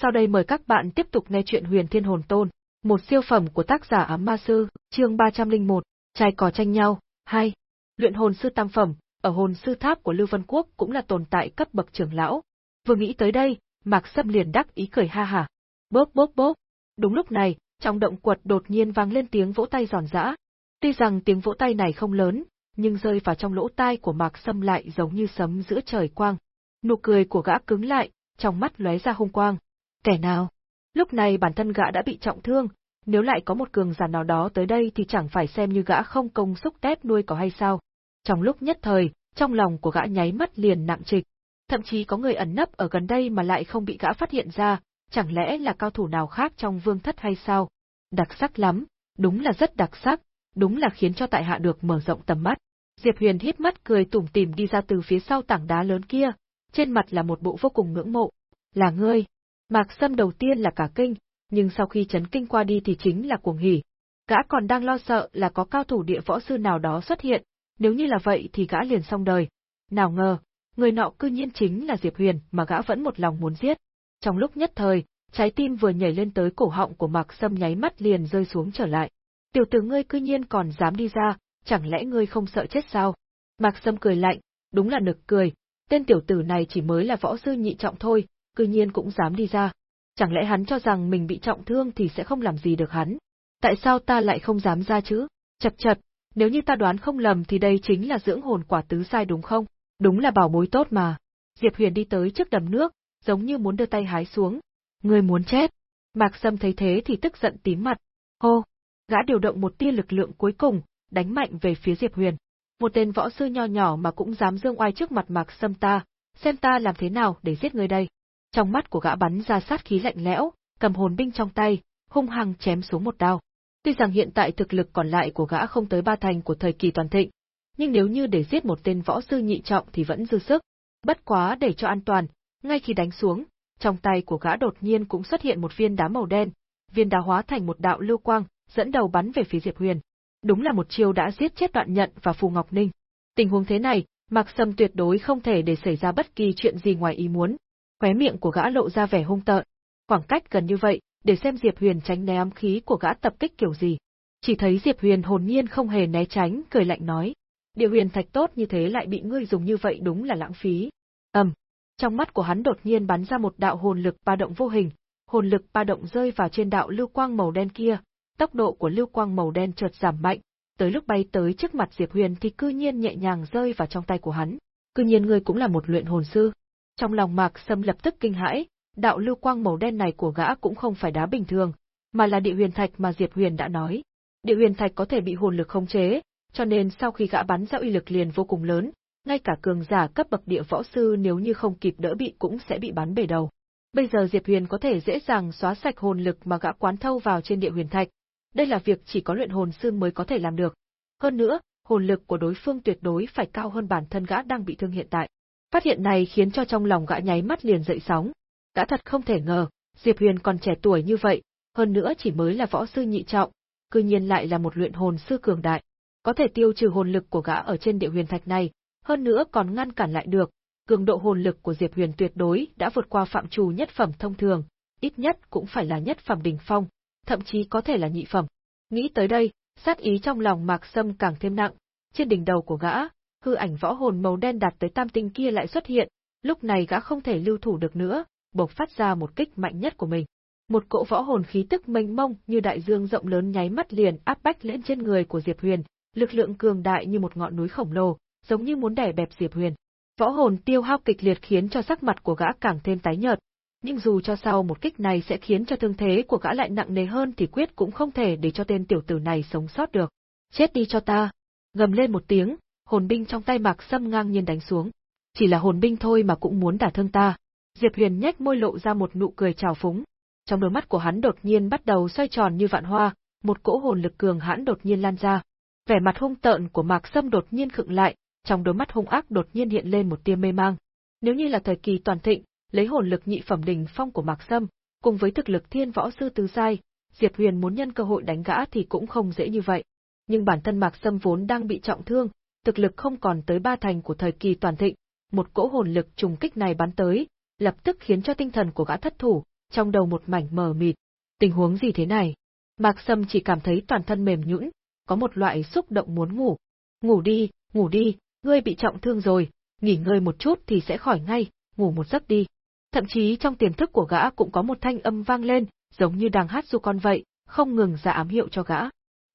Sau đây mời các bạn tiếp tục nghe chuyện Huyền Thiên Hồn Tôn, một siêu phẩm của tác giả Ám Ma Sư, chương 301, trai cò tranh nhau, 2. Luyện hồn sư tam phẩm, ở hồn sư tháp của Lưu Vân Quốc cũng là tồn tại cấp bậc trưởng lão. Vừa nghĩ tới đây, Mạc Sâm liền đắc ý cười ha hả. Bốp bốp bốp. Đúng lúc này, trong động quật đột nhiên vang lên tiếng vỗ tay giòn giã. Tuy rằng tiếng vỗ tay này không lớn, nhưng rơi vào trong lỗ tai của Mạc Sâm lại giống như sấm giữa trời quang. Nụ cười của gã cứng lại, trong mắt lóe ra hung quang. Kẻ nào? Lúc này bản thân gã đã bị trọng thương, nếu lại có một cường giả nào đó tới đây thì chẳng phải xem như gã không công xúc tép nuôi có hay sao. Trong lúc nhất thời, trong lòng của gã nháy mắt liền nặng trịch. Thậm chí có người ẩn nấp ở gần đây mà lại không bị gã phát hiện ra, chẳng lẽ là cao thủ nào khác trong vương thất hay sao? Đặc sắc lắm, đúng là rất đặc sắc, đúng là khiến cho tại hạ được mở rộng tầm mắt. Diệp Huyền hít mắt cười tủm tỉm đi ra từ phía sau tảng đá lớn kia, trên mặt là một bộ vô cùng ngưỡng mộ. Là ngươi. Mạc Sâm đầu tiên là cả kinh, nhưng sau khi chấn kinh qua đi thì chính là cuồng hỉ. Gã còn đang lo sợ là có cao thủ địa võ sư nào đó xuất hiện, nếu như là vậy thì gã liền xong đời. Nào ngờ, người nọ cư nhiên chính là Diệp Huyền mà gã vẫn một lòng muốn giết. Trong lúc nhất thời, trái tim vừa nhảy lên tới cổ họng của Mạc Sâm nháy mắt liền rơi xuống trở lại. Tiểu tử ngươi cư nhiên còn dám đi ra, chẳng lẽ ngươi không sợ chết sao? Mạc Sâm cười lạnh, đúng là nực cười, tên tiểu tử này chỉ mới là võ sư nhị trọng thôi, cư nhiên cũng dám đi ra. Chẳng lẽ hắn cho rằng mình bị trọng thương thì sẽ không làm gì được hắn? Tại sao ta lại không dám ra chứ? Chật chật, nếu như ta đoán không lầm thì đây chính là dưỡng hồn quả tứ sai đúng không? Đúng là bảo bối tốt mà. Diệp Huyền đi tới trước đầm nước, giống như muốn đưa tay hái xuống. Người muốn chết. Mạc Sâm thấy thế thì tức giận tím mặt. Hô! Gã điều động một tia lực lượng cuối cùng, đánh mạnh về phía Diệp Huyền. Một tên võ sư nho nhỏ mà cũng dám dương oai trước mặt Mạc Sâm ta, xem ta làm thế nào để giết người đây. Trong mắt của gã bắn ra sát khí lạnh lẽo, cầm hồn binh trong tay, hung hăng chém xuống một đao. Tuy rằng hiện tại thực lực còn lại của gã không tới ba thành của thời kỳ toàn thịnh, nhưng nếu như để giết một tên võ sư nhị trọng thì vẫn dư sức. Bất quá để cho an toàn, ngay khi đánh xuống, trong tay của gã đột nhiên cũng xuất hiện một viên đá màu đen, viên đá hóa thành một đạo lưu quang, dẫn đầu bắn về phía Diệp Huyền. Đúng là một chiêu đã giết chết Đoạn Nhận và Phù Ngọc Ninh. Tình huống thế này, Mạc Sâm tuyệt đối không thể để xảy ra bất kỳ chuyện gì ngoài ý muốn. Khóe miệng của gã lộ ra vẻ hung tợn. Khoảng cách gần như vậy, để xem Diệp Huyền tránh né ám khí của gã tập kích kiểu gì. Chỉ thấy Diệp Huyền hồn nhiên không hề né tránh, cười lạnh nói: "Địa huyền thạch tốt như thế lại bị ngươi dùng như vậy đúng là lãng phí." Ầm. trong mắt của hắn đột nhiên bắn ra một đạo hồn lực ba động vô hình, hồn lực ba động rơi vào trên đạo lưu quang màu đen kia, tốc độ của lưu quang màu đen chợt giảm mạnh, tới lúc bay tới trước mặt Diệp Huyền thì cư nhiên nhẹ nhàng rơi vào trong tay của hắn. Cư nhiên ngươi cũng là một luyện hồn sư. Trong lòng Mạc Sâm lập tức kinh hãi, đạo lưu quang màu đen này của gã cũng không phải đá bình thường, mà là địa huyền thạch mà Diệp Huyền đã nói. Địa huyền thạch có thể bị hồn lực khống chế, cho nên sau khi gã bắn ra uy lực liền vô cùng lớn, ngay cả cường giả cấp bậc địa võ sư nếu như không kịp đỡ bị cũng sẽ bị bắn bể đầu. Bây giờ Diệp Huyền có thể dễ dàng xóa sạch hồn lực mà gã quán thâu vào trên địa huyền thạch, đây là việc chỉ có luyện hồn sư mới có thể làm được. Hơn nữa, hồn lực của đối phương tuyệt đối phải cao hơn bản thân gã đang bị thương hiện tại. Phát hiện này khiến cho trong lòng gã nháy mắt liền dậy sóng. Gã thật không thể ngờ, Diệp Huyền còn trẻ tuổi như vậy, hơn nữa chỉ mới là võ sư nhị trọng, cư nhiên lại là một luyện hồn sư cường đại. Có thể tiêu trừ hồn lực của gã ở trên địa huyền thạch này, hơn nữa còn ngăn cản lại được, cường độ hồn lực của Diệp Huyền tuyệt đối đã vượt qua phạm trù nhất phẩm thông thường, ít nhất cũng phải là nhất phẩm đỉnh phong, thậm chí có thể là nhị phẩm. Nghĩ tới đây, sát ý trong lòng Mạc Sâm càng thêm nặng, trên đỉnh đầu của gã, hư ảnh võ hồn màu đen đạt tới tam tinh kia lại xuất hiện, lúc này gã không thể lưu thủ được nữa, bộc phát ra một kích mạnh nhất của mình. Một cỗ võ hồn khí tức mênh mông như đại dương rộng lớn nháy mắt liền áp bách lên trên người của Diệp Huyền, lực lượng cường đại như một ngọn núi khổng lồ, giống như muốn đè bẹp Diệp Huyền. Võ hồn tiêu hao kịch liệt khiến cho sắc mặt của gã càng thêm tái nhợt, nhưng dù cho sau một kích này sẽ khiến cho thương thế của gã lại nặng nề hơn thì quyết cũng không thể để cho tên tiểu tử này sống sót được. Chết đi cho ta! Gầm lên một tiếng, hồn binh trong tay Mạc Sâm ngang nhiên đánh xuống. Chỉ là hồn binh thôi mà cũng muốn đả thương ta. Diệp Huyền nhếch môi lộ ra một nụ cười trào phúng. Trong đôi mắt của hắn đột nhiên bắt đầu xoay tròn như vạn hoa, một cỗ hồn lực cường hãn đột nhiên lan ra. Vẻ mặt hung tợn của Mạc Sâm đột nhiên khựng lại, trong đôi mắt hung ác đột nhiên hiện lên một tia mê mang. Nếu như là thời kỳ toàn thịnh, lấy hồn lực nhị phẩm đỉnh phong của Mạc Sâm, cùng với thực lực thiên võ sư tứ giai, Diệp Huyền muốn nhân cơ hội đánh gã thì cũng không dễ như vậy. Nhưng bản thân Mạc Sâm vốn đang bị trọng thương, thực lực không còn tới ba thành của thời kỳ toàn thịnh, một cỗ hồn lực trùng kích này bắn tới, lập tức khiến cho tinh thần của gã thất thủ, trong đầu một mảnh mờ mịt. Tình huống gì thế này? Mạc Sâm chỉ cảm thấy toàn thân mềm nhũn, có một loại xúc động muốn ngủ. Ngủ đi, ngủ đi, ngươi bị trọng thương rồi, nghỉ ngơi một chút thì sẽ khỏi ngay, ngủ một giấc đi. Thậm chí trong tiềm thức của gã cũng có một thanh âm vang lên, giống như đang hát du con vậy, không ngừng ra ám hiệu cho gã.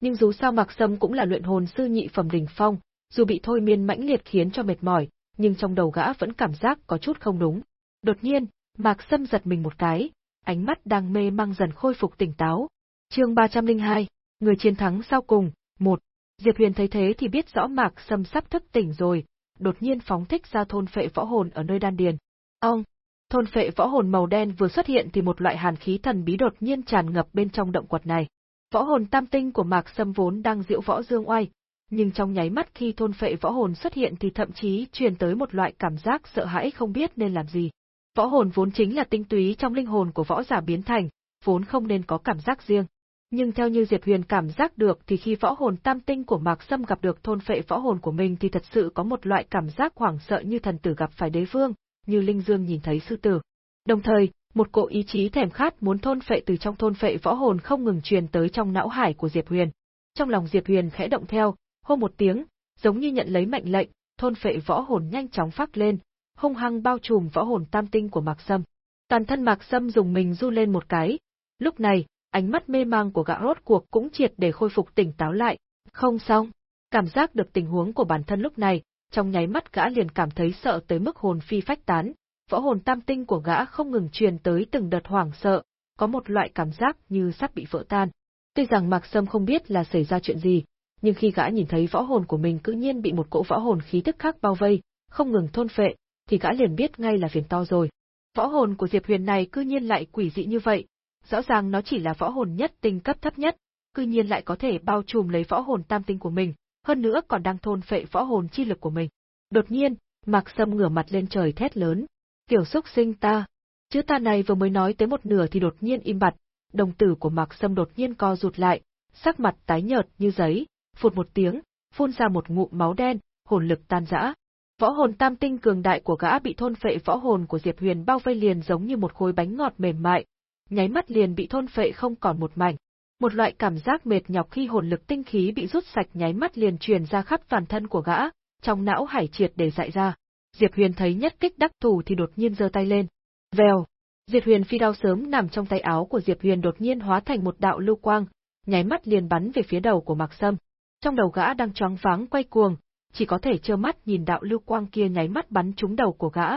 Nhưng dù sao Mạc Sâm cũng là luyện hồn sư nhị phẩm đỉnh phong, dù bị thôi miên mãnh liệt khiến cho mệt mỏi, nhưng trong đầu gã vẫn cảm giác có chút không đúng. Đột nhiên, Mạc Sâm giật mình một cái, ánh mắt đang mê mang dần khôi phục tỉnh táo. Chương 302, người chiến thắng sau cùng, một. Diệp Huyền thấy thế thì biết rõ Mạc Sâm sắp thức tỉnh rồi, đột nhiên phóng thích ra thôn phệ võ hồn ở nơi đan điền. Ông, thôn phệ võ hồn màu đen vừa xuất hiện thì một loại hàn khí thần bí đột nhiên tràn ngập bên trong động quật này. Võ hồn tam tinh của Mạc Sâm vốn đang diễu võ dương oai, nhưng trong nháy mắt khi thôn phệ võ hồn xuất hiện thì thậm chí truyền tới một loại cảm giác sợ hãi không biết nên làm gì. Võ hồn vốn chính là tinh túy trong linh hồn của võ giả biến thành, vốn không nên có cảm giác riêng. Nhưng theo như Diệp Huyền cảm giác được thì khi võ hồn tam tinh của Mạc Sâm gặp được thôn phệ võ hồn của mình thì thật sự có một loại cảm giác hoảng sợ như thần tử gặp phải đế vương, như Linh Dương nhìn thấy sư tử. Đồng thời, một cỗ ý chí thèm khát muốn thôn phệ từ trong thôn phệ võ hồn không ngừng truyền tới trong não hải của Diệp Huyền. Trong lòng Diệp Huyền khẽ động theo, hô một tiếng, giống như nhận lấy mệnh lệnh, thôn phệ võ hồn nhanh chóng phát lên, hung hăng bao trùm võ hồn tam tinh của Mạc Sâm. Toàn thân Mạc Sâm dùng mình du lên một cái. Lúc này, ánh mắt mê mang của gã rốt cuộc cũng triệt để khôi phục tỉnh táo lại. Không xong, cảm giác được tình huống của bản thân lúc này, trong nháy mắt gã liền cảm thấy sợ tới mức hồn phi phách tán, võ hồn tam tinh của gã không ngừng truyền tới từng đợt hoảng sợ, có một loại cảm giác như sắp bị vỡ tan. Tuy rằng Mạc Sâm không biết là xảy ra chuyện gì, nhưng khi gã nhìn thấy võ hồn của mình cư nhiên bị một cỗ võ hồn khí tức khác bao vây, không ngừng thôn phệ, thì gã liền biết ngay là phiền to rồi. Võ hồn của Diệp Huyền này cư nhiên lại quỷ dị như vậy, rõ ràng nó chỉ là võ hồn nhất tinh cấp thấp nhất, cư nhiên lại có thể bao trùm lấy võ hồn tam tinh của mình, hơn nữa còn đang thôn phệ võ hồn chi lực của mình. Đột nhiên, Mạc Sâm ngửa mặt lên trời thét lớn, "Tiểu xúc sinh ta!" Chữ ta này vừa mới nói tới một nửa thì đột nhiên im bặt, đồng tử của Mạc Sâm đột nhiên co rụt lại, sắc mặt tái nhợt như giấy, phụt một tiếng, phun ra một ngụm máu đen, hồn lực tan rã. Võ hồn tam tinh cường đại của gã bị thôn phệ võ hồn của Diệp Huyền bao vây liền giống như một khối bánh ngọt mềm mại, nháy mắt liền bị thôn phệ không còn một mảnh. Một loại cảm giác mệt nhọc khi hồn lực tinh khí bị rút sạch nháy mắt liền truyền ra khắp toàn thân của gã, trong não hải triệt để dại ra. Diệp Huyền thấy nhất kích đắc thủ thì đột nhiên giơ tay lên. Vèo! Diệp Huyền phi đao sớm nằm trong tay áo của Diệp Huyền đột nhiên hóa thành một đạo lưu quang, nháy mắt liền bắn về phía đầu của Mạc Sâm. Trong đầu gã đang choáng váng quay cuồng, chỉ có thể trơ mắt nhìn đạo lưu quang kia nháy mắt bắn trúng đầu của gã,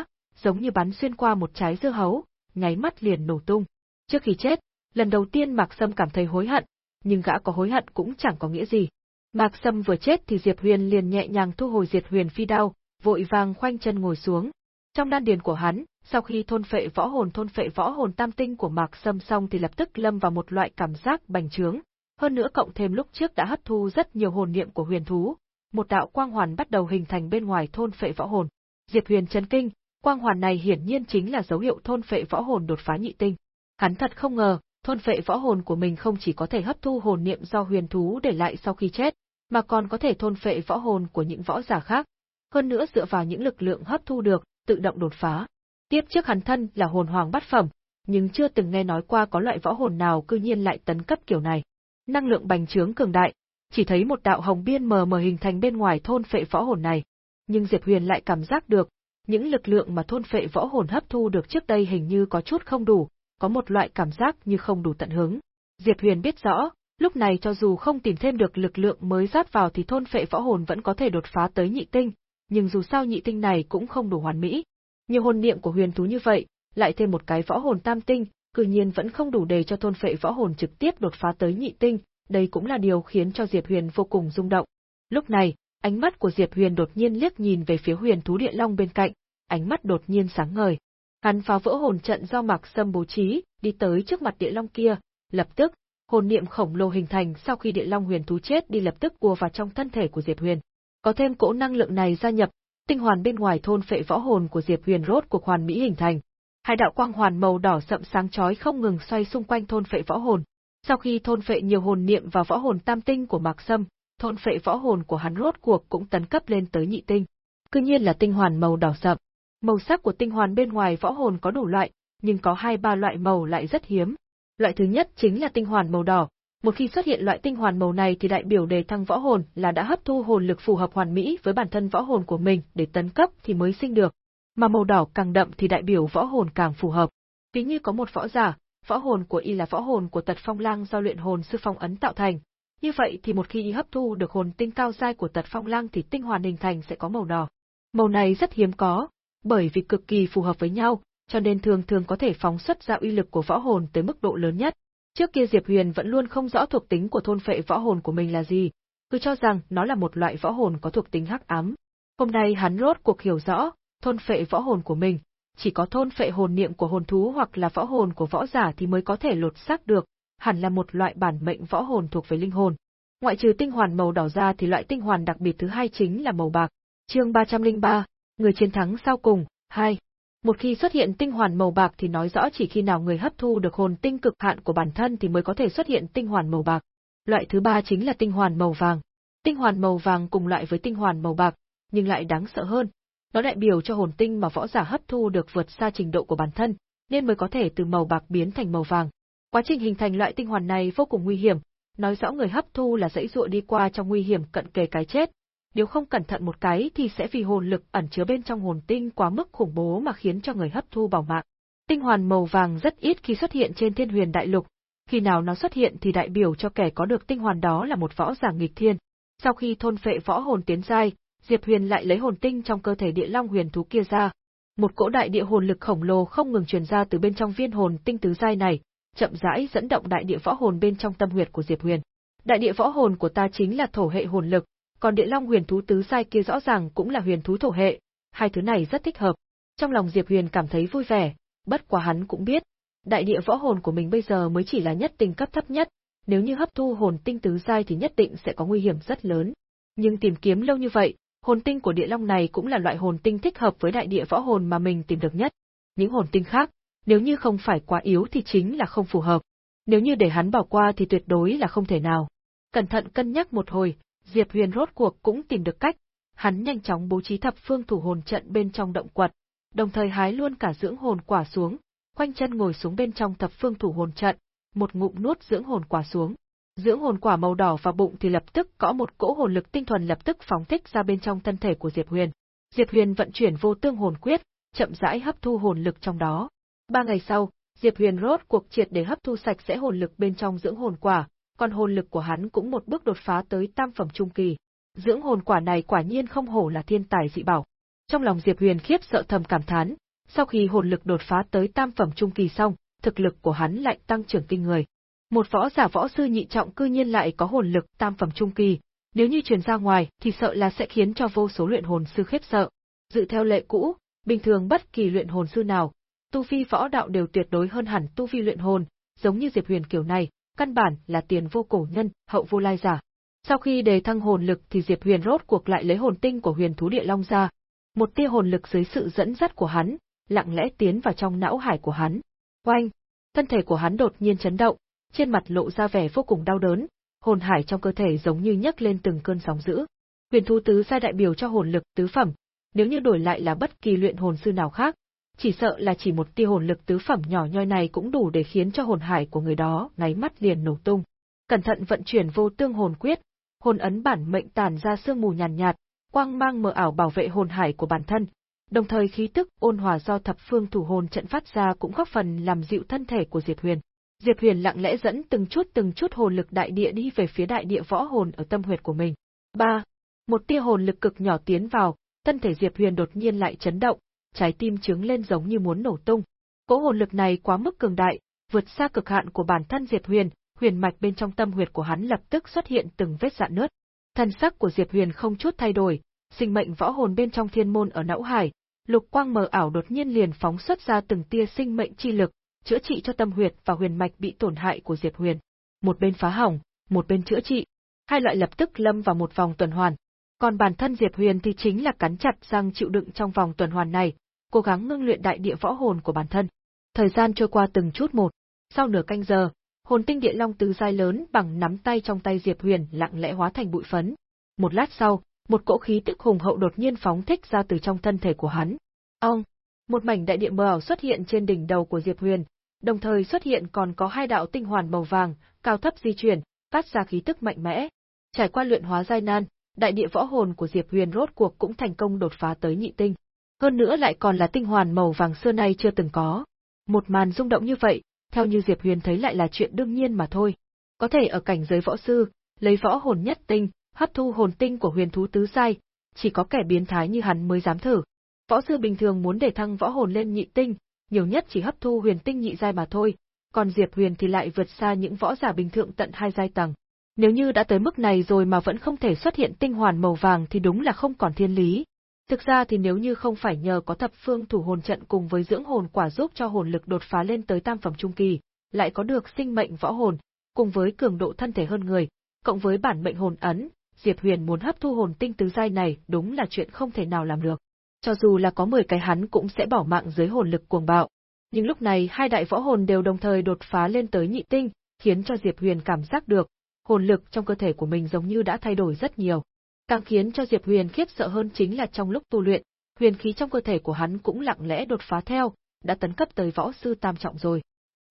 giống như bắn xuyên qua một trái dưa hấu, nháy mắt liền nổ tung. Trước khi chết, lần đầu tiên Mạc Sâm cảm thấy hối hận, nhưng gã có hối hận cũng chẳng có nghĩa gì. Mạc Sâm vừa chết thì Diệp Huyền liền nhẹ nhàng thu hồi Diệt Huyền phi đao, vội vàng khoanh chân ngồi xuống. Trong đan điền của hắn, sau khi thôn phệ võ hồn thôn phệ võ hồn tam tinh của Mạc Sâm xong thì lập tức lâm vào một loại cảm giác bành trướng, hơn nữa cộng thêm lúc trước đã hấp thu rất nhiều hồn niệm của huyền thú, một đạo quang hoàn bắt đầu hình thành bên ngoài thôn phệ võ hồn. Diệp Huyền chấn kinh, quang hoàn này hiển nhiên chính là dấu hiệu thôn phệ võ hồn đột phá nhị tinh. Hắn thật không ngờ, thôn phệ võ hồn của mình không chỉ có thể hấp thu hồn niệm do huyền thú để lại sau khi chết, mà còn có thể thôn phệ võ hồn của những võ giả khác. Hơn nữa dựa vào những lực lượng hấp thu được, tự động đột phá. Tiếp trước hắn thân là hồn hoàng bát phẩm, nhưng chưa từng nghe nói qua có loại võ hồn nào cư nhiên lại tấn cấp kiểu này năng lượng bành trướng cường đại, chỉ thấy một đạo hồng biên mờ mờ hình thành bên ngoài thôn phệ võ hồn này. Nhưng Diệp Huyền lại cảm giác được, những lực lượng mà thôn phệ võ hồn hấp thu được trước đây hình như có chút không đủ, có một loại cảm giác như không đủ tận hứng. Diệp Huyền biết rõ, lúc này cho dù không tìm thêm được lực lượng mới rót vào thì thôn phệ võ hồn vẫn có thể đột phá tới nhị tinh, nhưng dù sao nhị tinh này cũng không đủ hoàn mỹ. Nhiều hồn niệm của huyền thú như vậy, lại thêm một cái võ hồn tam tinh, cư nhiên vẫn không đủ để cho thôn phệ võ hồn trực tiếp đột phá tới nhị tinh, đây cũng là điều khiến cho Diệp Huyền vô cùng rung động. Lúc này, ánh mắt của Diệp Huyền đột nhiên liếc nhìn về phía huyền thú địa long bên cạnh, ánh mắt đột nhiên sáng ngời. Hắn phá vỡ hồn trận do Mạc Sâm bố trí, đi tới trước mặt địa long kia, lập tức, hồn niệm khổng lồ hình thành sau khi địa long huyền thú chết đi lập tức ùa vào trong thân thể của Diệp Huyền. Có thêm cỗ năng lượng này gia nhập, tinh hoàn bên ngoài thôn phệ võ hồn của Diệp Huyền rốt cuộc hoàn mỹ hình thành, hai đạo quang hoàn màu đỏ sậm sáng chói không ngừng xoay xung quanh thôn phệ võ hồn. Sau khi thôn phệ nhiều hồn niệm vào võ hồn tam tinh của Mạc Sâm, thôn phệ võ hồn của hắn rốt cuộc cũng tấn cấp lên tới nhị tinh. Cứ nhiên là tinh hoàn màu đỏ sậm. Màu sắc của tinh hoàn bên ngoài võ hồn có đủ loại, nhưng có hai ba loại màu lại rất hiếm. Loại thứ nhất chính là tinh hoàn màu đỏ. Một khi xuất hiện loại tinh hoàn màu này thì đại biểu đề thăng võ hồn là đã hấp thu hồn lực phù hợp hoàn mỹ với bản thân võ hồn của mình để tấn cấp thì mới sinh được. Mà màu đỏ càng đậm thì đại biểu võ hồn càng phù hợp. Ví như có một võ giả, võ hồn của y là võ hồn của Tật Phong Lang do luyện hồn sư phong ấn tạo thành. Như vậy thì một khi y hấp thu được hồn tinh cao giai của Tật Phong Lang thì tinh hoàn hình thành sẽ có màu đỏ. Màu này rất hiếm có, bởi vì cực kỳ phù hợp với nhau, cho nên thường thường có thể phóng xuất ra uy lực của võ hồn tới mức độ lớn nhất. Trước kia Diệp Huyền vẫn luôn không rõ thuộc tính của thôn phệ võ hồn của mình là gì, cứ cho rằng nó là một loại võ hồn có thuộc tính hắc ám. Hôm nay hắn rốt cuộc hiểu rõ, thôn phệ võ hồn của mình, chỉ có thôn phệ hồn niệm của hồn thú hoặc là võ hồn của võ giả thì mới có thể lột xác được, hẳn là một loại bản mệnh võ hồn thuộc về linh hồn. Ngoại trừ tinh hoàn màu đỏ ra thì loại tinh hoàn đặc biệt thứ hai chính là màu bạc. Chương 303, người chiến thắng sau cùng, 2. Một khi xuất hiện tinh hoàn màu bạc thì nói rõ chỉ khi nào người hấp thu được hồn tinh cực hạn của bản thân thì mới có thể xuất hiện tinh hoàn màu bạc. Loại thứ ba chính là tinh hoàn màu vàng. Tinh hoàn màu vàng cùng loại với tinh hoàn màu bạc, nhưng lại đáng sợ hơn. Nó đại biểu cho hồn tinh mà võ giả hấp thu được vượt xa trình độ của bản thân, nên mới có thể từ màu bạc biến thành màu vàng. Quá trình hình thành loại tinh hoàn này vô cùng nguy hiểm, nói rõ người hấp thu là dãy dụa đi qua trong nguy hiểm cận kề cái chết, nếu không cẩn thận một cái thì sẽ vì hồn lực ẩn chứa bên trong hồn tinh quá mức khủng bố mà khiến cho người hấp thu bỏ mạng. Tinh hoàn màu vàng rất ít khi xuất hiện trên thiên huyền đại lục, khi nào nó xuất hiện thì đại biểu cho kẻ có được tinh hoàn đó là một võ giả nghịch thiên. Sau khi thôn phệ võ hồn tiến giai, Diệp Huyền lại lấy hồn tinh trong cơ thể địa long huyền thú kia ra. Một cỗ đại địa hồn lực khổng lồ không ngừng truyền ra từ bên trong viên hồn tinh tứ giai này, chậm rãi dẫn động đại địa võ hồn bên trong tâm huyệt của Diệp Huyền. Đại địa võ hồn của ta chính là thổ hệ hồn lực, còn địa long huyền thú tứ sai kia rõ ràng cũng là huyền thú thổ hệ, hai thứ này rất thích hợp. Trong lòng Diệp Huyền cảm thấy vui vẻ, bất quá hắn cũng biết, đại địa võ hồn của mình bây giờ mới chỉ là nhất tinh cấp thấp nhất, nếu như hấp thu hồn tinh tứ giai thì nhất định sẽ có nguy hiểm rất lớn. Nhưng tìm kiếm lâu như vậy, hồn tinh của địa long này cũng là loại hồn tinh thích hợp với đại địa võ hồn mà mình tìm được nhất. Những hồn tinh khác, nếu như không phải quá yếu thì chính là không phù hợp. Nếu như để hắn bỏ qua thì tuyệt đối là không thể nào. Cẩn thận cân nhắc một hồi, Diệp Huyền rốt cuộc cũng tìm được cách, hắn nhanh chóng bố trí thập phương thủ hồn trận bên trong động quật, đồng thời hái luôn cả dưỡng hồn quả xuống, khoanh chân ngồi xuống bên trong thập phương thủ hồn trận, một ngụm nuốt dưỡng hồn quả xuống. Dưỡng hồn quả màu đỏ vào bụng thì lập tức có một cỗ hồn lực tinh thuần lập tức phóng thích ra bên trong thân thể của Diệp Huyền. Diệp Huyền vận chuyển vô tương hồn quyết, chậm rãi hấp thu hồn lực trong đó. Ba ngày sau, Diệp Huyền rốt cuộc triệt để hấp thu sạch sẽ hồn lực bên trong dưỡng hồn quả, còn hồn lực của hắn cũng một bước đột phá tới tam phẩm trung kỳ. Dưỡng hồn quả này quả nhiên không hổ là thiên tài dị bảo. Trong lòng Diệp Huyền khiếp sợ thầm cảm thán, sau khi hồn lực đột phá tới tam phẩm trung kỳ xong, thực lực của hắn lại tăng trưởng kinh người. Một võ giả võ sư nhị trọng cư nhiên lại có hồn lực tam phẩm trung kỳ, nếu như truyền ra ngoài thì sợ là sẽ khiến cho vô số luyện hồn sư khiếp sợ. Dự theo lệ cũ, bình thường bất kỳ luyện hồn sư nào, tu vi võ đạo đều tuyệt đối hơn hẳn tu vi luyện hồn, giống như Diệp Huyền kiểu này, căn bản là tiền vô cổ nhân, hậu vô lai giả. Sau khi đề thăng hồn lực thì Diệp Huyền rốt cuộc lại lấy hồn tinh của Huyền thú địa long ra. Một tia hồn lực dưới sự dẫn dắt của hắn, lặng lẽ tiến vào trong não hải của hắn. Oanh! Thân thể của hắn đột nhiên chấn động, trên mặt lộ ra vẻ vô cùng đau đớn, hồn hải trong cơ thể giống như nhấc lên từng cơn sóng dữ. Huyền thú tứ sai đại biểu cho hồn lực tứ phẩm, nếu như đổi lại là bất kỳ luyện hồn sư nào khác, chỉ sợ là chỉ một tia hồn lực tứ phẩm nhỏ nhoi này cũng đủ để khiến cho hồn hải của người đó ngáy mắt liền nổ tung. Cẩn thận vận chuyển vô tương hồn quyết, hồn ấn bản mệnh tàn ra sương mù nhàn nhạt, nhạt, quang mang mờ ảo bảo vệ hồn hải của bản thân, đồng thời khí tức ôn hòa do thập phương thủ hồn trận phát ra cũng góp phần làm dịu thân thể của Diệp Huyền. Diệp Huyền lặng lẽ dẫn từng chút từng chút hồn lực đại địa đi về phía đại địa võ hồn ở tâm huyệt của mình. 3. Một tia hồn lực cực nhỏ tiến vào, thân thể Diệp Huyền đột nhiên lại chấn động, trái tim trướng lên giống như muốn nổ tung. Cỗ hồn lực này quá mức cường đại, vượt xa cực hạn của bản thân Diệp Huyền, huyền mạch bên trong tâm huyệt của hắn lập tức xuất hiện từng vết rạn nứt. Thân sắc của Diệp Huyền không chút thay đổi, sinh mệnh võ hồn bên trong thiên môn ở não hải, lục quang mờ ảo đột nhiên liền phóng xuất ra từng tia sinh mệnh chi lực, chữa trị cho tâm huyệt và huyền mạch bị tổn hại của Diệp Huyền. Một bên phá hỏng, một bên chữa trị, hai loại lập tức lâm vào một vòng tuần hoàn. Còn bản thân Diệp Huyền thì chính là cắn chặt răng chịu đựng trong vòng tuần hoàn này, cố gắng ngưng luyện đại địa võ hồn của bản thân. Thời gian trôi qua từng chút một, sau nửa canh giờ, hồn tinh địa long tứ giai lớn bằng nắm tay trong tay Diệp Huyền lặng lẽ hóa thành bụi phấn. Một lát sau, một cỗ khí tức hùng hậu đột nhiên phóng thích ra từ trong thân thể của hắn. Ông, Một mảnh đại địa mờ ảo xuất hiện trên đỉnh đầu của Diệp Huyền, đồng thời xuất hiện còn có hai đạo tinh hoàn màu vàng, cao thấp di chuyển, phát ra khí tức mạnh mẽ. Trải qua luyện hóa giai nan, đại địa võ hồn của Diệp Huyền rốt cuộc cũng thành công đột phá tới nhị tinh. Hơn nữa lại còn là tinh hoàn màu vàng xưa nay chưa từng có. Một màn rung động như vậy, theo như Diệp Huyền thấy lại là chuyện đương nhiên mà thôi. Có thể ở cảnh giới võ sư, lấy võ hồn nhất tinh, hấp thu hồn tinh của huyền thú tứ sai, chỉ có kẻ biến thái như hắn mới dám thử. Võ sư bình thường muốn để thăng võ hồn lên nhị tinh, nhiều nhất chỉ hấp thu huyền tinh nhị giai mà thôi, còn Diệp Huyền thì lại vượt xa những võ giả bình thường tận hai giai tầng. Nếu như đã tới mức này rồi mà vẫn không thể xuất hiện tinh hoàn màu vàng thì đúng là không còn thiên lý. Thực ra thì nếu như không phải nhờ có thập phương thủ hồn trận cùng với dưỡng hồn quả giúp cho hồn lực đột phá lên tới tam phẩm trung kỳ, lại có được sinh mệnh võ hồn, cùng với cường độ thân thể hơn người, cộng với bản mệnh hồn ấn, Diệp Huyền muốn hấp thu hồn tinh tứ giai này đúng là chuyện không thể nào làm được. Cho dù là có 10 cái hắn cũng sẽ bỏ mạng dưới hồn lực cuồng bạo. Nhưng lúc này hai đại võ hồn đều đồng thời đột phá lên tới nhị tinh, khiến cho Diệp Huyền cảm giác được, hồn lực trong cơ thể của mình giống như đã thay đổi rất nhiều. Càng khiến cho Diệp Huyền khiếp sợ hơn chính là trong lúc tu luyện, huyền khí trong cơ thể của hắn cũng lặng lẽ đột phá theo, đã tấn cấp tới võ sư tam trọng rồi.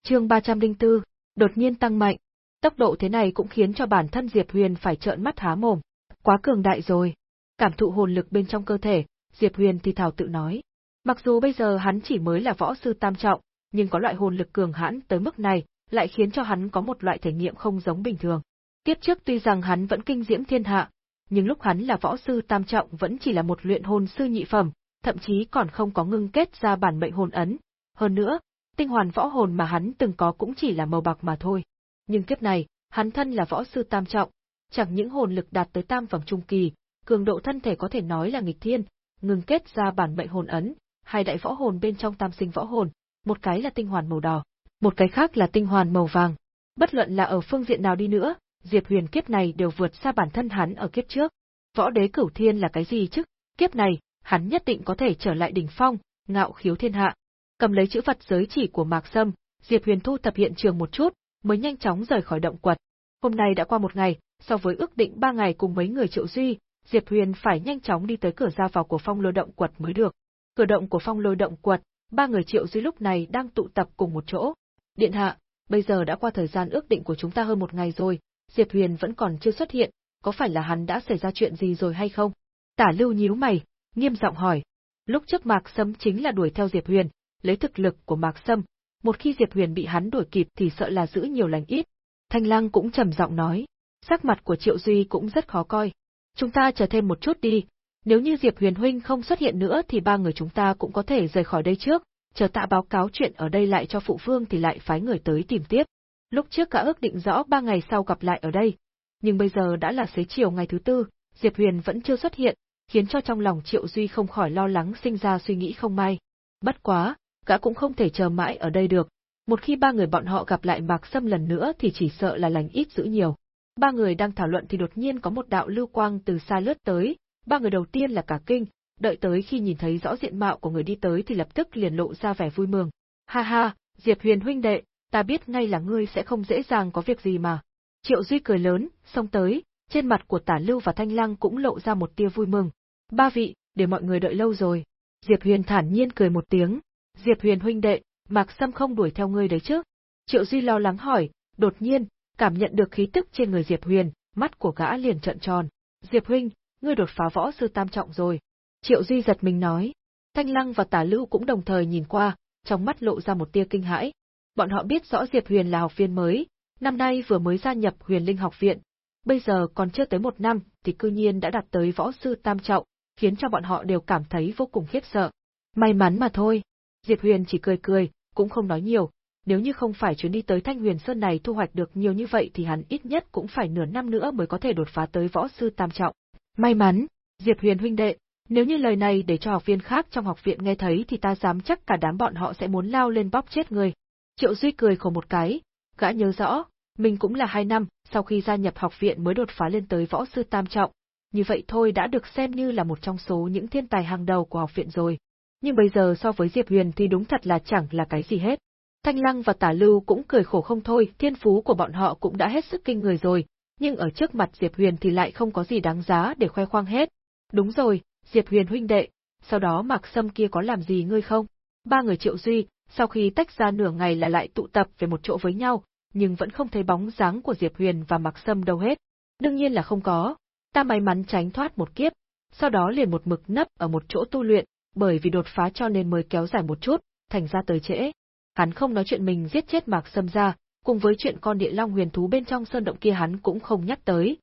Chương 304, đột nhiên tăng mạnh. Tốc độ thế này cũng khiến cho bản thân Diệp Huyền phải trợn mắt há mồm. Quá cường đại rồi. Cảm thụ hồn lực bên trong cơ thể, Diệp Huyền thì thảo tự nói. Mặc dù bây giờ hắn chỉ mới là võ sư tam trọng, nhưng có loại hồn lực cường hãn tới mức này, lại khiến cho hắn có một loại thể nghiệm không giống bình thường. Tiếp trước tuy rằng hắn vẫn kinh diễm thiên hạ, nhưng lúc hắn là võ sư tam trọng vẫn chỉ là một luyện hồn sư nhị phẩm, thậm chí còn không có ngưng kết ra bản mệnh hồn ấn. Hơn nữa, tinh hoàn võ hồn mà hắn từng có cũng chỉ là màu bạc mà thôi. Nhưng kiếp này, hắn thân là võ sư tam trọng, chẳng những hồn lực đạt tới tam phẩm trung kỳ, cường độ thân thể có thể nói là nghịch thiên, ngừng kết ra bản mệnh hồn ấn, hai đại võ hồn bên trong tam sinh võ hồn, một cái là tinh hoàn màu đỏ, một cái khác là tinh hoàn màu vàng. Bất luận là ở phương diện nào đi nữa, Diệp Huyền kiếp này đều vượt xa bản thân hắn ở kiếp trước. Võ đế cửu thiên là cái gì chứ? Kiếp này, hắn nhất định có thể trở lại đỉnh phong, ngạo khiếu thiên hạ. Cầm lấy chữ vật giới chỉ của Mạc Sâm, Diệp Huyền thu tập hiện trường một chút, mới nhanh chóng rời khỏi động quật. Hôm nay đã qua một ngày, so với ước định ba ngày cùng mấy người triệu duy, Diệp Huyền phải nhanh chóng đi tới cửa ra vào của phong lôi động quật mới được. Cửa động của phong lôi động quật, ba người triệu duy lúc này đang tụ tập cùng một chỗ. Điện hạ, bây giờ đã qua thời gian ước định của chúng ta hơn một ngày rồi, Diệp Huyền vẫn còn chưa xuất hiện, có phải là hắn đã xảy ra chuyện gì rồi hay không? Tả lưu nhíu mày, nghiêm giọng hỏi. Lúc trước Mạc Sâm chính là đuổi theo Diệp Huyền, lấy thực lực của Mạc Sâm, một khi Diệp Huyền bị hắn đuổi kịp thì sợ là giữ nhiều lành ít. Thanh Lang cũng trầm giọng nói, sắc mặt của Triệu Duy cũng rất khó coi. Chúng ta chờ thêm một chút đi, nếu như Diệp Huyền huynh không xuất hiện nữa thì ba người chúng ta cũng có thể rời khỏi đây trước, chờ tạ báo cáo chuyện ở đây lại cho phụ vương thì lại phái người tới tìm tiếp. Lúc trước cả ước định rõ ba ngày sau gặp lại ở đây, nhưng bây giờ đã là xế chiều ngày thứ tư, Diệp Huyền vẫn chưa xuất hiện, khiến cho trong lòng Triệu Duy không khỏi lo lắng sinh ra suy nghĩ không may. Bất quá, gã cũng không thể chờ mãi ở đây được. Một khi ba người bọn họ gặp lại Mạc Sâm lần nữa thì chỉ sợ là lành ít dữ nhiều. Ba người đang thảo luận thì đột nhiên có một đạo lưu quang từ xa lướt tới, ba người đầu tiên là cả kinh, đợi tới khi nhìn thấy rõ diện mạo của người đi tới thì lập tức liền lộ ra vẻ vui mừng. Ha ha, Diệp Huyền huynh đệ, ta biết ngay là ngươi sẽ không dễ dàng có việc gì mà. Triệu Duy cười lớn, xông tới, trên mặt của Tả Lưu và Thanh Lăng cũng lộ ra một tia vui mừng. Ba vị, để mọi người đợi lâu rồi. Diệp Huyền thản nhiên cười một tiếng. Diệp Huyền huynh đệ, Mạc Sâm không đuổi theo ngươi đấy chứ? Triệu Duy lo lắng hỏi, đột nhiên, cảm nhận được khí tức trên người Diệp Huyền, mắt của gã liền trợn tròn. Diệp huynh, ngươi đột phá võ sư tam trọng rồi. Triệu Duy giật mình nói. Thanh Lăng và Tả Lưu cũng đồng thời nhìn qua, trong mắt lộ ra một tia kinh hãi. Bọn họ biết rõ Diệp Huyền là học viên mới, năm nay vừa mới gia nhập Huyền Linh học viện, bây giờ còn chưa tới một năm thì cư nhiên đã đạt tới võ sư tam trọng, khiến cho bọn họ đều cảm thấy vô cùng khiếp sợ. May mắn mà thôi. Diệp Huyền chỉ cười cười, cũng không nói nhiều, nếu như không phải chuyến đi tới Thanh Huyền Sơn này thu hoạch được nhiều như vậy thì hắn ít nhất cũng phải nửa năm nữa mới có thể đột phá tới võ sư tam trọng. May mắn, Diệp Huyền huynh đệ, nếu như lời này để cho học viên khác trong học viện nghe thấy thì ta dám chắc cả đám bọn họ sẽ muốn lao lên bóp chết người. Triệu Duy cười khổ một cái, gã nhớ rõ, mình cũng là hai năm, sau khi gia nhập học viện mới đột phá lên tới võ sư tam trọng, như vậy thôi đã được xem như là một trong số những thiên tài hàng đầu của học viện rồi. Nhưng bây giờ so với Diệp Huyền thì đúng thật là chẳng là cái gì hết. Thanh Lăng và Tả Lưu cũng cười khổ không thôi, thiên phú của bọn họ cũng đã hết sức kinh người rồi, nhưng ở trước mặt Diệp Huyền thì lại không có gì đáng giá để khoe khoang hết. Đúng rồi, Diệp Huyền huynh đệ, sau đó Mạc Sâm kia có làm gì ngươi không? Ba người Triệu Duy, sau khi tách ra nửa ngày lại lại tụ tập về một chỗ với nhau, nhưng vẫn không thấy bóng dáng của Diệp Huyền và Mạc Sâm đâu hết. Đương nhiên là không có, ta may mắn tránh thoát một kiếp, sau đó liền một mực nấp ở một chỗ tu luyện, bởi vì đột phá cho nên mới kéo dài một chút, thành ra tới trễ. Hắn không nói chuyện mình giết chết Mạc Sâm ra, cùng với chuyện con địa long huyền thú bên trong sơn động kia hắn cũng không nhắc tới.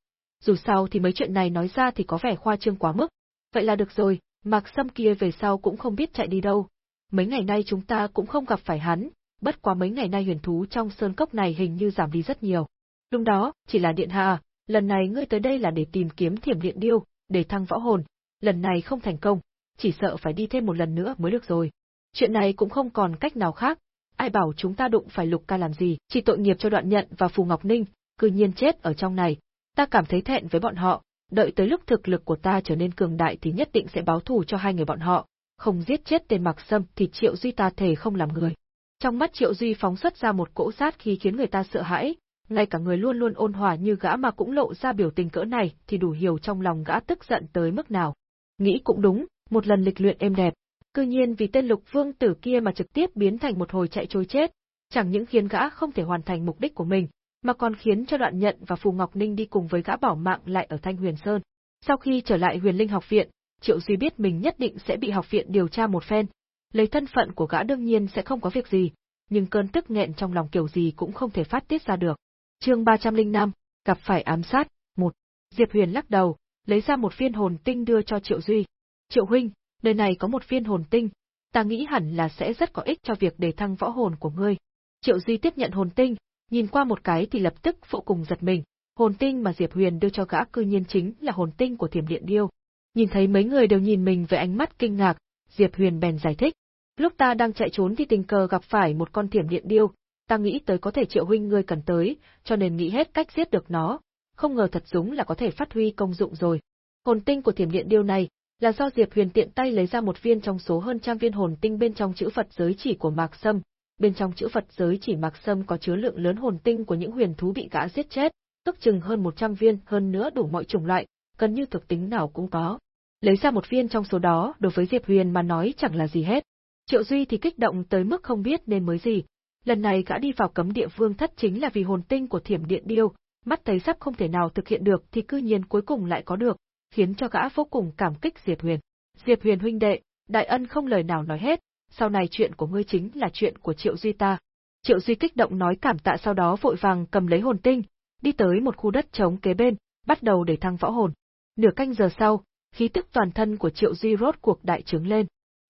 Dù sao thì mấy chuyện này nói ra thì có vẻ khoa trương quá mức. Vậy là được rồi, Mạc Sâm kia về sau cũng không biết chạy đi đâu. Mấy ngày nay chúng ta cũng không gặp phải hắn, bất quá mấy ngày nay huyền thú trong sơn cốc này hình như giảm đi rất nhiều. Đúng đó, chỉ là điện hạ, lần này ngươi tới đây là để tìm kiếm thiểm điện điêu, để thăng võ hồn, lần này không thành công, chỉ sợ phải đi thêm một lần nữa mới được rồi. Chuyện này cũng không còn cách nào khác, ai bảo chúng ta đụng phải lục ca làm gì, chỉ tội nghiệp cho đoạn nhận và Phù Ngọc Ninh, cư nhiên chết ở trong này. Ta cảm thấy thẹn với bọn họ, đợi tới lúc thực lực của ta trở nên cường đại thì nhất định sẽ báo thù cho hai người bọn họ, không giết chết tên Mạc Sâm thì Triệu Duy ta thể không làm người. Trong mắt Triệu Duy phóng xuất ra một cỗ sát khi khiến người ta sợ hãi, ngay cả người luôn luôn ôn hòa như gã mà cũng lộ ra biểu tình cỡ này thì đủ hiểu trong lòng gã tức giận tới mức nào. Nghĩ cũng đúng, một lần lịch luyện êm đẹp, cư nhiên vì tên lục vương tử kia mà trực tiếp biến thành một hồi chạy trôi chết, chẳng những khiến gã không thể hoàn thành mục đích của mình, mà còn khiến cho đoạn nhận và Phù Ngọc Ninh đi cùng với gã bỏ mạng lại ở Thanh Huyền Sơn. Sau khi trở lại huyền linh học viện, Triệu Duy biết mình nhất định sẽ bị học viện điều tra một phen. Lấy thân phận của gã đương nhiên sẽ không có việc gì, nhưng cơn tức nghẹn trong lòng kiểu gì cũng không thể phát tiết ra được. Chương 305, gặp phải ám sát, một. Diệp Huyền lắc đầu, lấy ra một viên hồn tinh đưa cho Triệu Duy. Triệu huynh, nơi này có một viên hồn tinh, ta nghĩ hẳn là sẽ rất có ích cho việc đề thăng võ hồn của ngươi. Triệu Duy tiếp nhận hồn tinh, nhìn qua một cái thì lập tức phụ cùng giật mình. Hồn tinh mà Diệp Huyền đưa cho gã cư nhiên chính là hồn tinh của Thiểm Điện Điêu. Nhìn thấy mấy người đều nhìn mình với ánh mắt kinh ngạc, Diệp Huyền bèn giải thích. Lúc ta đang chạy trốn thì tình cờ gặp phải một con Thiểm Điện Điêu, ta nghĩ tới có thể triệu huynh ngươi cần tới, cho nên nghĩ hết cách giết được nó, không ngờ thật đúng là có thể phát huy công dụng rồi. Hồn tinh của thiểm điện điêu này, là do Diệp Huyền tiện tay lấy ra một viên trong số hơn trăm viên hồn tinh bên trong chữ Phật giới chỉ của Mạc Sâm. Bên trong chữ Phật giới chỉ Mạc Sâm có chứa lượng lớn hồn tinh của những huyền thú bị gã giết chết, tức chừng hơn 100 viên, hơn nữa đủ mọi chủng loại, gần như thực tính nào cũng có. Lấy ra một viên trong số đó, đối với Diệp Huyền mà nói chẳng là gì hết. Triệu Duy thì kích động tới mức không biết nên mới gì. Lần này gã đi vào cấm địa vương thất chính là vì hồn tinh của thiểm điện điêu, mắt thấy sắp không thể nào thực hiện được thì cư nhiên cuối cùng lại có được, khiến cho gã vô cùng cảm kích Diệp Huyền. Diệp Huyền huynh đệ, đại ân không lời nào nói hết, sau này chuyện của ngươi chính là chuyện của Triệu Duy ta. Triệu Duy kích động nói cảm tạ sau đó vội vàng cầm lấy hồn tinh, đi tới một khu đất trống kế bên, bắt đầu để thăng võ hồn. Nửa canh giờ sau, khí tức toàn thân của Triệu Duy rốt cuộc đại trướng lên.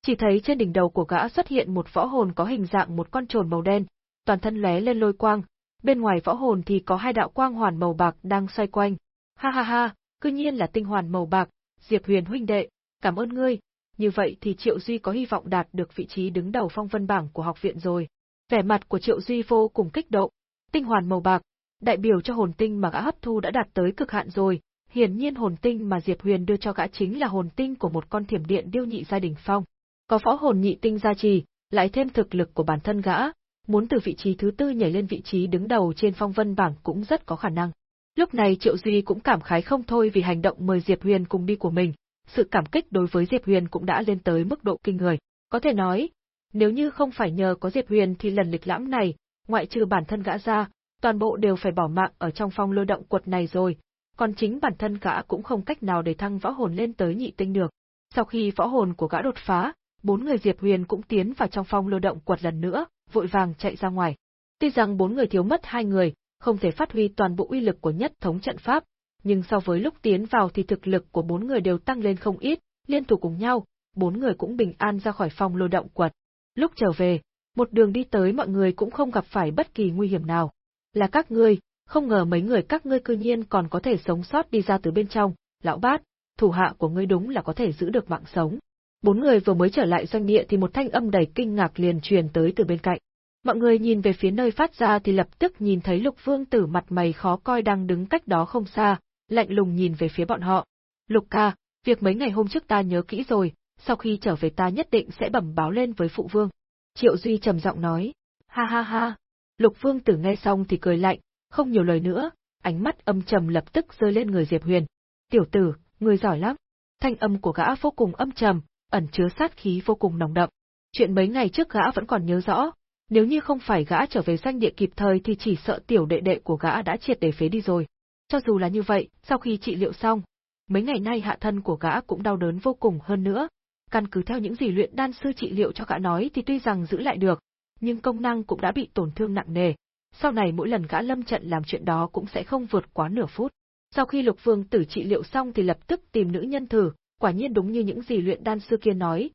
Chỉ thấy trên đỉnh đầu của gã xuất hiện một võ hồn có hình dạng một con trồn màu đen, toàn thân lóe lên lôi quang, bên ngoài võ hồn thì có hai đạo quang hoàn màu bạc đang xoay quanh. Ha ha ha, cư nhiên là tinh hoàn màu bạc, Diệp Huyền huynh đệ, cảm ơn ngươi, như vậy thì Triệu Duy có hy vọng đạt được vị trí đứng đầu phong vân bảng của học viện rồi. Vẻ mặt của Triệu Duy vô cùng kích động, tinh hoàn màu bạc, đại biểu cho hồn tinh mà gã hấp thu đã đạt tới cực hạn rồi, hiển nhiên hồn tinh mà Diệp Huyền đưa cho gã chính là hồn tinh của một con thiểm điện điêu nhị gia đình phong. Có võ hồn nhị tinh gia trì, lại thêm thực lực của bản thân gã, muốn từ vị trí thứ tư nhảy lên vị trí đứng đầu trên phong vân bảng cũng rất có khả năng. Lúc này Triệu Duy cũng cảm khái không thôi vì hành động mời Diệp Huyền cùng đi của mình, sự cảm kích đối với Diệp Huyền cũng đã lên tới mức độ kinh người. Có thể nói, nếu như không phải nhờ có Diệp Huyền thì lần lịch lãm này, ngoại trừ bản thân gã ra, toàn bộ đều phải bỏ mạng ở trong phong lôi động quật này rồi, còn chính bản thân gã cũng không cách nào để thăng võ hồn lên tới nhị tinh được. Sau khi võ hồn của gã đột phá, bốn người Diệp Huyền cũng tiến vào trong phong lôi động quật lần nữa, vội vàng chạy ra ngoài. Tuy rằng bốn người thiếu mất hai người, không thể phát huy toàn bộ uy lực của nhất thống trận pháp, nhưng so với lúc tiến vào thì thực lực của bốn người đều tăng lên không ít, liên thủ cùng nhau, bốn người cũng bình an ra khỏi phòng lôi động quật. Lúc trở về, một đường đi tới mọi người cũng không gặp phải bất kỳ nguy hiểm nào. Là các ngươi, không ngờ mấy người các ngươi cư nhiên còn có thể sống sót đi ra từ bên trong, lão bát, thủ hạ của ngươi đúng là có thể giữ được mạng sống. Bốn người vừa mới trở lại doanh địa thì một thanh âm đầy kinh ngạc liền truyền tới từ bên cạnh. Mọi người nhìn về phía nơi phát ra thì lập tức nhìn thấy Lục Vương Tử mặt mày khó coi đang đứng cách đó không xa, lạnh lùng nhìn về phía bọn họ. Lục ca, việc mấy ngày hôm trước ta nhớ kỹ rồi, sau khi trở về ta nhất định sẽ bẩm báo lên với phụ vương. Triệu Duy trầm giọng nói. Ha ha ha. Lục Vương Tử nghe xong thì cười lạnh, không nhiều lời nữa, ánh mắt âm trầm lập tức rơi lên người Diệp Huyền. Tiểu tử, người giỏi lắm. Thanh âm của gã vô cùng âm trầm, ẩn chứa sát khí vô cùng nồng đậm. Chuyện mấy ngày trước gã vẫn còn nhớ rõ, nếu như không phải gã trở về danh địa kịp thời thì chỉ sợ tiểu đệ đệ của gã đã triệt để phế đi rồi. Cho dù là như vậy, sau khi trị liệu xong, mấy ngày nay hạ thân của gã cũng đau đớn vô cùng hơn nữa. Căn cứ theo những gì luyện đan sư trị liệu cho gã nói thì tuy rằng giữ lại được, nhưng công năng cũng đã bị tổn thương nặng nề. Sau này mỗi lần gã lâm trận làm chuyện đó cũng sẽ không vượt quá nửa phút. Sau khi lục vương tử trị liệu xong thì lập tức tìm nữ nhân thử, quả nhiên đúng như những gì luyện đan sư kia nói.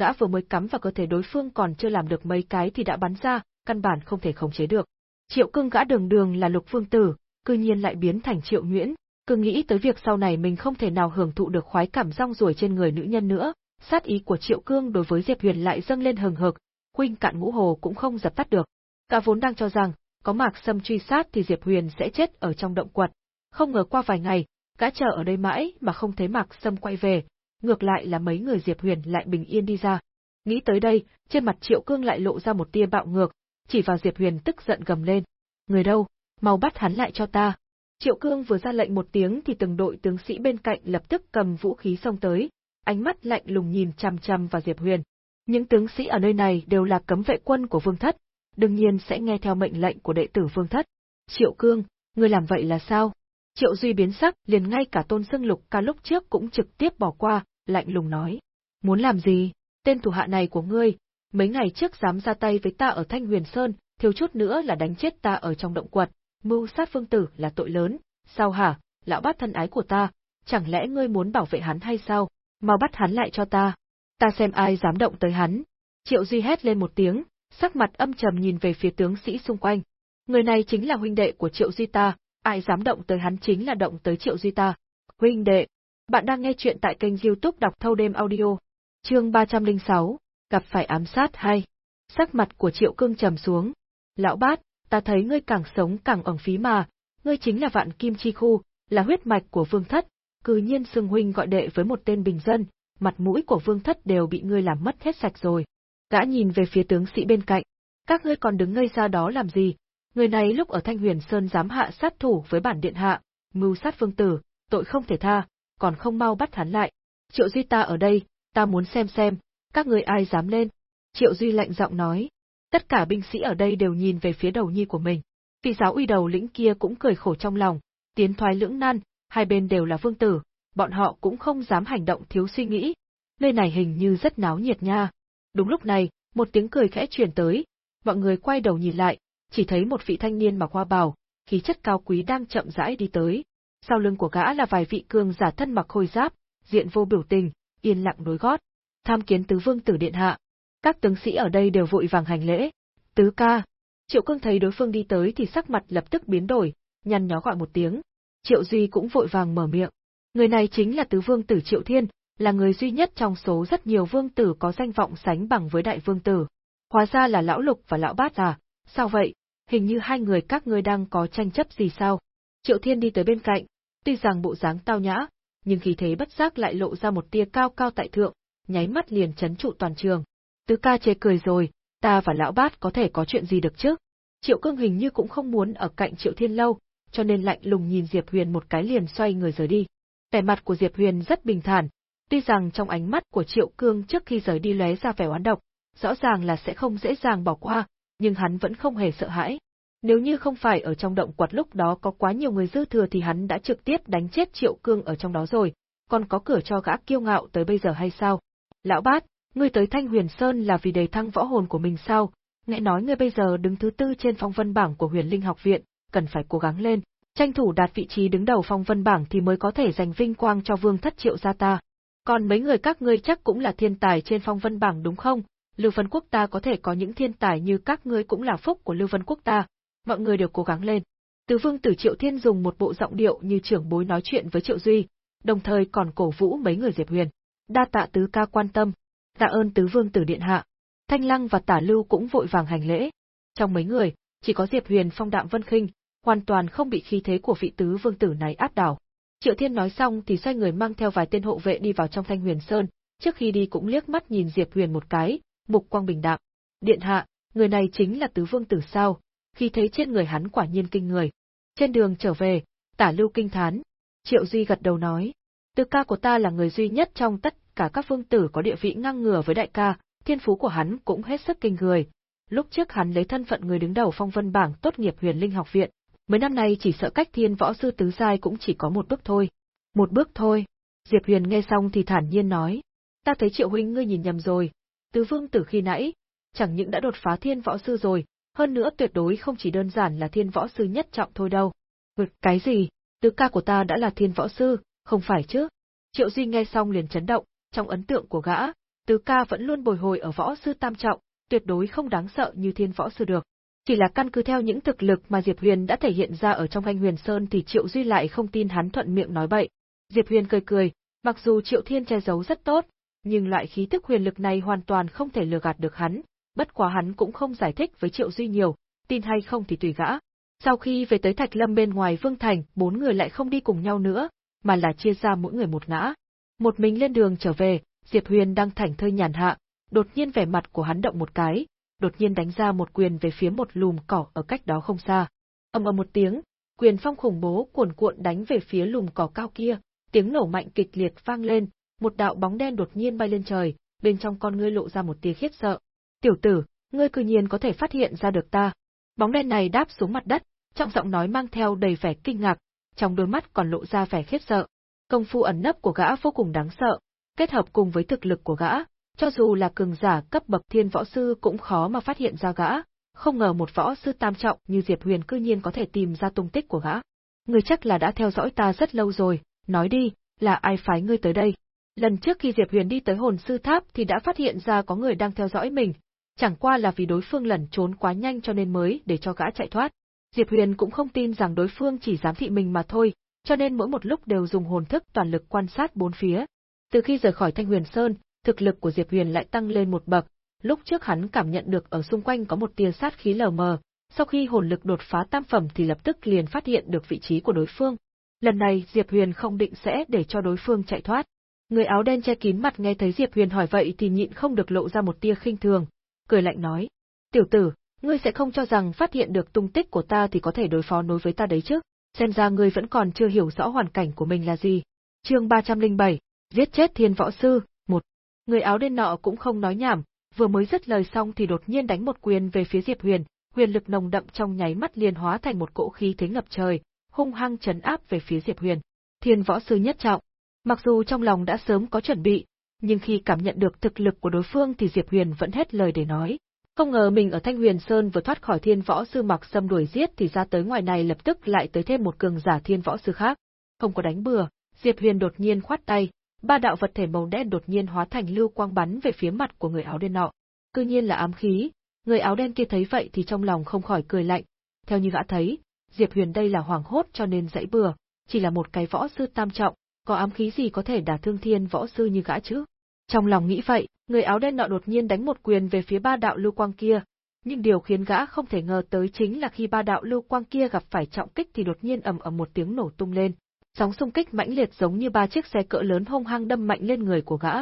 Gã vừa mới cắm vào cơ thể đối phương còn chưa làm được mấy cái thì đã bắn ra, căn bản không thể khống chế được. Triệu cưng gã đường đường là lục vương tử, cư nhiên lại biến thành triệu Nguyễn. cứ nghĩ tới việc sau này mình không thể nào hưởng thụ được khoái cảm rong ruổi trên người nữ nhân nữa, sát ý của Triệu Cương đối với Diệp Huyền lại dâng lên hừng hực, huynh cạn ngũ hồ cũng không dập tắt được. Cả vốn đang cho rằng, có Mạc Sâm truy sát thì Diệp Huyền sẽ chết ở trong động quật, không ngờ qua vài ngày, gã chờ ở đây mãi mà không thấy Mạc Sâm quay về, ngược lại là mấy người Diệp Huyền lại bình yên đi ra. Nghĩ tới đây, trên mặt Triệu Cương lại lộ ra một tia bạo ngược, chỉ vào Diệp Huyền tức giận gầm lên. Người đâu, mau bắt hắn lại cho ta. Triệu Cương vừa ra lệnh một tiếng thì từng đội tướng sĩ bên cạnh lập tức cầm vũ khí xông tới, ánh mắt lạnh lùng nhìn chằm chằm vào Diệp Huyền. Những tướng sĩ ở nơi này đều là cấm vệ quân của Vương Thất, đương nhiên sẽ nghe theo mệnh lệnh của đệ tử Vương Thất. Triệu Cương, ngươi làm vậy là sao? Triệu Duy biến sắc, liền ngay cả Tôn Sưng Lục ca lúc trước cũng trực tiếp bỏ qua, lạnh lùng nói: "Muốn làm gì? Tên thủ hạ này của ngươi, mấy ngày trước dám ra tay với ta ở Thanh Huyền Sơn, thiếu chút nữa là đánh chết ta ở trong động quật, mưu sát Phương tử là tội lớn, sao hả, lão bát thân ái của ta, chẳng lẽ ngươi muốn bảo vệ hắn hay sao? Mau bắt hắn lại cho ta, ta xem ai dám động tới hắn." Triệu Duy hét lên một tiếng, sắc mặt âm trầm nhìn về phía tướng sĩ xung quanh. Người này chính là huynh đệ của Triệu Duy ta, ai dám động tới hắn chính là động tới Triệu Duy ta. Huynh đệ, bạn đang nghe chuyện tại kênh youtube đọc thâu đêm audio. Chương 306, gặp phải ám sát hay. Sắc mặt của Triệu Cương trầm xuống. Lão bát, ta thấy ngươi càng sống càng ẩn phí mà, ngươi chính là vạn kim chi khu, là huyết mạch của vương thất, cư nhiên xưng huynh gọi đệ với một tên bình dân, mặt mũi của vương thất đều bị ngươi làm mất hết sạch rồi. Gã nhìn về phía tướng sĩ bên cạnh, các ngươi còn đứng ngây ra đó làm gì, Người này lúc ở Thanh Huyền Sơn dám hạ sát thủ với bản điện hạ, mưu sát vương tử, tội không thể tha, còn không mau bắt hắn lại. Triệu Duy ta ở đây, ta muốn xem xem, các người ai dám lên. Triệu Duy lạnh giọng nói. Tất cả binh sĩ ở đây đều nhìn về phía đầu nhi của mình. Vị giáo uy đầu lĩnh kia cũng cười khổ trong lòng, tiến thoái lưỡng nan, hai bên đều là vương tử, bọn họ cũng không dám hành động thiếu suy nghĩ. Nơi này hình như rất náo nhiệt nha. Đúng lúc này, một tiếng cười khẽ truyền tới, mọi người quay đầu nhìn lại, chỉ thấy một vị thanh niên mặc hoa bào, khí chất cao quý đang chậm rãi đi tới. Sau lưng của gã là vài vị cường giả thân mặc khôi giáp, diện vô biểu tình, yên lặng đối gót. Tham kiến tứ vương tử điện hạ. Các tướng sĩ ở đây đều vội vàng hành lễ. Tứ ca. Triệu cương thấy đối phương đi tới thì sắc mặt lập tức biến đổi, nhăn nhó gọi một tiếng. Triệu Duy cũng vội vàng mở miệng. Người này chính là tứ vương tử Triệu Thiên, là người duy nhất trong số rất nhiều vương tử có danh vọng sánh bằng với đại vương tử. Hóa ra là lão lục và lão bát à, sao vậy, hình như hai người các ngươi đang có tranh chấp gì sao? Triệu Thiên đi tới bên cạnh, tuy rằng bộ dáng tao nhã, nhưng khí thế bất giác lại lộ ra một tia cao cao tại thượng, nháy mắt liền chấn trụ toàn trường. Tứ ca chế cười rồi, ta và lão bát có thể có chuyện gì được chứ? Triệu Cương hình như cũng không muốn ở cạnh Triệu Thiên lâu, cho nên lạnh lùng nhìn Diệp Huyền một cái liền xoay người rời đi. Vẻ mặt của Diệp Huyền rất bình thản, tuy rằng trong ánh mắt của Triệu Cương trước khi rời đi lóe ra vẻ oán độc, rõ ràng là sẽ không dễ dàng bỏ qua, nhưng hắn vẫn không hề sợ hãi. Nếu như không phải ở trong động quật lúc đó có quá nhiều người dư thừa thì hắn đã trực tiếp đánh chết Triệu Cương ở trong đó rồi, còn có cửa cho gã kiêu ngạo tới bây giờ hay sao? Lão bát, ngươi tới Thanh Huyền Sơn là vì đầy thăng võ hồn của mình sao? Nghe nói ngươi bây giờ đứng thứ tư trên phong vân bảng của huyền linh học viện, cần phải cố gắng lên, tranh thủ đạt vị trí đứng đầu phong vân bảng thì mới có thể giành vinh quang cho vương thất triệu gia ta. Còn mấy người các ngươi chắc cũng là thiên tài trên phong vân bảng đúng không? Lưu Vân Quốc ta có thể có những thiên tài như các ngươi cũng là phúc của Lưu Vân Quốc ta, mọi người đều cố gắng lên. Tứ Vương Tử Triệu Thiên dùng một bộ giọng điệu như trưởng bối nói chuyện với Triệu Duy, đồng thời còn cổ vũ mấy người Diệp Huyền. Đa tạ tứ ca quan tâm, tạ ơn tứ Vương Tử điện hạ. Thanh Lăng và Tả Lưu cũng vội vàng hành lễ. Trong mấy người, chỉ có Diệp Huyền phong đạm vân khinh, hoàn toàn không bị khí thế của vị tứ vương tử này áp đảo. Triệu Thiên nói xong thì xoay người mang theo vài tên hộ vệ đi vào trong Thanh Huyền Sơn, trước khi đi cũng liếc mắt nhìn Diệp Huyền một cái, mục quang bình đạm. Điện hạ, người này chính là tứ vương tử sao, khi thấy trên người hắn quả nhiên kinh người. Trên đường trở về, tả lưu kinh thán. Triệu Duy gật đầu nói, tư ca của ta là người duy nhất trong tất cả các vương tử có địa vị ngang ngửa với đại ca, thiên phú của hắn cũng hết sức kinh người. Lúc trước hắn lấy thân phận người đứng đầu phong vân bảng tốt nghiệp huyền linh học viện, mấy năm nay chỉ sợ cách thiên võ sư tứ giai cũng chỉ có một bước thôi. Một bước thôi. Diệp Huyền nghe xong thì thản nhiên nói. Ta thấy triệu huynh ngươi nhìn nhầm rồi. Tứ vương tử khi nãy, chẳng những đã đột phá thiên võ sư rồi, hơn nữa tuyệt đối không chỉ đơn giản là thiên võ sư nhất trọng thôi đâu. Ừ, cái gì? Tứ ca của ta đã là thiên võ sư, không phải chứ? Triệu Duy nghe xong liền chấn động, trong ấn tượng của gã, tứ ca vẫn luôn bồi hồi ở võ sư tam trọng, tuyệt đối không đáng sợ như thiên võ sư được. Chỉ là căn cứ theo những thực lực mà Diệp Huyền đã thể hiện ra ở trong anh Huyền Sơn thì Triệu Duy lại không tin hắn thuận miệng nói bậy. Diệp Huyền cười cười, mặc dù Triệu Thiên che giấu rất tốt, nhưng loại khí tức huyền lực này hoàn toàn không thể lừa gạt được hắn, bất quá hắn cũng không giải thích với Triệu Duy nhiều, tin hay không thì tùy gã. Sau khi về tới Thạch Lâm bên ngoài Vương Thành, bốn người lại không đi cùng nhau nữa, mà là chia ra mỗi người một ngã. Một mình lên đường trở về, Diệp Huyền đang thảnh thơi nhàn hạ, đột nhiên vẻ mặt của hắn động một cái, đột nhiên đánh ra một quyền về phía một lùm cỏ ở cách đó không xa. Ầm ầm một tiếng, quyền phong khủng bố cuồn cuộn đánh về phía lùm cỏ cao kia, tiếng nổ mạnh kịch liệt vang lên, một đạo bóng đen đột nhiên bay lên trời, bên trong con ngươi lộ ra một tia khiếp sợ. "Tiểu tử, ngươi cư nhiên có thể phát hiện ra được ta?" Bóng đen này đáp xuống mặt đất, trong giọng nói mang theo đầy vẻ kinh ngạc, trong đôi mắt còn lộ ra vẻ khiếp sợ. Công phu ẩn nấp của gã vô cùng đáng sợ, kết hợp cùng với thực lực của gã, cho dù là cường giả cấp bậc thiên võ sư cũng khó mà phát hiện ra gã, không ngờ một võ sư tam trọng như Diệp Huyền cư nhiên có thể tìm ra tung tích của gã. Ngươi chắc là đã theo dõi ta rất lâu rồi, nói đi, là ai phái ngươi tới đây? Lần trước khi Diệp Huyền đi tới hồn sư tháp thì đã phát hiện ra có người đang theo dõi mình, chẳng qua là vì đối phương lẩn trốn quá nhanh cho nên mới để cho gã chạy thoát. Diệp Huyền cũng không tin rằng đối phương chỉ dám thị mình mà thôi, cho nên mỗi một lúc đều dùng hồn thức toàn lực quan sát bốn phía. Từ khi rời khỏi Thanh Huyền Sơn, thực lực của Diệp Huyền lại tăng lên một bậc, lúc trước hắn cảm nhận được ở xung quanh có một tia sát khí lờ mờ, sau khi hồn lực đột phá tam phẩm thì lập tức liền phát hiện được vị trí của đối phương. Lần này Diệp Huyền không định sẽ để cho đối phương chạy thoát. Người áo đen che kín mặt nghe thấy Diệp Huyền hỏi vậy thì nhịn không được lộ ra một tia khinh thường, cười lạnh nói: "Tiểu tử, ngươi sẽ không cho rằng phát hiện được tung tích của ta thì có thể đối phó nối với ta đấy chứ? Xem ra ngươi vẫn còn chưa hiểu rõ hoàn cảnh của mình là gì." Chương 307: Giết chết Thiên Võ sư, một. Người áo đen nọ cũng không nói nhảm, vừa mới dứt lời xong thì đột nhiên đánh một quyền về phía Diệp Huyền, huyền lực nồng đậm trong nháy mắt liền hóa thành một cỗ khí thế ngập trời, hung hăng chấn áp về phía Diệp Huyền. Thiên võ sư nhất trọng. Mặc dù trong lòng đã sớm có chuẩn bị, nhưng khi cảm nhận được thực lực của đối phương thì Diệp Huyền vẫn hết lời để nói. Không ngờ mình ở Thanh Huyền Sơn vừa thoát khỏi thiên võ sư mặc xâm đuổi giết thì ra tới ngoài này lập tức lại tới thêm một cường giả thiên võ sư khác. Không có đánh bừa, Diệp Huyền đột nhiên khoát tay, ba đạo vật thể màu đen đột nhiên hóa thành lưu quang bắn về phía mặt của người áo đen nọ. Cư nhiên là ám khí, người áo đen kia thấy vậy thì trong lòng không khỏi cười lạnh. Theo như gã thấy, Diệp Huyền đây là hoàng hốt cho nên dãy bừa, chỉ là một cái võ sư tam trọng, có ám khí gì có thể đả thương thiên võ sư như gã chứ? Trong lòng nghĩ vậy, người áo đen nọ đột nhiên đánh một quyền về phía ba đạo lưu quang kia, nhưng điều khiến gã không thể ngờ tới chính là khi ba đạo lưu quang kia gặp phải trọng kích thì đột nhiên ầm ầm một tiếng nổ tung lên, sóng xung kích mãnh liệt giống như ba chiếc xe cỡ lớn hung hăng đâm mạnh lên người của gã.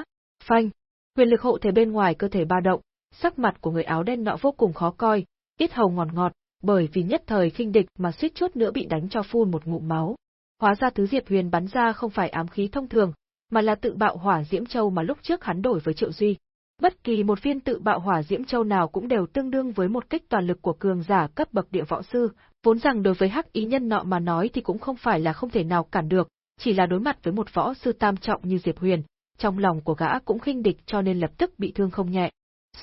Phanh, quyền lực hộ thể bên ngoài cơ thể ba động, sắc mặt của người áo đen nọ vô cùng khó coi, ít hầu ngọt ngọt, bởi vì nhất thời khinh địch mà suýt chút nữa bị đánh cho phun một ngụm máu. Hóa ra thứ Diệp Huyền bắn ra không phải ám khí thông thường, mà là tự bạo hỏa diễm châu mà lúc trước hắn đổi với Triệu Duy. Bất kỳ một viên tự bạo hỏa diễm châu nào cũng đều tương đương với một kích toàn lực của cường giả cấp bậc địa võ sư, vốn rằng đối với hắc ý nhân nọ mà nói thì cũng không phải là không thể nào cản được, chỉ là đối mặt với một võ sư tam trọng như Diệp Huyền, trong lòng của gã cũng khinh địch cho nên lập tức bị thương không nhẹ.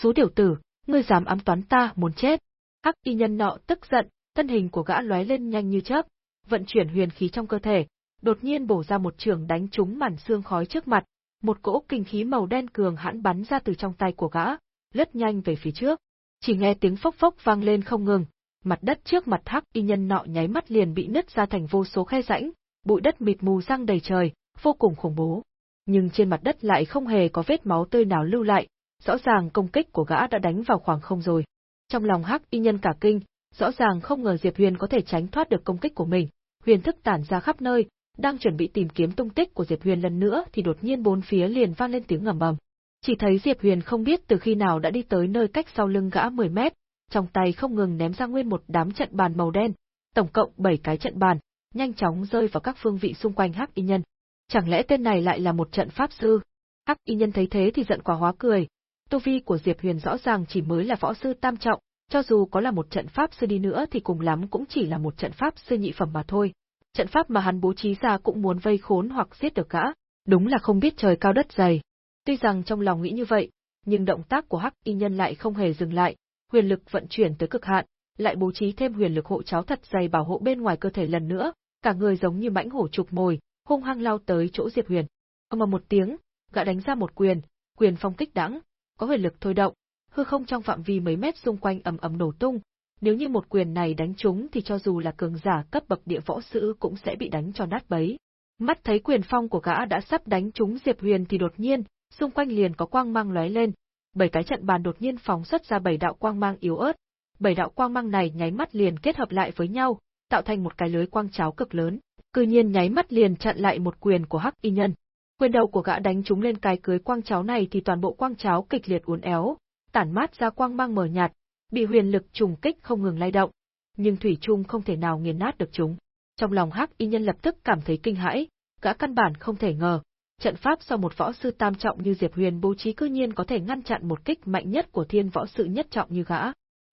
Số tiểu tử, ngươi dám ám toán ta, muốn chết. Hắc y nhân nọ tức giận, thân hình của gã lóe lên nhanh như chớp, vận chuyển huyền khí trong cơ thể, đột nhiên bổ ra một trường đánh trúng màn xương khói trước mặt, một cỗ kinh khí màu đen cường hãn bắn ra từ trong tay của gã, lướt nhanh về phía trước. Chỉ nghe tiếng phốc phốc vang lên không ngừng, mặt đất trước mặt hắc y nhân nọ nháy mắt liền bị nứt ra thành vô số khe rãnh, bụi đất mịt mù răng đầy trời, vô cùng khủng bố. Nhưng trên mặt đất lại không hề có vết máu tươi nào lưu lại, rõ ràng công kích của gã đã đánh vào khoảng không rồi. Trong lòng hắc y nhân cả kinh, rõ ràng không ngờ Diệp Huyền có thể tránh thoát được công kích của mình, huyền thức tản ra khắp nơi, đang chuẩn bị tìm kiếm tung tích của Diệp Huyền lần nữa thì đột nhiên bốn phía liền vang lên tiếng ngầm ầm. Chỉ thấy Diệp Huyền không biết từ khi nào đã đi tới nơi cách sau lưng gã 10 mét, trong tay không ngừng ném ra nguyên một đám trận bàn màu đen, tổng cộng 7 cái trận bàn, nhanh chóng rơi vào các phương vị xung quanh Hắc Y Nhân. Chẳng lẽ tên này lại là một trận pháp sư? Hắc Y Nhân thấy thế thì giận quá hóa cười, Tu vi của Diệp Huyền rõ ràng chỉ mới là võ sư tam trọng, cho dù có là một trận pháp sư đi nữa thì cùng lắm cũng chỉ là một trận pháp sư nhị phẩm mà thôi. Trận pháp mà hắn bố trí ra cũng muốn vây khốn hoặc giết được gã, đúng là không biết trời cao đất dày. Tuy rằng trong lòng nghĩ như vậy, nhưng động tác của Hắc Y Nhân lại không hề dừng lại, huyền lực vận chuyển tới cực hạn, lại bố trí thêm huyền lực hộ cháo thật dày bảo hộ bên ngoài cơ thể lần nữa, cả người giống như mãnh hổ trục mồi, hung hăng lao tới chỗ Diệp Huyền. Ầm một tiếng, gã đánh ra một quyền, quyền phong kích đãng, có huyền lực thôi động, hư không trong phạm vi mấy mét xung quanh ầm ầm nổ tung, nếu như một quyền này đánh trúng thì cho dù là cường giả cấp bậc địa võ sư cũng sẽ bị đánh cho nát bấy. Mắt thấy quyền phong của gã đã sắp đánh trúng Diệp Huyền thì đột nhiên, xung quanh liền có quang mang lóe lên, bảy cái trận bàn đột nhiên phóng xuất ra bảy đạo quang mang yếu ớt. Bảy đạo quang mang này nháy mắt liền kết hợp lại với nhau, tạo thành một cái lưới quang cháo cực lớn, cư nhiên nháy mắt liền chặn lại một quyền của Hắc Y Nhân. Quyền đầu của gã đánh trúng lên cái cưới quang cháo này thì toàn bộ quang cháo kịch liệt uốn éo, tản mát ra quang mang mờ nhạt, bị huyền lực trùng kích không ngừng lay động, nhưng thủy chung không thể nào nghiền nát được chúng. Trong lòng Hắc Y Nhân lập tức cảm thấy kinh hãi, gã căn bản không thể ngờ, trận pháp do một võ sư tam trọng như Diệp Huyền bố trí cư nhiên có thể ngăn chặn một kích mạnh nhất của thiên võ sư nhất trọng như gã.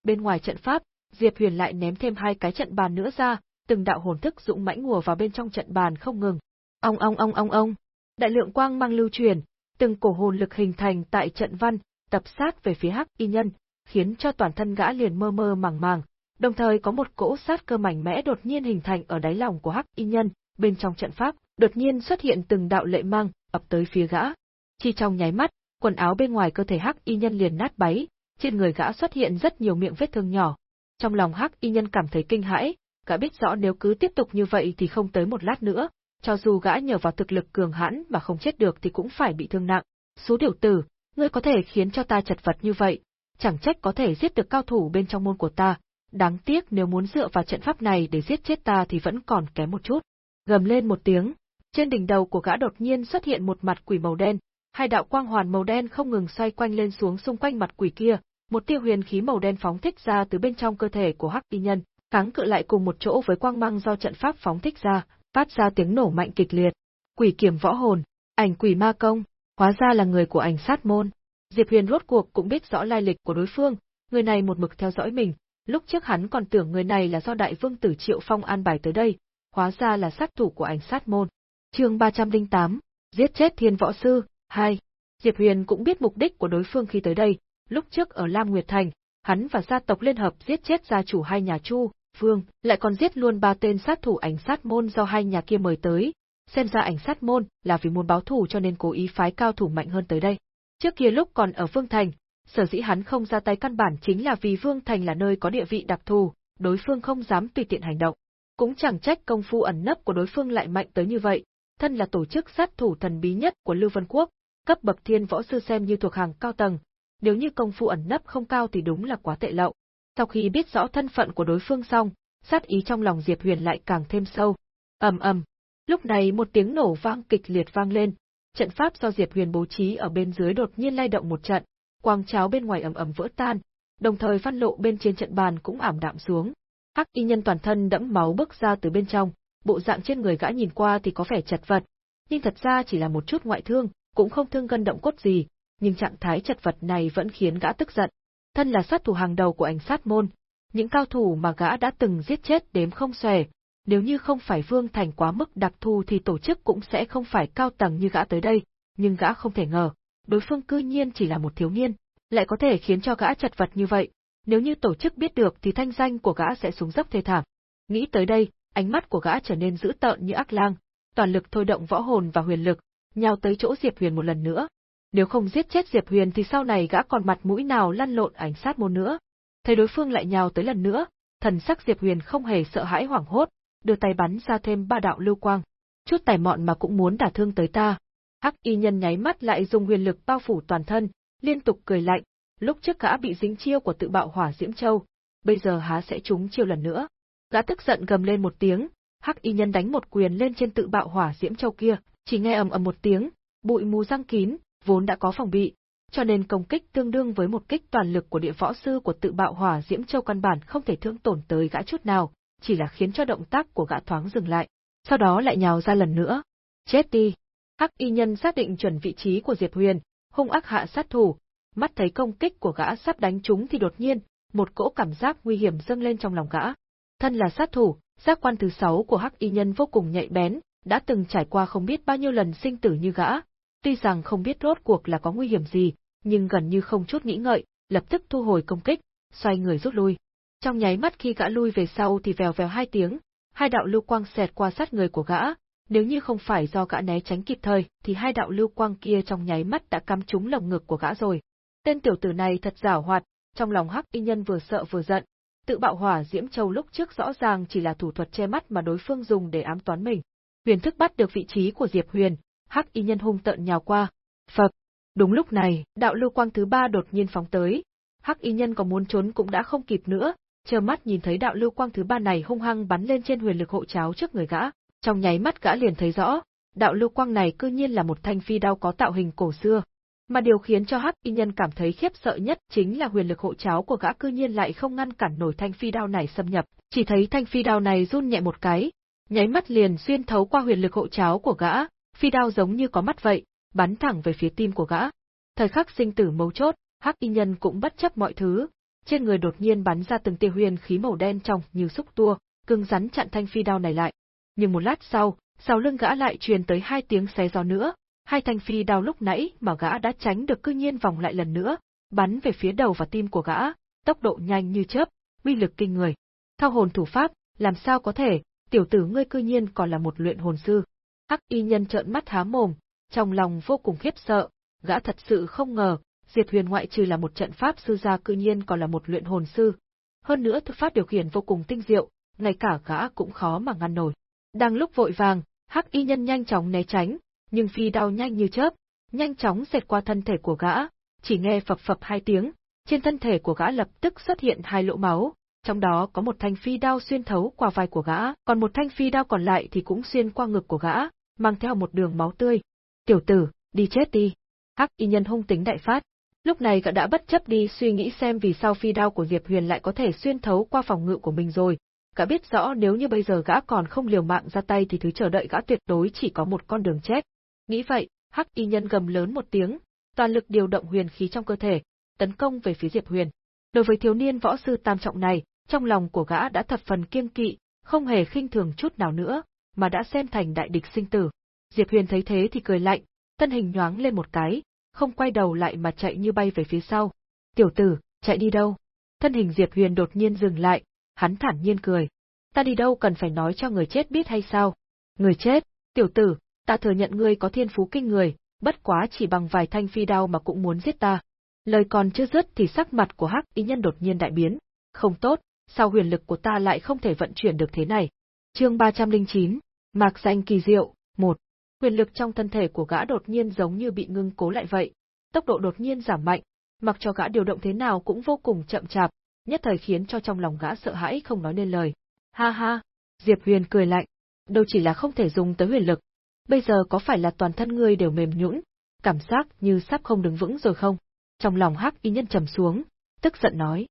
Bên ngoài trận pháp, Diệp Huyền lại ném thêm hai cái trận bàn nữa ra, từng đạo hồn thức dũng mãnh ngùa vào bên trong trận bàn không ngừng. Ong ong ong ong ong, đại lượng quang mang lưu truyền, từng cổ hồn lực hình thành tại trận văn, tập sát về phía Hắc Y Nhân, khiến cho toàn thân gã liền mơ mơ màng màng, đồng thời có một cỗ sát cơ mảnh mẽ đột nhiên hình thành ở đáy lòng của Hắc Y Nhân, bên trong trận pháp, đột nhiên xuất hiện từng đạo lệ mang, ập tới phía gã. Chỉ trong nháy mắt, quần áo bên ngoài cơ thể Hắc Y Nhân liền nát bấy, trên người gã xuất hiện rất nhiều miệng vết thương nhỏ. Trong lòng Hắc Y Nhân cảm thấy kinh hãi, gã biết rõ nếu cứ tiếp tục như vậy thì không tới một lát nữa, cho dù gã nhờ vào thực lực cường hãn mà không chết được thì cũng phải bị thương nặng. Số điều tử, ngươi có thể khiến cho ta chật vật như vậy, chẳng trách có thể giết được cao thủ bên trong môn của ta, đáng tiếc nếu muốn dựa vào trận pháp này để giết chết ta thì vẫn còn kém một chút. Gầm lên một tiếng, trên đỉnh đầu của gã đột nhiên xuất hiện một mặt quỷ màu đen, hai đạo quang hoàn màu đen không ngừng xoay quanh lên xuống xung quanh mặt quỷ kia, một tia huyền khí màu đen phóng thích ra từ bên trong cơ thể của Hắc Y Nhân, kháng cự lại cùng một chỗ với quang mang do trận pháp phóng thích ra, phát ra tiếng nổ mạnh kịch liệt. Quỷ kiểm võ hồn, ảnh quỷ ma công, hóa ra là người của ảnh sát môn. Diệp Huyền rốt cuộc cũng biết rõ lai lịch của đối phương, người này một mực theo dõi mình, lúc trước hắn còn tưởng người này là do đại vương tử Triệu Phong an bài tới đây, hóa ra là sát thủ của ảnh sát môn. Chương 308, giết chết Thiên Võ Sư, 2. Diệp Huyền cũng biết mục đích của đối phương khi tới đây, lúc trước ở Lam Nguyệt Thành, hắn và gia tộc liên hợp giết chết gia chủ hai nhà Chu, Vương, lại còn giết luôn ba tên sát thủ ảnh sát môn do hai nhà kia mời tới, xem ra ảnh sát môn là vì muốn báo thù cho nên cố ý phái cao thủ mạnh hơn tới đây. Trước kia lúc còn ở Vương Thành, sở dĩ hắn không ra tay căn bản chính là vì Vương Thành là nơi có địa vị đặc thù, đối phương không dám tùy tiện hành động. Cũng chẳng trách công phu ẩn nấp của đối phương lại mạnh tới như vậy, thân là tổ chức sát thủ thần bí nhất của Lưu Vân Quốc, cấp bậc thiên võ sư xem như thuộc hàng cao tầng, nếu như công phu ẩn nấp không cao thì đúng là quá tệ lậu. Sau khi biết rõ thân phận của đối phương xong, sát ý trong lòng Diệp Huyền lại càng thêm sâu. ầm ầm. Lúc này một tiếng nổ vang kịch liệt vang lên, trận pháp do Diệp Huyền bố trí ở bên dưới đột nhiên lay động một trận, quang cháo bên ngoài ầm ầm vỡ tan, đồng thời phân lộ bên trên trận bàn cũng ảm đạm xuống. Hắc y nhân toàn thân đẫm máu bước ra từ bên trong, bộ dạng trên người gã nhìn qua thì có vẻ chật vật, nhưng thật ra chỉ là một chút ngoại thương, cũng không thương gân động cốt gì, nhưng trạng thái chật vật này vẫn khiến gã tức giận. Thân là sát thủ hàng đầu của ảnh sát môn, những cao thủ mà gã đã từng giết chết đếm không xuể, nếu như không phải Vương Thành quá mức đặc thù thì tổ chức cũng sẽ không phải cao tầng như gã tới đây, nhưng gã không thể ngờ, đối phương cư nhiên chỉ là một thiếu niên, lại có thể khiến cho gã chật vật như vậy. Nếu như tổ chức biết được thì thanh danh của gã sẽ xuống dốc thê thảm. Nghĩ tới đây, ánh mắt của gã trở nên dữ tợn như ác lang, toàn lực thôi động võ hồn và huyền lực, nhào tới chỗ Diệp Huyền một lần nữa. Nếu không giết chết Diệp Huyền thì sau này gã còn mặt mũi nào lăn lộn ảnh sát môn nữa. Thấy đối phương lại nhào tới lần nữa, thần sắc Diệp Huyền không hề sợ hãi hoảng hốt, đưa tay bắn ra thêm ba đạo lưu quang. Chút tài mọn mà cũng muốn đả thương tới ta. Hắc y nhân nháy mắt lại dùng huyền lực bao phủ toàn thân, liên tục cười lạnh, lúc trước gã bị dính chiêu của tự bạo hỏa diễm châu, bây giờ há sẽ trúng chiêu lần nữa. Gã tức giận gầm lên một tiếng, hắc y nhân đánh một quyền lên trên tự bạo hỏa diễm châu kia, chỉ nghe ầm ầm một tiếng, bụi mù răng kín, vốn đã có phòng bị, cho nên công kích tương đương với một kích toàn lực của địa võ sư của tự bạo hỏa diễm châu căn bản không thể thương tổn tới gã chút nào, chỉ là khiến cho động tác của gã thoáng dừng lại, sau đó lại nhào ra lần nữa. Chết đi! Hắc y nhân xác định chuẩn vị trí của Diệp Huyền, hung ác hạ sát thủ, mắt thấy công kích của gã sắp đánh trúng thì đột nhiên, một cỗ cảm giác nguy hiểm dâng lên trong lòng gã. Thân là sát thủ, giác quan thứ sáu của Hắc Y Nhân vô cùng nhạy bén, đã từng trải qua không biết bao nhiêu lần sinh tử như gã. Tuy rằng không biết rốt cuộc là có nguy hiểm gì, nhưng gần như không chút nghĩ ngợi, lập tức thu hồi công kích, xoay người rút lui. Trong nháy mắt khi gã lui về sau thì vèo vèo hai tiếng, hai đạo lưu quang xẹt qua sát người của gã, nếu như không phải do gã né tránh kịp thời thì hai đạo lưu quang kia trong nháy mắt đã cắm trúng lồng ngực của gã rồi. Tên tiểu tử này thật giảo hoạt, trong lòng Hắc Y Nhân vừa sợ vừa giận, tự bạo hỏa diễm châu lúc trước rõ ràng chỉ là thủ thuật che mắt mà đối phương dùng để ám toán mình. Huyền thức bắt được vị trí của Diệp Huyền, Hắc Y Nhân hung tợn nhào qua. Phập. Đúng lúc này, đạo lưu quang thứ ba đột nhiên phóng tới. Hắc Y Nhân có muốn trốn cũng đã không kịp nữa, chờ mắt nhìn thấy đạo lưu quang thứ ba này hung hăng bắn lên trên huyền lực hộ cháo trước người gã. Trong nháy mắt gã liền thấy rõ, đạo lưu quang này cư nhiên là một thanh phi đao có tạo hình cổ xưa. Mà điều khiến cho Hắc Y Nhân cảm thấy khiếp sợ nhất chính là huyền lực hộ cháo của gã cư nhiên lại không ngăn cản nổi thanh phi đao này xâm nhập, chỉ thấy thanh phi đao này run nhẹ một cái, nháy mắt liền xuyên thấu qua huyền lực hộ cháo của gã, phi đao giống như có mắt vậy, bắn thẳng về phía tim của gã. Thời khắc sinh tử mấu chốt, Hắc Y Nhân cũng bất chấp mọi thứ, trên người đột nhiên bắn ra từng tia huyền khí màu đen trong như xúc tua, cứng rắn chặn thanh phi đao này lại. Nhưng một lát sau, sau lưng gã lại truyền tới hai tiếng xé gió nữa, hai thanh phi đao lúc nãy mà gã đã tránh được cư nhiên vòng lại lần nữa, bắn về phía đầu và tim của gã, tốc độ nhanh như chớp, uy lực kinh người. Thao hồn thủ pháp, làm sao có thể, tiểu tử ngươi cư nhiên còn là một luyện hồn sư. Hắc y nhân trợn mắt há mồm, trong lòng vô cùng khiếp sợ, gã thật sự không ngờ, Diệp Huyền ngoại trừ là một trận pháp sư gia cư nhiên còn là một luyện hồn sư. Hơn nữa thực pháp điều khiển vô cùng tinh diệu, ngay cả gã cũng khó mà ngăn nổi. Đang lúc vội vàng, Hắc y nhân nhanh chóng né tránh, nhưng phi đao nhanh như chớp, nhanh chóng xẹt qua thân thể của gã, chỉ nghe phập phập hai tiếng, trên thân thể của gã lập tức xuất hiện hai lỗ máu, trong đó có một thanh phi đao xuyên thấu qua vai của gã, còn một thanh phi đao còn lại thì cũng xuyên qua ngực của gã, mang theo một đường máu tươi. Tiểu tử, đi chết đi. Hắc y nhân hung tính đại phát. Lúc này gã đã bất chấp đi suy nghĩ xem vì sao phi đao của Diệp Huyền lại có thể xuyên thấu qua phòng ngự của mình rồi. Gã biết rõ nếu như bây giờ gã còn không liều mạng ra tay thì thứ chờ đợi gã tuyệt đối chỉ có một con đường chết. Nghĩ vậy, Hắc y nhân gầm lớn một tiếng, toàn lực điều động huyền khí trong cơ thể, tấn công về phía Diệp Huyền. Đối với thiếu niên võ sư tam trọng này, trong lòng của gã đã thập phần kiêng kỵ, không hề khinh thường chút nào nữa, mà đã xem thành đại địch sinh tử. Diệp Huyền thấy thế thì cười lạnh, thân hình nhoáng lên một cái, không quay đầu lại mà chạy như bay về phía sau. Tiểu tử, chạy đi đâu? Thân hình Diệp Huyền đột nhiên dừng lại, hắn thản nhiên cười. Ta đi đâu cần phải nói cho người chết biết hay sao? Người chết, tiểu tử, ta thừa nhận ngươi có thiên phú kinh người, bất quá chỉ bằng vài thanh phi đao mà cũng muốn giết ta. Lời còn chưa dứt thì sắc mặt của Hắc ý nhân đột nhiên đại biến. Không tốt, sao huyền lực của ta lại không thể vận chuyển được thế này? Chương 309, Mạc danh kỳ diệu, 1. Quyền lực trong thân thể của gã đột nhiên giống như bị ngưng cố lại vậy, tốc độ đột nhiên giảm mạnh, mặc cho gã điều động thế nào cũng vô cùng chậm chạp, nhất thời khiến cho trong lòng gã sợ hãi không nói nên lời. Ha ha, Diệp Huyền cười lạnh, đâu chỉ là không thể dùng tới huyền lực, bây giờ có phải là toàn thân ngươi đều mềm nhũn, cảm giác như sắp không đứng vững rồi không? Trong lòng Hắc Y Nhân trầm xuống, tức giận nói: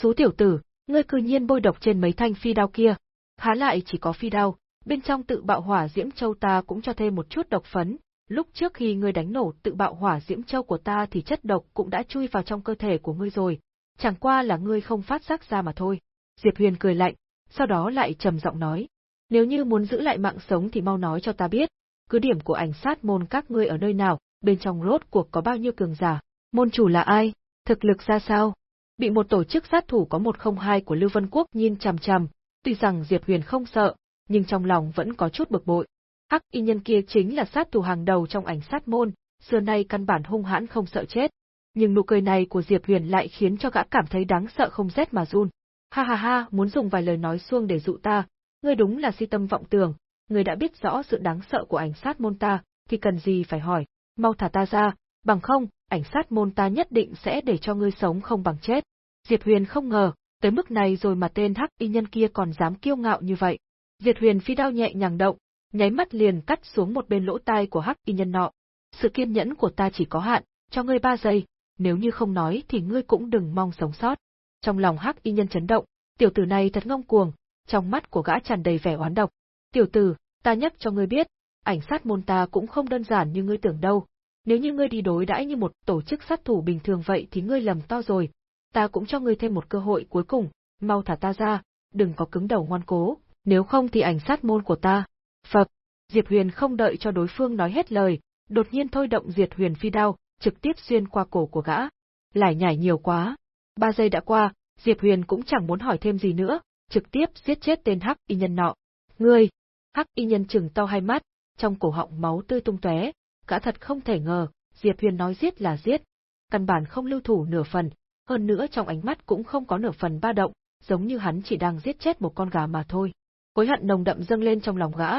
"Số tiểu tử, ngươi cư nhiên bôi độc trên mấy thanh phi đao kia, há lại chỉ có phi đao, bên trong tự bạo hỏa diễm châu ta cũng cho thêm một chút độc phấn, lúc trước khi ngươi đánh nổ tự bạo hỏa diễm châu của ta thì chất độc cũng đã chui vào trong cơ thể của ngươi rồi, chẳng qua là ngươi không phát giác ra mà thôi." Diệp Huyền cười lạnh, sau đó lại trầm giọng nói: "Nếu như muốn giữ lại mạng sống thì mau nói cho ta biết, cứ điểm của ảnh sát môn các ngươi ở nơi nào, bên trong rốt cuộc có bao nhiêu cường giả, môn chủ là ai, thực lực ra sao?" Bị một tổ chức sát thủ có một không hai của Lưu Vân Quốc nhìn chằm chằm, tuy rằng Diệp Huyền không sợ, nhưng trong lòng vẫn có chút bực bội. Hắc y nhân kia chính là sát thủ hàng đầu trong ảnh sát môn, xưa nay căn bản hung hãn không sợ chết. Nhưng nụ cười này của Diệp Huyền lại khiến cho gã cảm thấy đáng sợ không rét mà run. Ha ha ha, muốn dùng vài lời nói xuông để dụ ta, ngươi đúng là si tâm vọng tưởng, ngươi đã biết rõ sự đáng sợ của ảnh sát môn ta, thì cần gì phải hỏi, mau thả ta ra, bằng không, ảnh sát môn ta nhất định sẽ để cho ngươi sống không bằng chết. Diệp Huyền không ngờ, tới mức này rồi mà tên hắc y nhân kia còn dám kiêu ngạo như vậy. Diệt Huyền phi đao nhẹ nhàng động, nháy mắt liền cắt xuống một bên lỗ tai của hắc y nhân nọ. Sự kiên nhẫn của ta chỉ có hạn, cho ngươi ba giây, nếu như không nói thì ngươi cũng đừng mong sống sót. Trong lòng hắc y nhân chấn động, tiểu tử này thật ngông cuồng, trong mắt của gã tràn đầy vẻ oán độc. Tiểu tử, ta nhắc cho ngươi biết, ảnh sát môn ta cũng không đơn giản như ngươi tưởng đâu. Nếu như ngươi đi đối đãi như một tổ chức sát thủ bình thường vậy thì ngươi lầm to rồi. Ta cũng cho ngươi thêm một cơ hội cuối cùng, mau thả ta ra, đừng có cứng đầu ngoan cố, nếu không thì ảnh sát môn của ta. Phật, Diệp Huyền không đợi cho đối phương nói hết lời, đột nhiên thôi động Diệt Huyền phi đao, trực tiếp xuyên qua cổ của gã. Lại nhảy nhiều quá. Ba giây đã qua, Diệp Huyền cũng chẳng muốn hỏi thêm gì nữa, trực tiếp giết chết tên Hắc Y nhân nọ. Ngươi! Hắc Y nhân chừng to hai mắt, trong cổ họng máu tươi tung tóe, gã thật không thể ngờ, Diệp Huyền nói giết là giết, căn bản không lưu thủ nửa phần, hơn nữa trong ánh mắt cũng không có nửa phần ba động, giống như hắn chỉ đang giết chết một con gà mà thôi. Hối hận nồng đậm dâng lên trong lòng gã,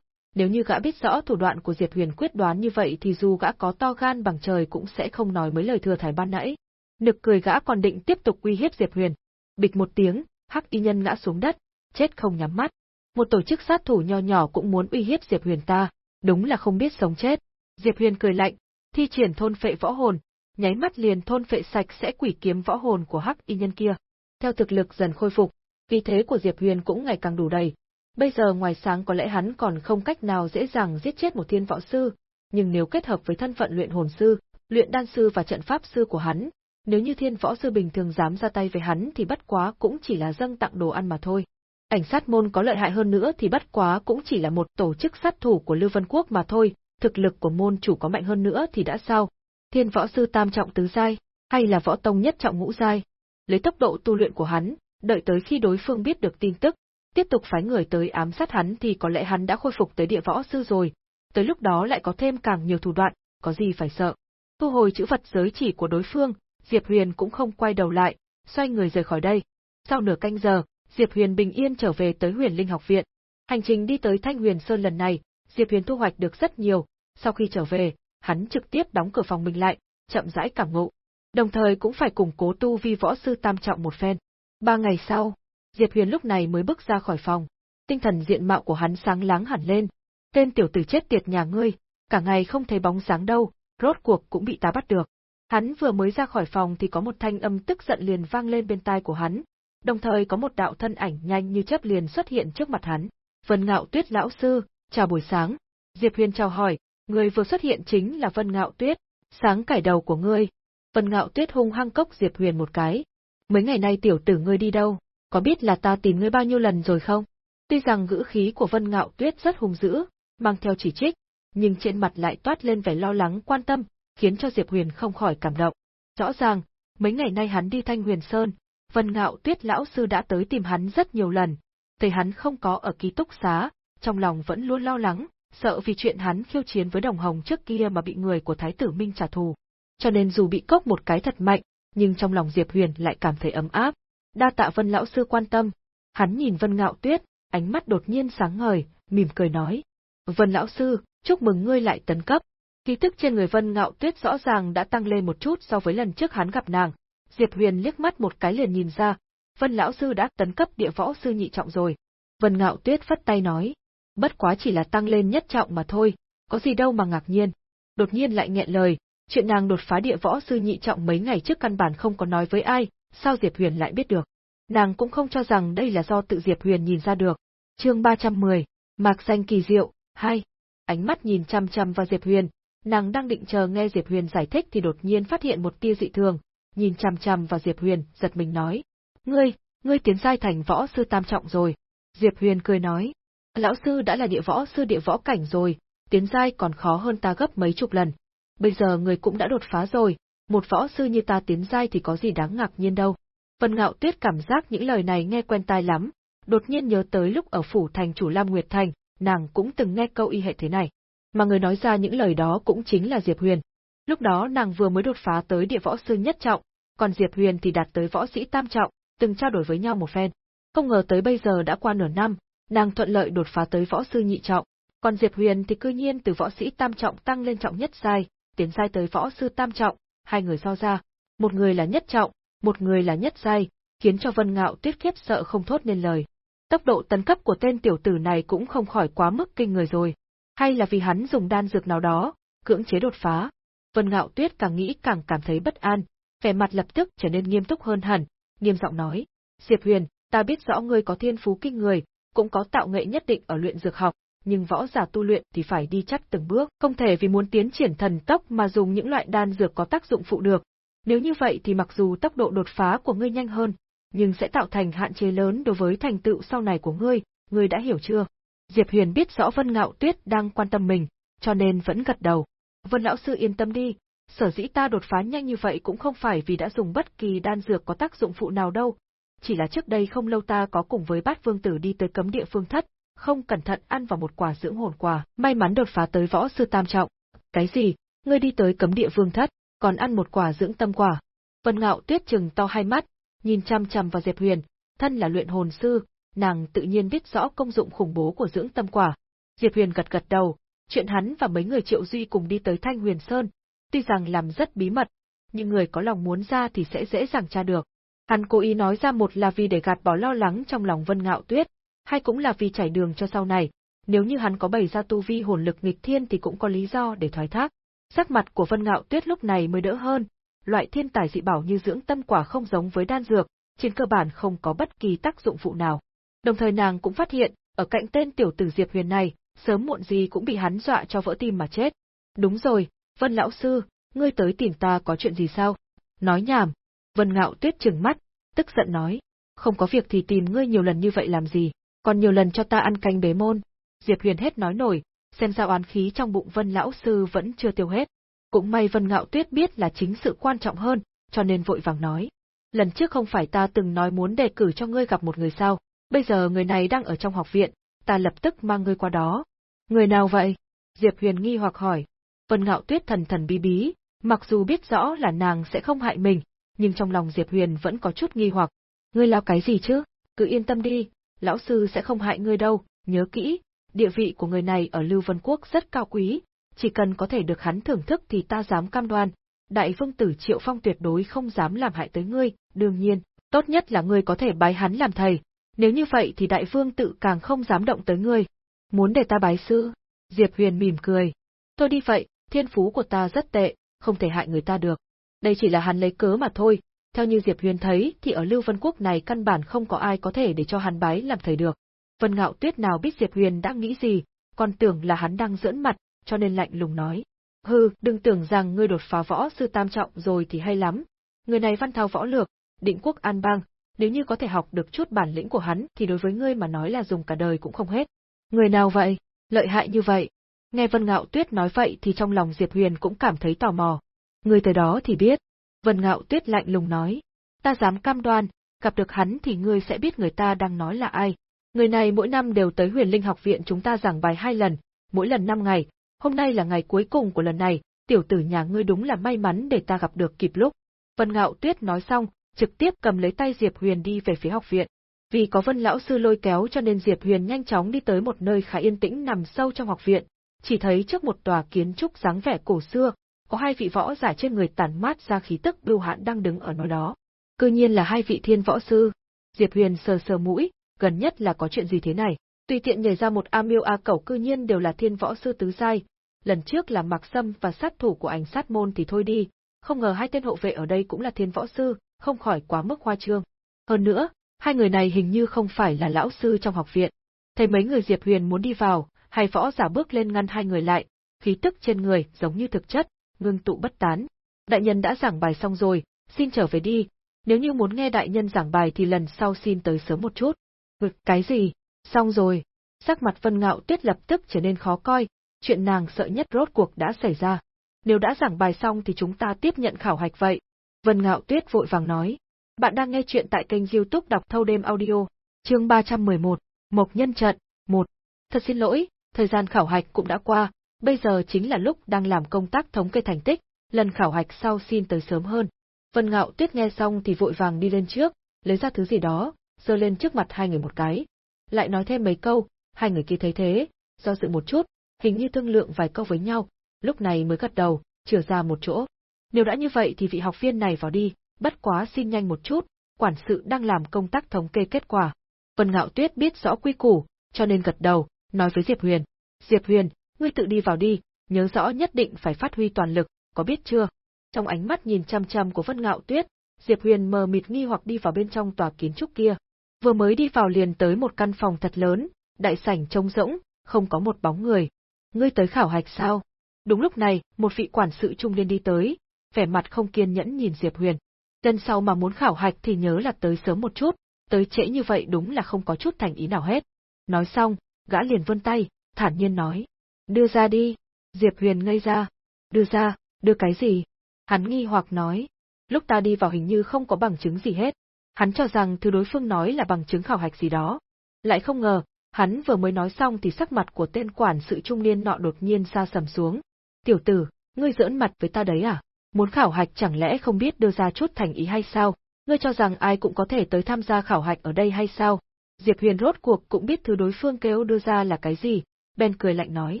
nếu như gã biết rõ thủ đoạn của Diệp Huyền quyết đoán như vậy thì dù gã có to gan bằng trời cũng sẽ không nói mấy lời thừa thải ban nãy. Nực cười gã còn định tiếp tục uy hiếp Diệp Huyền. Bịch một tiếng, Hắc Y Nhân ngã xuống đất, chết không nhắm mắt. Một tổ chức sát thủ nho nhỏ cũng muốn uy hiếp Diệp Huyền ta, đúng là không biết sống chết. Diệp Huyền cười lạnh, thi triển thôn phệ võ hồn, nháy mắt liền thôn phệ sạch sẽ quỷ kiếm võ hồn của Hắc Y Nhân kia. Theo thực lực dần khôi phục, vì thế của Diệp Huyền cũng ngày càng đủ đầy, Bây giờ ngoài sáng có lẽ hắn còn không cách nào dễ dàng giết chết một thiên võ sư, nhưng nếu kết hợp với thân phận luyện hồn sư, luyện đan sư và trận pháp sư của hắn, nếu như thiên võ sư bình thường dám ra tay với hắn thì bất quá cũng chỉ là dâng tặng đồ ăn mà thôi. Ảnh sát môn có lợi hại hơn nữa thì bất quá cũng chỉ là một tổ chức sát thủ của Lưu Vân Quốc mà thôi, thực lực của môn chủ có mạnh hơn nữa thì đã sao? Thiên võ sư tam trọng tứ giai, hay là võ tông nhất trọng ngũ giai? Lấy tốc độ tu luyện của hắn, đợi tới khi đối phương biết được tin tức, tiếp tục phái người tới ám sát hắn thì có lẽ hắn đã khôi phục tới địa võ sư rồi, tới lúc đó lại có thêm càng nhiều thủ đoạn, có gì phải sợ. Thu hồi chữ vật giới chỉ của đối phương, Diệp Huyền cũng không quay đầu lại, xoay người rời khỏi đây. Sau nửa canh giờ, Diệp Huyền bình yên trở về tới Huyền Linh học viện. Hành trình đi tới Thanh Huyền Sơn lần này, Diệp Huyền thu hoạch được rất nhiều, sau khi trở về, hắn trực tiếp đóng cửa phòng mình lại, chậm rãi cảm ngộ. Đồng thời cũng phải củng cố tu vi võ sư tam trọng một phen. Ba ngày sau, Diệp Huyền lúc này mới bước ra khỏi phòng. Tinh thần diện mạo của hắn sáng láng hẳn lên. Tên tiểu tử chết tiệt nhà ngươi, cả ngày không thấy bóng dáng đâu, rốt cuộc cũng bị ta bắt được. Hắn vừa mới ra khỏi phòng thì có một thanh âm tức giận liền vang lên bên tai của hắn, đồng thời có một đạo thân ảnh nhanh như chớp liền xuất hiện trước mặt hắn. Vân Ngạo Tuyết lão sư, chào buổi sáng. Diệp Huyền chào hỏi, người vừa xuất hiện chính là Vân Ngạo Tuyết, sáng cải đầu của ngươi. Vân Ngạo Tuyết hung hăng cốc Diệp Huyền một cái. Mấy ngày nay tiểu tử ngươi đi đâu? Có biết là ta tìm ngươi bao nhiêu lần rồi không? Tuy rằng ngữ khí của Vân Ngạo Tuyết rất hung dữ, mang theo chỉ trích, nhưng trên mặt lại toát lên vẻ lo lắng quan tâm, khiến cho Diệp Huyền không khỏi cảm động. Rõ ràng, mấy ngày nay hắn đi Thanh Huyền Sơn, Vân Ngạo Tuyết lão sư đã tới tìm hắn rất nhiều lần, thấy hắn không có ở ký túc xá, trong lòng vẫn luôn lo lắng, sợ vì chuyện hắn khiêu chiến với Đồng Hồng trước kia mà bị người của Thái tử Minh trả thù. Cho nên dù bị cốc một cái thật mạnh, nhưng trong lòng Diệp Huyền lại cảm thấy ấm áp, Đa tạ Vân lão sư quan tâm. Hắn nhìn Vân Ngạo Tuyết, ánh mắt đột nhiên sáng ngời, mỉm cười nói: "Vân lão sư, chúc mừng ngươi lại tấn cấp." Khí tức trên người Vân Ngạo Tuyết rõ ràng đã tăng lên một chút so với lần trước hắn gặp nàng. Diệp Huyền liếc mắt một cái liền nhìn ra, Vân lão sư đã tấn cấp địa võ sư nhị trọng rồi. Vân Ngạo Tuyết phất tay nói: "Bất quá chỉ là tăng lên nhất trọng mà thôi, có gì đâu mà ngạc nhiên." Đột nhiên lại nghẹn lời, chuyện nàng đột phá địa võ sư nhị trọng mấy ngày trước căn bản không có nói với ai, sao Diệp Huyền lại biết được? Nàng cũng không cho rằng đây là do tự Diệp Huyền nhìn ra được. Chương 310, Mạc danh kỳ diệu, hai. Ánh mắt nhìn chăm chăm vào Diệp Huyền, nàng đang định chờ nghe Diệp Huyền giải thích thì đột nhiên phát hiện một tia dị thường, nhìn chăm chăm vào Diệp Huyền, giật mình nói: "Ngươi, ngươi tiến giai thành võ sư tam trọng rồi." Diệp Huyền cười nói: "Lão sư đã là địa võ sư địa võ cảnh rồi, tiến giai còn khó hơn ta gấp mấy chục lần. Bây giờ ngươi cũng đã đột phá rồi, một võ sư như ta tiến giai thì có gì đáng ngạc nhiên đâu. Vân Ngạo Tuyết cảm giác những lời này nghe quen tai lắm, đột nhiên nhớ tới lúc ở phủ thành chủ Lam Nguyệt Thành, nàng cũng từng nghe câu y hệ thế này. Mà người nói ra những lời đó cũng chính là Diệp Huyền. Lúc đó nàng vừa mới đột phá tới địa võ sư nhất trọng, còn Diệp Huyền thì đạt tới võ sĩ tam trọng, từng trao đổi với nhau một phen. Không ngờ tới bây giờ đã qua nửa năm, nàng thuận lợi đột phá tới võ sư nhị trọng, còn Diệp Huyền thì cư nhiên từ võ sĩ tam trọng tăng lên trọng nhất giai, tiến giai tới võ sư tam trọng, hai người so ra, một người là nhất trọng, một người là nhất giai, khiến cho Vân Ngạo Tuyết khiếp sợ không thốt nên lời. Tốc độ tấn cấp của tên tiểu tử này cũng không khỏi quá mức kinh người rồi, hay là vì hắn dùng đan dược nào đó, cưỡng chế đột phá. Vân Ngạo Tuyết càng nghĩ càng cảm thấy bất an, vẻ mặt lập tức trở nên nghiêm túc hơn hẳn, nghiêm giọng nói: "Diệp Huyền, ta biết rõ ngươi có thiên phú kinh người, cũng có tạo nghệ nhất định ở luyện dược học, nhưng võ giả tu luyện thì phải đi chắc từng bước, không thể vì muốn tiến triển thần tốc mà dùng những loại đan dược có tác dụng phụ được. Nếu như vậy thì mặc dù tốc độ đột phá của ngươi nhanh hơn, nhưng sẽ tạo thành hạn chế lớn đối với thành tựu sau này của ngươi, ngươi đã hiểu chưa? Diệp Huyền biết rõ Vân Ngạo Tuyết đang quan tâm mình, cho nên vẫn gật đầu. Vân lão sư yên tâm đi, sở dĩ ta đột phá nhanh như vậy cũng không phải vì đã dùng bất kỳ đan dược có tác dụng phụ nào đâu, chỉ là trước đây không lâu ta có cùng với bát vương tử đi tới cấm địa phương thất, không cẩn thận ăn vào một quả dưỡng hồn quả, may mắn đột phá tới võ sư tam trọng. Cái gì? Ngươi đi tới cấm địa vương thất, còn ăn một quả dưỡng tâm quả. Vân Ngạo Tuyết trừng to hai mắt, nhìn chăm chăm vào Diệp Huyền, thân là luyện hồn sư, nàng tự nhiên biết rõ công dụng khủng bố của dưỡng tâm quả. Diệp Huyền gật gật đầu, chuyện hắn và mấy người Triệu Duy cùng đi tới Thanh Huyền Sơn, tuy rằng làm rất bí mật, nhưng người có lòng muốn ra thì sẽ dễ dàng tra được. Hắn cố ý nói ra một là vì để gạt bỏ lo lắng trong lòng Vân Ngạo Tuyết, hay cũng là vì trải đường cho sau này, nếu như hắn có bày ra tu vi hồn lực nghịch thiên thì cũng có lý do để thoái thác. Sắc mặt của Vân Ngạo Tuyết lúc này mới đỡ hơn, loại thiên tài dị bảo như dưỡng tâm quả không giống với đan dược, trên cơ bản không có bất kỳ tác dụng phụ nào. Đồng thời nàng cũng phát hiện, ở cạnh tên tiểu tử Diệp Huyền này, sớm muộn gì cũng bị hắn dọa cho vỡ tim mà chết. Đúng rồi, Vân lão sư, ngươi tới tìm ta có chuyện gì sao? Nói nhảm. Vân Ngạo Tuyết trừng mắt, tức giận nói, không có việc thì tìm ngươi nhiều lần như vậy làm gì, còn nhiều lần cho ta ăn canh bế môn. Diệp Huyền hết nói nổi, xem ra oán khí trong bụng Vân lão sư vẫn chưa tiêu hết. Cũng may Vân Ngạo Tuyết biết là chính sự quan trọng hơn, cho nên vội vàng nói. Lần trước không phải ta từng nói muốn đề cử cho ngươi gặp một người sao, bây giờ người này đang ở trong học viện, ta lập tức mang ngươi qua đó. Người nào vậy? Diệp Huyền nghi hoặc hỏi. Vân Ngạo Tuyết thần thần bí bí, mặc dù biết rõ là nàng sẽ không hại mình, nhưng trong lòng Diệp Huyền vẫn có chút nghi hoặc. Ngươi lao cái gì chứ? Cứ yên tâm đi, lão sư sẽ không hại ngươi đâu, nhớ kỹ, địa vị của người này ở Lưu Vân Quốc rất cao quý, chỉ cần có thể được hắn thưởng thức thì ta dám cam đoan, đại vương tử Triệu Phong tuyệt đối không dám làm hại tới ngươi, đương nhiên, tốt nhất là ngươi có thể bái hắn làm thầy, nếu như vậy thì đại vương tự càng không dám động tới ngươi. Muốn để ta bái sư? Diệp Huyền mỉm cười. Tôi đi vậy, thiên phú của ta rất tệ, không thể hại người ta được. Đây chỉ là hắn lấy cớ mà thôi, theo như Diệp Huyền thấy thì ở Lưu Vân Quốc này căn bản không có ai có thể để cho hắn bái làm thầy được. Vân Ngạo Tuyết nào biết Diệp Huyền đã nghĩ gì, còn tưởng là hắn đang giỡn mặt, cho nên lạnh lùng nói. Hừ, đừng tưởng rằng ngươi đột phá võ sư tam trọng rồi thì hay lắm. Người này văn thao võ lược, định quốc an bang, nếu như có thể học được chút bản lĩnh của hắn thì đối với ngươi mà nói là dùng cả đời cũng không hết. Người nào vậy? Lợi hại như vậy? Nghe Vân Ngạo Tuyết nói vậy thì trong lòng Diệp Huyền cũng cảm thấy tò mò. Người tới đó thì biết. Vân Ngạo Tuyết lạnh lùng nói. Ta dám cam đoan, gặp được hắn thì ngươi sẽ biết người ta đang nói là ai. Người này mỗi năm đều tới huyền linh học viện chúng ta giảng bài hai lần, mỗi lần năm ngày, hôm nay là ngày cuối cùng của lần này, tiểu tử nhà ngươi đúng là may mắn để ta gặp được kịp lúc. Vân Ngạo Tuyết nói xong, trực tiếp cầm lấy tay Diệp Huyền đi về phía học viện. Vì có Vân lão sư lôi kéo cho nên Diệp Huyền nhanh chóng đi tới một nơi khá yên tĩnh nằm sâu trong học viện, chỉ thấy trước một tòa kiến trúc dáng vẻ cổ xưa, có hai vị võ giả trên người tản mát ra khí tức bưu hạn đang đứng ở nơi đó. Cư nhiên là hai vị thiên võ sư. Diệp Huyền sờ sờ mũi, gần nhất là có chuyện gì thế này? Tùy tiện nhảy ra một A Miêu A Cẩu cư nhiên đều là thiên võ sư tứ giai, lần trước là Mạc Sâm và sát thủ của ảnh sát môn thì thôi đi, không ngờ hai tên hộ vệ ở đây cũng là thiên võ sư, không khỏi quá mức hoa trương. Hơn nữa, hai người này hình như không phải là lão sư trong học viện. Thấy mấy người Diệp Huyền muốn đi vào, hai võ giả bước lên ngăn hai người lại, khí tức trên người giống như thực chất, ngưng tụ bất tán. Đại nhân đã giảng bài xong rồi, xin trở về đi, nếu như muốn nghe đại nhân giảng bài thì lần sau xin tới sớm một chút. Ngực cái gì? Xong rồi. Sắc mặt Vân Ngạo Tuyết lập tức trở nên khó coi, chuyện nàng sợ nhất rốt cuộc đã xảy ra. Nếu đã giảng bài xong thì chúng ta tiếp nhận khảo hạch vậy. Vân Ngạo Tuyết vội vàng nói. Bạn đang nghe chuyện tại kênh youtube đọc thâu đêm audio, chương 311, Mộc Nhân Trận, 1. Thật xin lỗi, thời gian khảo hạch cũng đã qua, bây giờ chính là lúc đang làm công tác thống kê thành tích, lần khảo hạch sau xin tới sớm hơn. Vân Ngạo Tuyết nghe xong thì vội vàng đi lên trước, lấy ra thứ gì đó, giơ lên trước mặt hai người một cái. Lại nói thêm mấy câu, hai người kia thấy thế, do dự một chút, hình như thương lượng vài câu với nhau, lúc này mới gật đầu, chừa ra một chỗ. Nếu đã như vậy thì vị học viên này vào đi, bất quá xin nhanh một chút, quản sự đang làm công tác thống kê kết quả. Vân Ngạo Tuyết biết rõ quy củ, cho nên gật đầu, nói với Diệp Huyền. Diệp Huyền, ngươi tự đi vào đi, nhớ rõ nhất định phải phát huy toàn lực, có biết chưa? Trong ánh mắt nhìn chăm chăm của Vân Ngạo Tuyết, Diệp Huyền mờ mịt nghi hoặc đi vào bên trong tòa kiến trúc kia. Vừa mới đi vào liền tới một căn phòng thật lớn, đại sảnh trống rỗng, không có một bóng người. Ngươi tới khảo hạch sao? Đúng lúc này, một vị quản sự trung niên đi tới, vẻ mặt không kiên nhẫn nhìn Diệp Huyền. Lần sau mà muốn khảo hạch thì nhớ là tới sớm một chút, tới trễ như vậy đúng là không có chút thành ý nào hết. Nói xong, gã liền vươn tay, thản nhiên nói. Đưa ra đi. Diệp Huyền ngây ra. Đưa ra, đưa cái gì? Hắn nghi hoặc nói. Lúc ta đi vào hình như không có bằng chứng gì hết. Hắn cho rằng thứ đối phương nói là bằng chứng khảo hạch gì đó. Lại không ngờ, hắn vừa mới nói xong thì sắc mặt của tên quản sự trung niên nọ đột nhiên xa sầm xuống. Tiểu tử, ngươi giỡn mặt với ta đấy à? Muốn khảo hạch chẳng lẽ không biết đưa ra chút thành ý hay sao? Ngươi cho rằng ai cũng có thể tới tham gia khảo hạch ở đây hay sao? Diệp Huyền rốt cuộc cũng biết thứ đối phương kêu đưa ra là cái gì, Ben cười lạnh nói.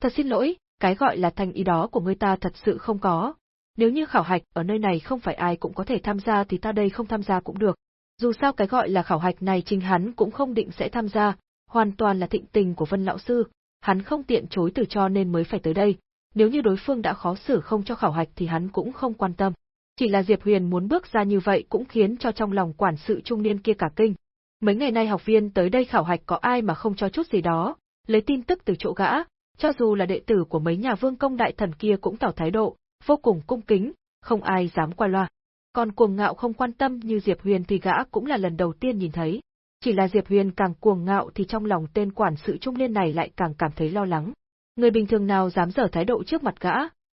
Thật xin lỗi, cái gọi là thành ý đó của ngươi ta thật sự không có. Nếu như khảo hạch ở nơi này không phải ai cũng có thể tham gia thì ta đây không tham gia cũng được. Dù sao cái gọi là khảo hạch này chính hắn cũng không định sẽ tham gia, hoàn toàn là thịnh tình của Vân Lão Sư, hắn không tiện chối từ cho nên mới phải tới đây. Nếu như đối phương đã khó xử không cho khảo hạch thì hắn cũng không quan tâm. Chỉ là Diệp Huyền muốn bước ra như vậy cũng khiến cho trong lòng quản sự trung niên kia cả kinh. Mấy ngày nay học viên tới đây khảo hạch có ai mà không cho chút gì đó, lấy tin tức từ chỗ gã, cho dù là đệ tử của mấy nhà vương công đại thần kia cũng tỏ thái độ, vô cùng cung kính, không ai dám qua loa. Còn cuồng ngạo không quan tâm như Diệp Huyền thì gã cũng là lần đầu tiên nhìn thấy. Chỉ là Diệp Huyền càng cuồng ngạo thì trong lòng tên quản sự trung niên này lại càng cảm thấy lo lắng. Người bình thường nào dám dở thái độ trước mặt gã,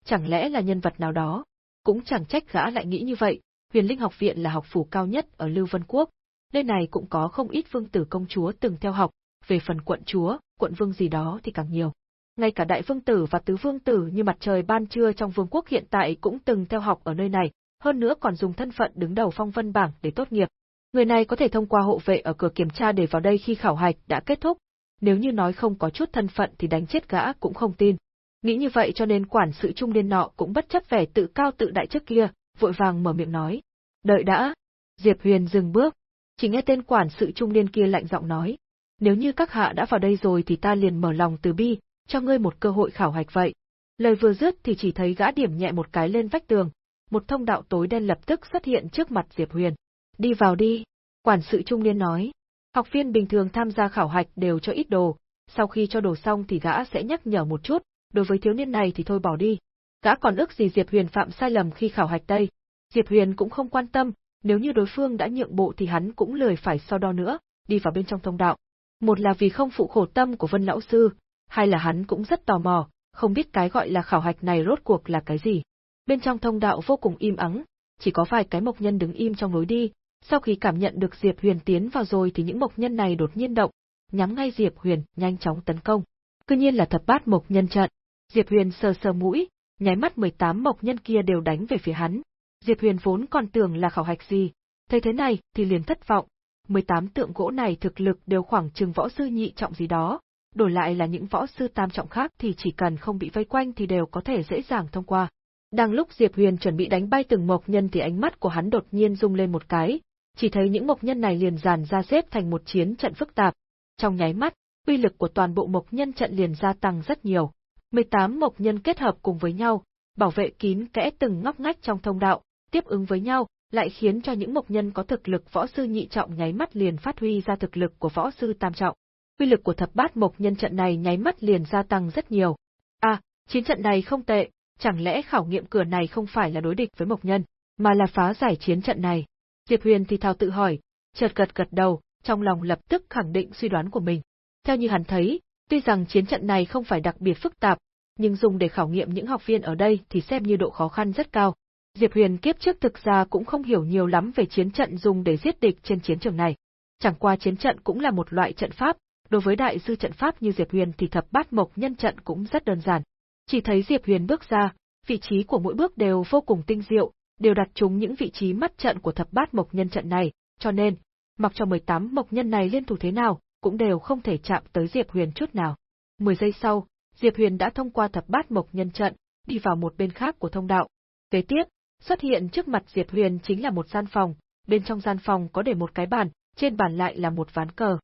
chẳng lẽ là nhân vật nào đó? Cũng chẳng trách gã lại nghĩ như vậy, huyền linh học viện là học phủ cao nhất ở Lưu Vân Quốc, nơi này cũng có không ít vương tử công chúa từng theo học, về phần quận chúa, quận vương gì đó thì càng nhiều. Ngay cả đại vương tử và tứ vương tử như mặt trời ban trưa trong vương quốc hiện tại cũng từng theo học ở nơi này, hơn nữa còn dùng thân phận đứng đầu phong vân bảng để tốt nghiệp. Người này có thể thông qua hộ vệ ở cửa kiểm tra để vào đây khi khảo hạch đã kết thúc, nếu như nói không có chút thân phận thì đánh chết gã cũng không tin. Nghĩ như vậy cho nên quản sự trung niên nọ cũng bất chấp vẻ tự cao tự đại trước kia, vội vàng mở miệng nói. Đợi đã. Diệp Huyền dừng bước. Chỉ nghe tên quản sự trung niên kia lạnh giọng nói. Nếu như các hạ đã vào đây rồi thì ta liền mở lòng từ bi, cho ngươi một cơ hội khảo hạch vậy. Lời vừa dứt thì chỉ thấy gã điểm nhẹ một cái lên vách tường, một thông đạo tối đen lập tức xuất hiện trước mặt Diệp Huyền. Đi vào đi, quản sự trung niên nói. Học viên bình thường tham gia khảo hạch đều cho ít đồ, sau khi cho đồ xong thì gã sẽ nhắc nhở một chút, đối với thiếu niên này thì thôi bỏ đi. Gã còn ước gì Diệp Huyền phạm sai lầm khi khảo hạch đây. Diệp Huyền cũng không quan tâm, nếu như đối phương đã nhượng bộ thì hắn cũng lười phải so đo nữa, đi vào bên trong thông đạo. Một là vì không phụ khổ tâm của Vân Lão Sư, hay là hắn cũng rất tò mò, không biết cái gọi là khảo hạch này rốt cuộc là cái gì. Bên trong thông đạo vô cùng im ắng, chỉ có vài cái mộc nhân đứng im trong lối đi, sau khi cảm nhận được Diệp Huyền tiến vào rồi thì những mộc nhân này đột nhiên động, nhắm ngay Diệp Huyền, nhanh chóng tấn công. Cứ nhiên là thập bát mộc nhân trận. Diệp Huyền sờ sờ mũi, nháy mắt 18 mộc nhân kia đều đánh về phía hắn. Diệp Huyền vốn còn tưởng là khảo hạch gì, thấy thế này thì liền thất vọng. 18 tượng gỗ này thực lực đều khoảng chừng võ sư nhị trọng gì đó, đổi lại là những võ sư tam trọng khác thì chỉ cần không bị vây quanh thì đều có thể dễ dàng thông qua. Đang lúc Diệp Huyền chuẩn bị đánh bay từng mộc nhân thì ánh mắt của hắn đột nhiên rung lên một cái, chỉ thấy những mộc nhân này liền dàn ra xếp thành một chiến trận phức tạp. Trong nháy mắt, uy lực của toàn bộ mộc nhân trận liền gia tăng rất nhiều. 18 mộc nhân kết hợp cùng với nhau, bảo vệ kín kẽ từng ngóc ngách trong thông đạo, tiếp ứng với nhau, lại khiến cho những mộc nhân có thực lực võ sư nhị trọng nháy mắt liền phát huy ra thực lực của võ sư tam trọng. Uy lực của thập bát mộc nhân trận này nháy mắt liền gia tăng rất nhiều. À, chiến trận này không tệ, chẳng lẽ khảo nghiệm cửa này không phải là đối địch với mộc nhân, mà là phá giải chiến trận này. Diệp Huyền thì thào tự hỏi, chợt gật gật đầu, trong lòng lập tức khẳng định suy đoán của mình. Theo như hắn thấy, tuy rằng chiến trận này không phải đặc biệt phức tạp, nhưng dùng để khảo nghiệm những học viên ở đây thì xem như độ khó khăn rất cao. Diệp Huyền kiếp trước thực ra cũng không hiểu nhiều lắm về chiến trận dùng để giết địch trên chiến trường này. Chẳng qua chiến trận cũng là một loại trận pháp, đối với đại sư trận pháp như Diệp Huyền thì thập bát mộc nhân trận cũng rất đơn giản. Chỉ thấy Diệp Huyền bước ra, vị trí của mỗi bước đều vô cùng tinh diệu, đều đặt trúng những vị trí mắt trận của thập bát mộc nhân trận này, cho nên, mặc cho 18 mộc nhân này liên thủ thế nào, cũng đều không thể chạm tới Diệp Huyền chút nào. 10 giây sau, Diệp Huyền đã thông qua thập bát mộc nhân trận, đi vào một bên khác của thông đạo. Kế tiếp, xuất hiện trước mặt Diệp Huyền chính là một gian phòng, bên trong gian phòng có để một cái bàn, trên bàn lại là một ván cờ.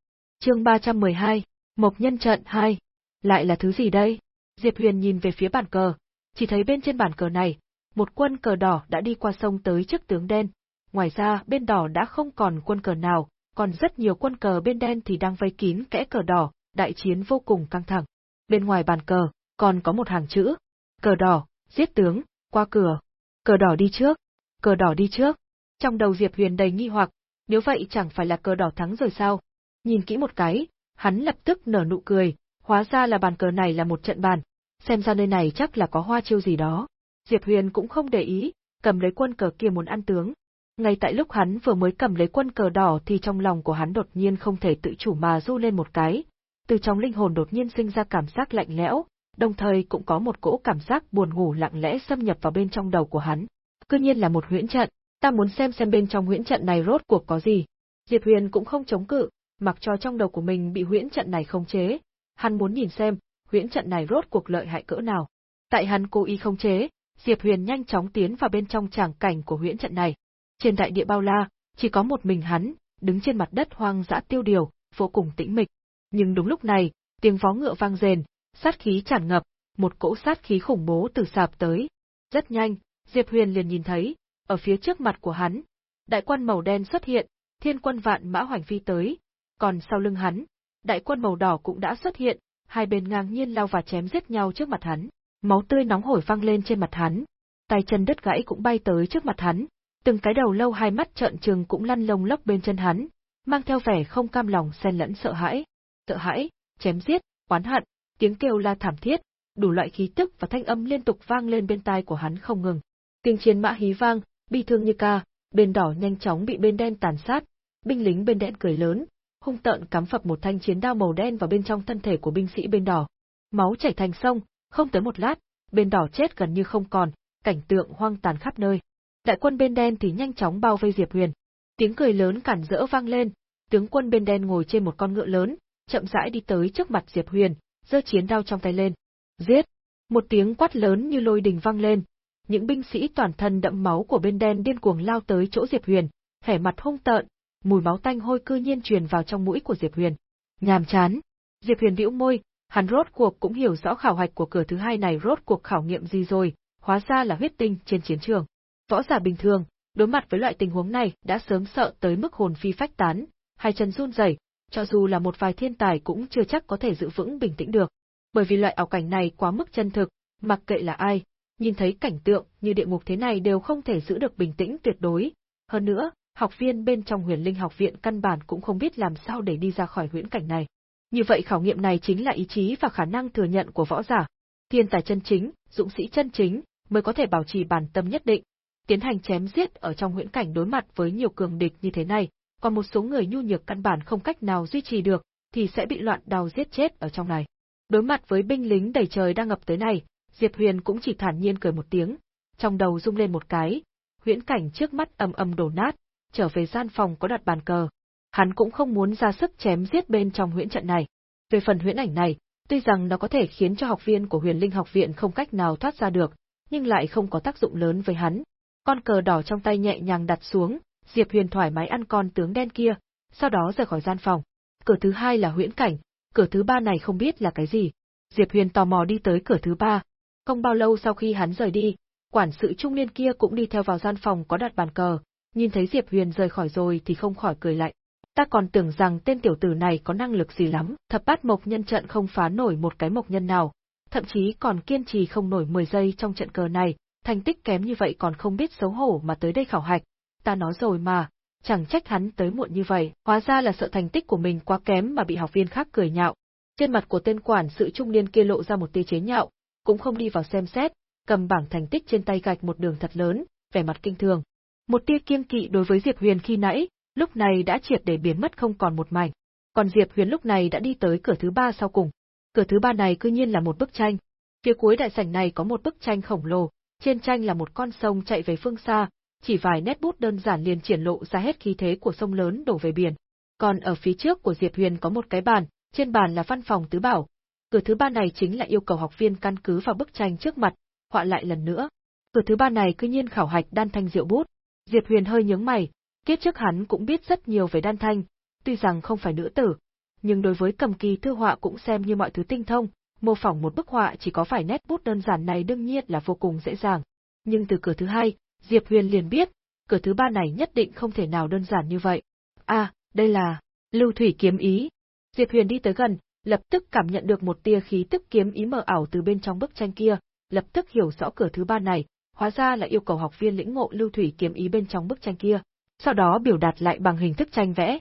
Chương 312, Mộc nhân trận 2. Lại là thứ gì đây? Diệp Huyền nhìn về phía bàn cờ, chỉ thấy bên trên bàn cờ này, một quân cờ đỏ đã đi qua sông tới trước tướng đen. Ngoài ra, bên đỏ đã không còn quân cờ nào, còn rất nhiều quân cờ bên đen thì đang vây kín kẽ cờ đỏ, đại chiến vô cùng căng thẳng. Bên ngoài bàn cờ, còn có một hàng chữ. Cờ đỏ, giết tướng, qua cửa. Cờ đỏ đi trước, cờ đỏ đi trước. Trong đầu Diệp Huyền đầy nghi hoặc, nếu vậy chẳng phải là cờ đỏ thắng rồi sao? Nhìn kỹ một cái, hắn lập tức nở nụ cười, hóa ra là bàn cờ này là một trận bàn, xem ra nơi này chắc là có hoa chiêu gì đó. Diệp Huyền cũng không để ý, cầm lấy quân cờ kia muốn ăn tướng. Ngay tại lúc hắn vừa mới cầm lấy quân cờ đỏ thì trong lòng của hắn đột nhiên không thể tự chủ mà du lên một cái. Từ trong linh hồn đột nhiên sinh ra cảm giác lạnh lẽo, đồng thời cũng có một cỗ cảm giác buồn ngủ lặng lẽ xâm nhập vào bên trong đầu của hắn. Cứ nhiên là một huyễn trận, ta muốn xem xem bên trong huyễn trận này rốt cuộc có gì. Diệp Huyền cũng không chống cự, mặc cho trong đầu của mình bị huyễn trận này không chế. Hắn muốn nhìn xem, huyễn trận này rốt cuộc lợi hại cỡ nào. Tại hắn cố ý không chế, Diệp Huyền nhanh chóng tiến vào bên trong tràng cảnh của huyễn trận này. Trên đại địa bao la, chỉ có một mình hắn, đứng trên mặt đất hoang dã tiêu điều, vô cùng tĩnh mịch. Nhưng đúng lúc này, tiếng vó ngựa vang rền, sát khí tràn ngập, một cỗ sát khí khủng bố từ sạp tới. Rất nhanh, Diệp Huyền liền nhìn thấy, ở phía trước mặt của hắn, đại quan màu đen xuất hiện, thiên quân vạn mã hoành phi tới, còn sau lưng hắn, đại quân màu đỏ cũng đã xuất hiện, hai bên ngang nhiên lao và chém giết nhau trước mặt hắn, máu tươi nóng hổi văng lên trên mặt hắn, tay chân đứt gãy cũng bay tới trước mặt hắn, từng cái đầu lâu hai mắt trợn trừng cũng lăn lông lốc bên chân hắn, mang theo vẻ không cam lòng xen lẫn sợ hãi, sợ hãi, chém giết, oán hận, tiếng kêu la thảm thiết, đủ loại khí tức và thanh âm liên tục vang lên bên tai của hắn không ngừng. Tiếng chiến mã hí vang, bi thương như ca, bên đỏ nhanh chóng bị bên đen tàn sát, binh lính bên đen cười lớn, hung tợn cắm phập một thanh chiến đao màu đen vào bên trong thân thể của binh sĩ bên đỏ. Máu chảy thành sông, không tới một lát, bên đỏ chết gần như không còn, cảnh tượng hoang tàn khắp nơi. Đại quân bên đen thì nhanh chóng bao vây Diệp Huyền. Tiếng cười lớn cản rỡ vang lên, tướng quân bên đen ngồi trên một con ngựa lớn, chậm rãi đi tới trước mặt Diệp Huyền, giơ chiến đao trong tay lên. Giết! Một tiếng quát lớn như lôi đình vang lên. Những binh sĩ toàn thân đậm máu của bên đen điên cuồng lao tới chỗ Diệp Huyền, vẻ mặt hung tợn, mùi máu tanh hôi cư nhiên truyền vào trong mũi của Diệp Huyền. Nhàm chán. Diệp Huyền bĩu môi, hắn rốt cuộc cũng hiểu rõ khảo hạch của cửa thứ hai này rốt cuộc khảo nghiệm gì rồi, hóa ra là huyết tinh trên chiến trường. Võ giả bình thường, đối mặt với loại tình huống này đã sớm sợ tới mức hồn phi phách tán, hai chân run rẩy, cho dù là một vài thiên tài cũng chưa chắc có thể giữ vững bình tĩnh được. Bởi vì loại ảo cảnh này quá mức chân thực, mặc kệ là ai, nhìn thấy cảnh tượng như địa ngục thế này đều không thể giữ được bình tĩnh tuyệt đối. Hơn nữa, học viên bên trong huyền linh học viện căn bản cũng không biết làm sao để đi ra khỏi huyễn cảnh này. Như vậy khảo nghiệm này chính là ý chí và khả năng thừa nhận của võ giả. Thiên tài chân chính, dũng sĩ chân chính, mới có thể bảo trì bản tâm nhất định, tiến hành chém giết ở trong huyễn cảnh đối mặt với nhiều cường địch như thế này, còn một số người nhu nhược căn bản không cách nào duy trì được, thì sẽ bị loạn đào giết chết ở trong này. Đối mặt với binh lính đầy trời đang ngập tới này, Diệp Huyền cũng chỉ thản nhiên cười một tiếng, trong đầu rung lên một cái, huyễn cảnh trước mắt ầm ầm đổ nát, trở về gian phòng có đặt bàn cờ. Hắn cũng không muốn ra sức chém giết bên trong huyễn trận này. Về phần huyễn ảnh này, tuy rằng nó có thể khiến cho học viên của huyền linh học viện không cách nào thoát ra được, nhưng lại không có tác dụng lớn với hắn. Con cờ đỏ trong tay nhẹ nhàng đặt xuống, Diệp Huyền thoải mái ăn con tướng đen kia, sau đó rời khỏi gian phòng. Cửa thứ hai là huyễn cảnh, cửa thứ ba này không biết là cái gì. Diệp Huyền tò mò đi tới cửa thứ ba. Không bao lâu sau khi hắn rời đi, quản sự trung niên kia cũng đi theo vào gian phòng có đặt bàn cờ, nhìn thấy Diệp Huyền rời khỏi rồi thì không khỏi cười lạnh. Ta còn tưởng rằng tên tiểu tử này có năng lực gì lắm, thập bát mộc nhân trận không phá nổi một cái mộc nhân nào, thậm chí còn kiên trì không nổi 10 giây trong trận cờ này, thành tích kém như vậy còn không biết xấu hổ mà tới đây khảo hạch. Ta nói rồi mà, chẳng trách hắn tới muộn như vậy, hóa ra là sợ thành tích của mình quá kém mà bị học viên khác cười nhạo. Trên mặt của tên quản sự trung niên kia lộ ra một tia chế nhạo, cũng không đi vào xem xét, cầm bảng thành tích trên tay gạch một đường thật lớn, vẻ mặt kinh thường. Một tia kiêng kỵ đối với Diệp Huyền khi nãy, lúc này đã triệt để biến mất không còn một mảnh. Còn Diệp Huyền lúc này đã đi tới cửa thứ ba sau cùng. Cửa thứ ba này cư nhiên là một bức tranh. Phía cuối đại sảnh này có một bức tranh khổng lồ, trên tranh là một con sông chạy về phương xa, chỉ vài nét bút đơn giản liền triển lộ ra hết khí thế của sông lớn đổ về biển. Còn ở phía trước của Diệp Huyền có một cái bàn, trên bàn là văn phòng tứ bảo. Cửa thứ ba này chính là yêu cầu học viên căn cứ vào bức tranh trước mặt, họa lại lần nữa. Cửa thứ ba này cư nhiên khảo hạch đan thanh diệu bút. Diệp Huyền hơi nhướng mày, kiếp trước hắn cũng biết rất nhiều về đan thanh, tuy rằng không phải nữ tử, nhưng đối với cầm kỳ thư họa cũng xem như mọi thứ tinh thông, mô phỏng một bức họa chỉ có phải nét bút đơn giản này đương nhiên là vô cùng dễ dàng. Nhưng từ cửa thứ hai, Diệp Huyền liền biết, cửa thứ ba này nhất định không thể nào đơn giản như vậy. À, đây là Lưu Thủy kiếm ý. Diệp Huyền đi tới gần, lập tức cảm nhận được một tia khí tức kiếm ý mờ ảo từ bên trong bức tranh kia, lập tức hiểu rõ cửa thứ ba này, hóa ra là yêu cầu học viên lĩnh ngộ lưu thủy kiếm ý bên trong bức tranh kia, sau đó biểu đạt lại bằng hình thức tranh vẽ.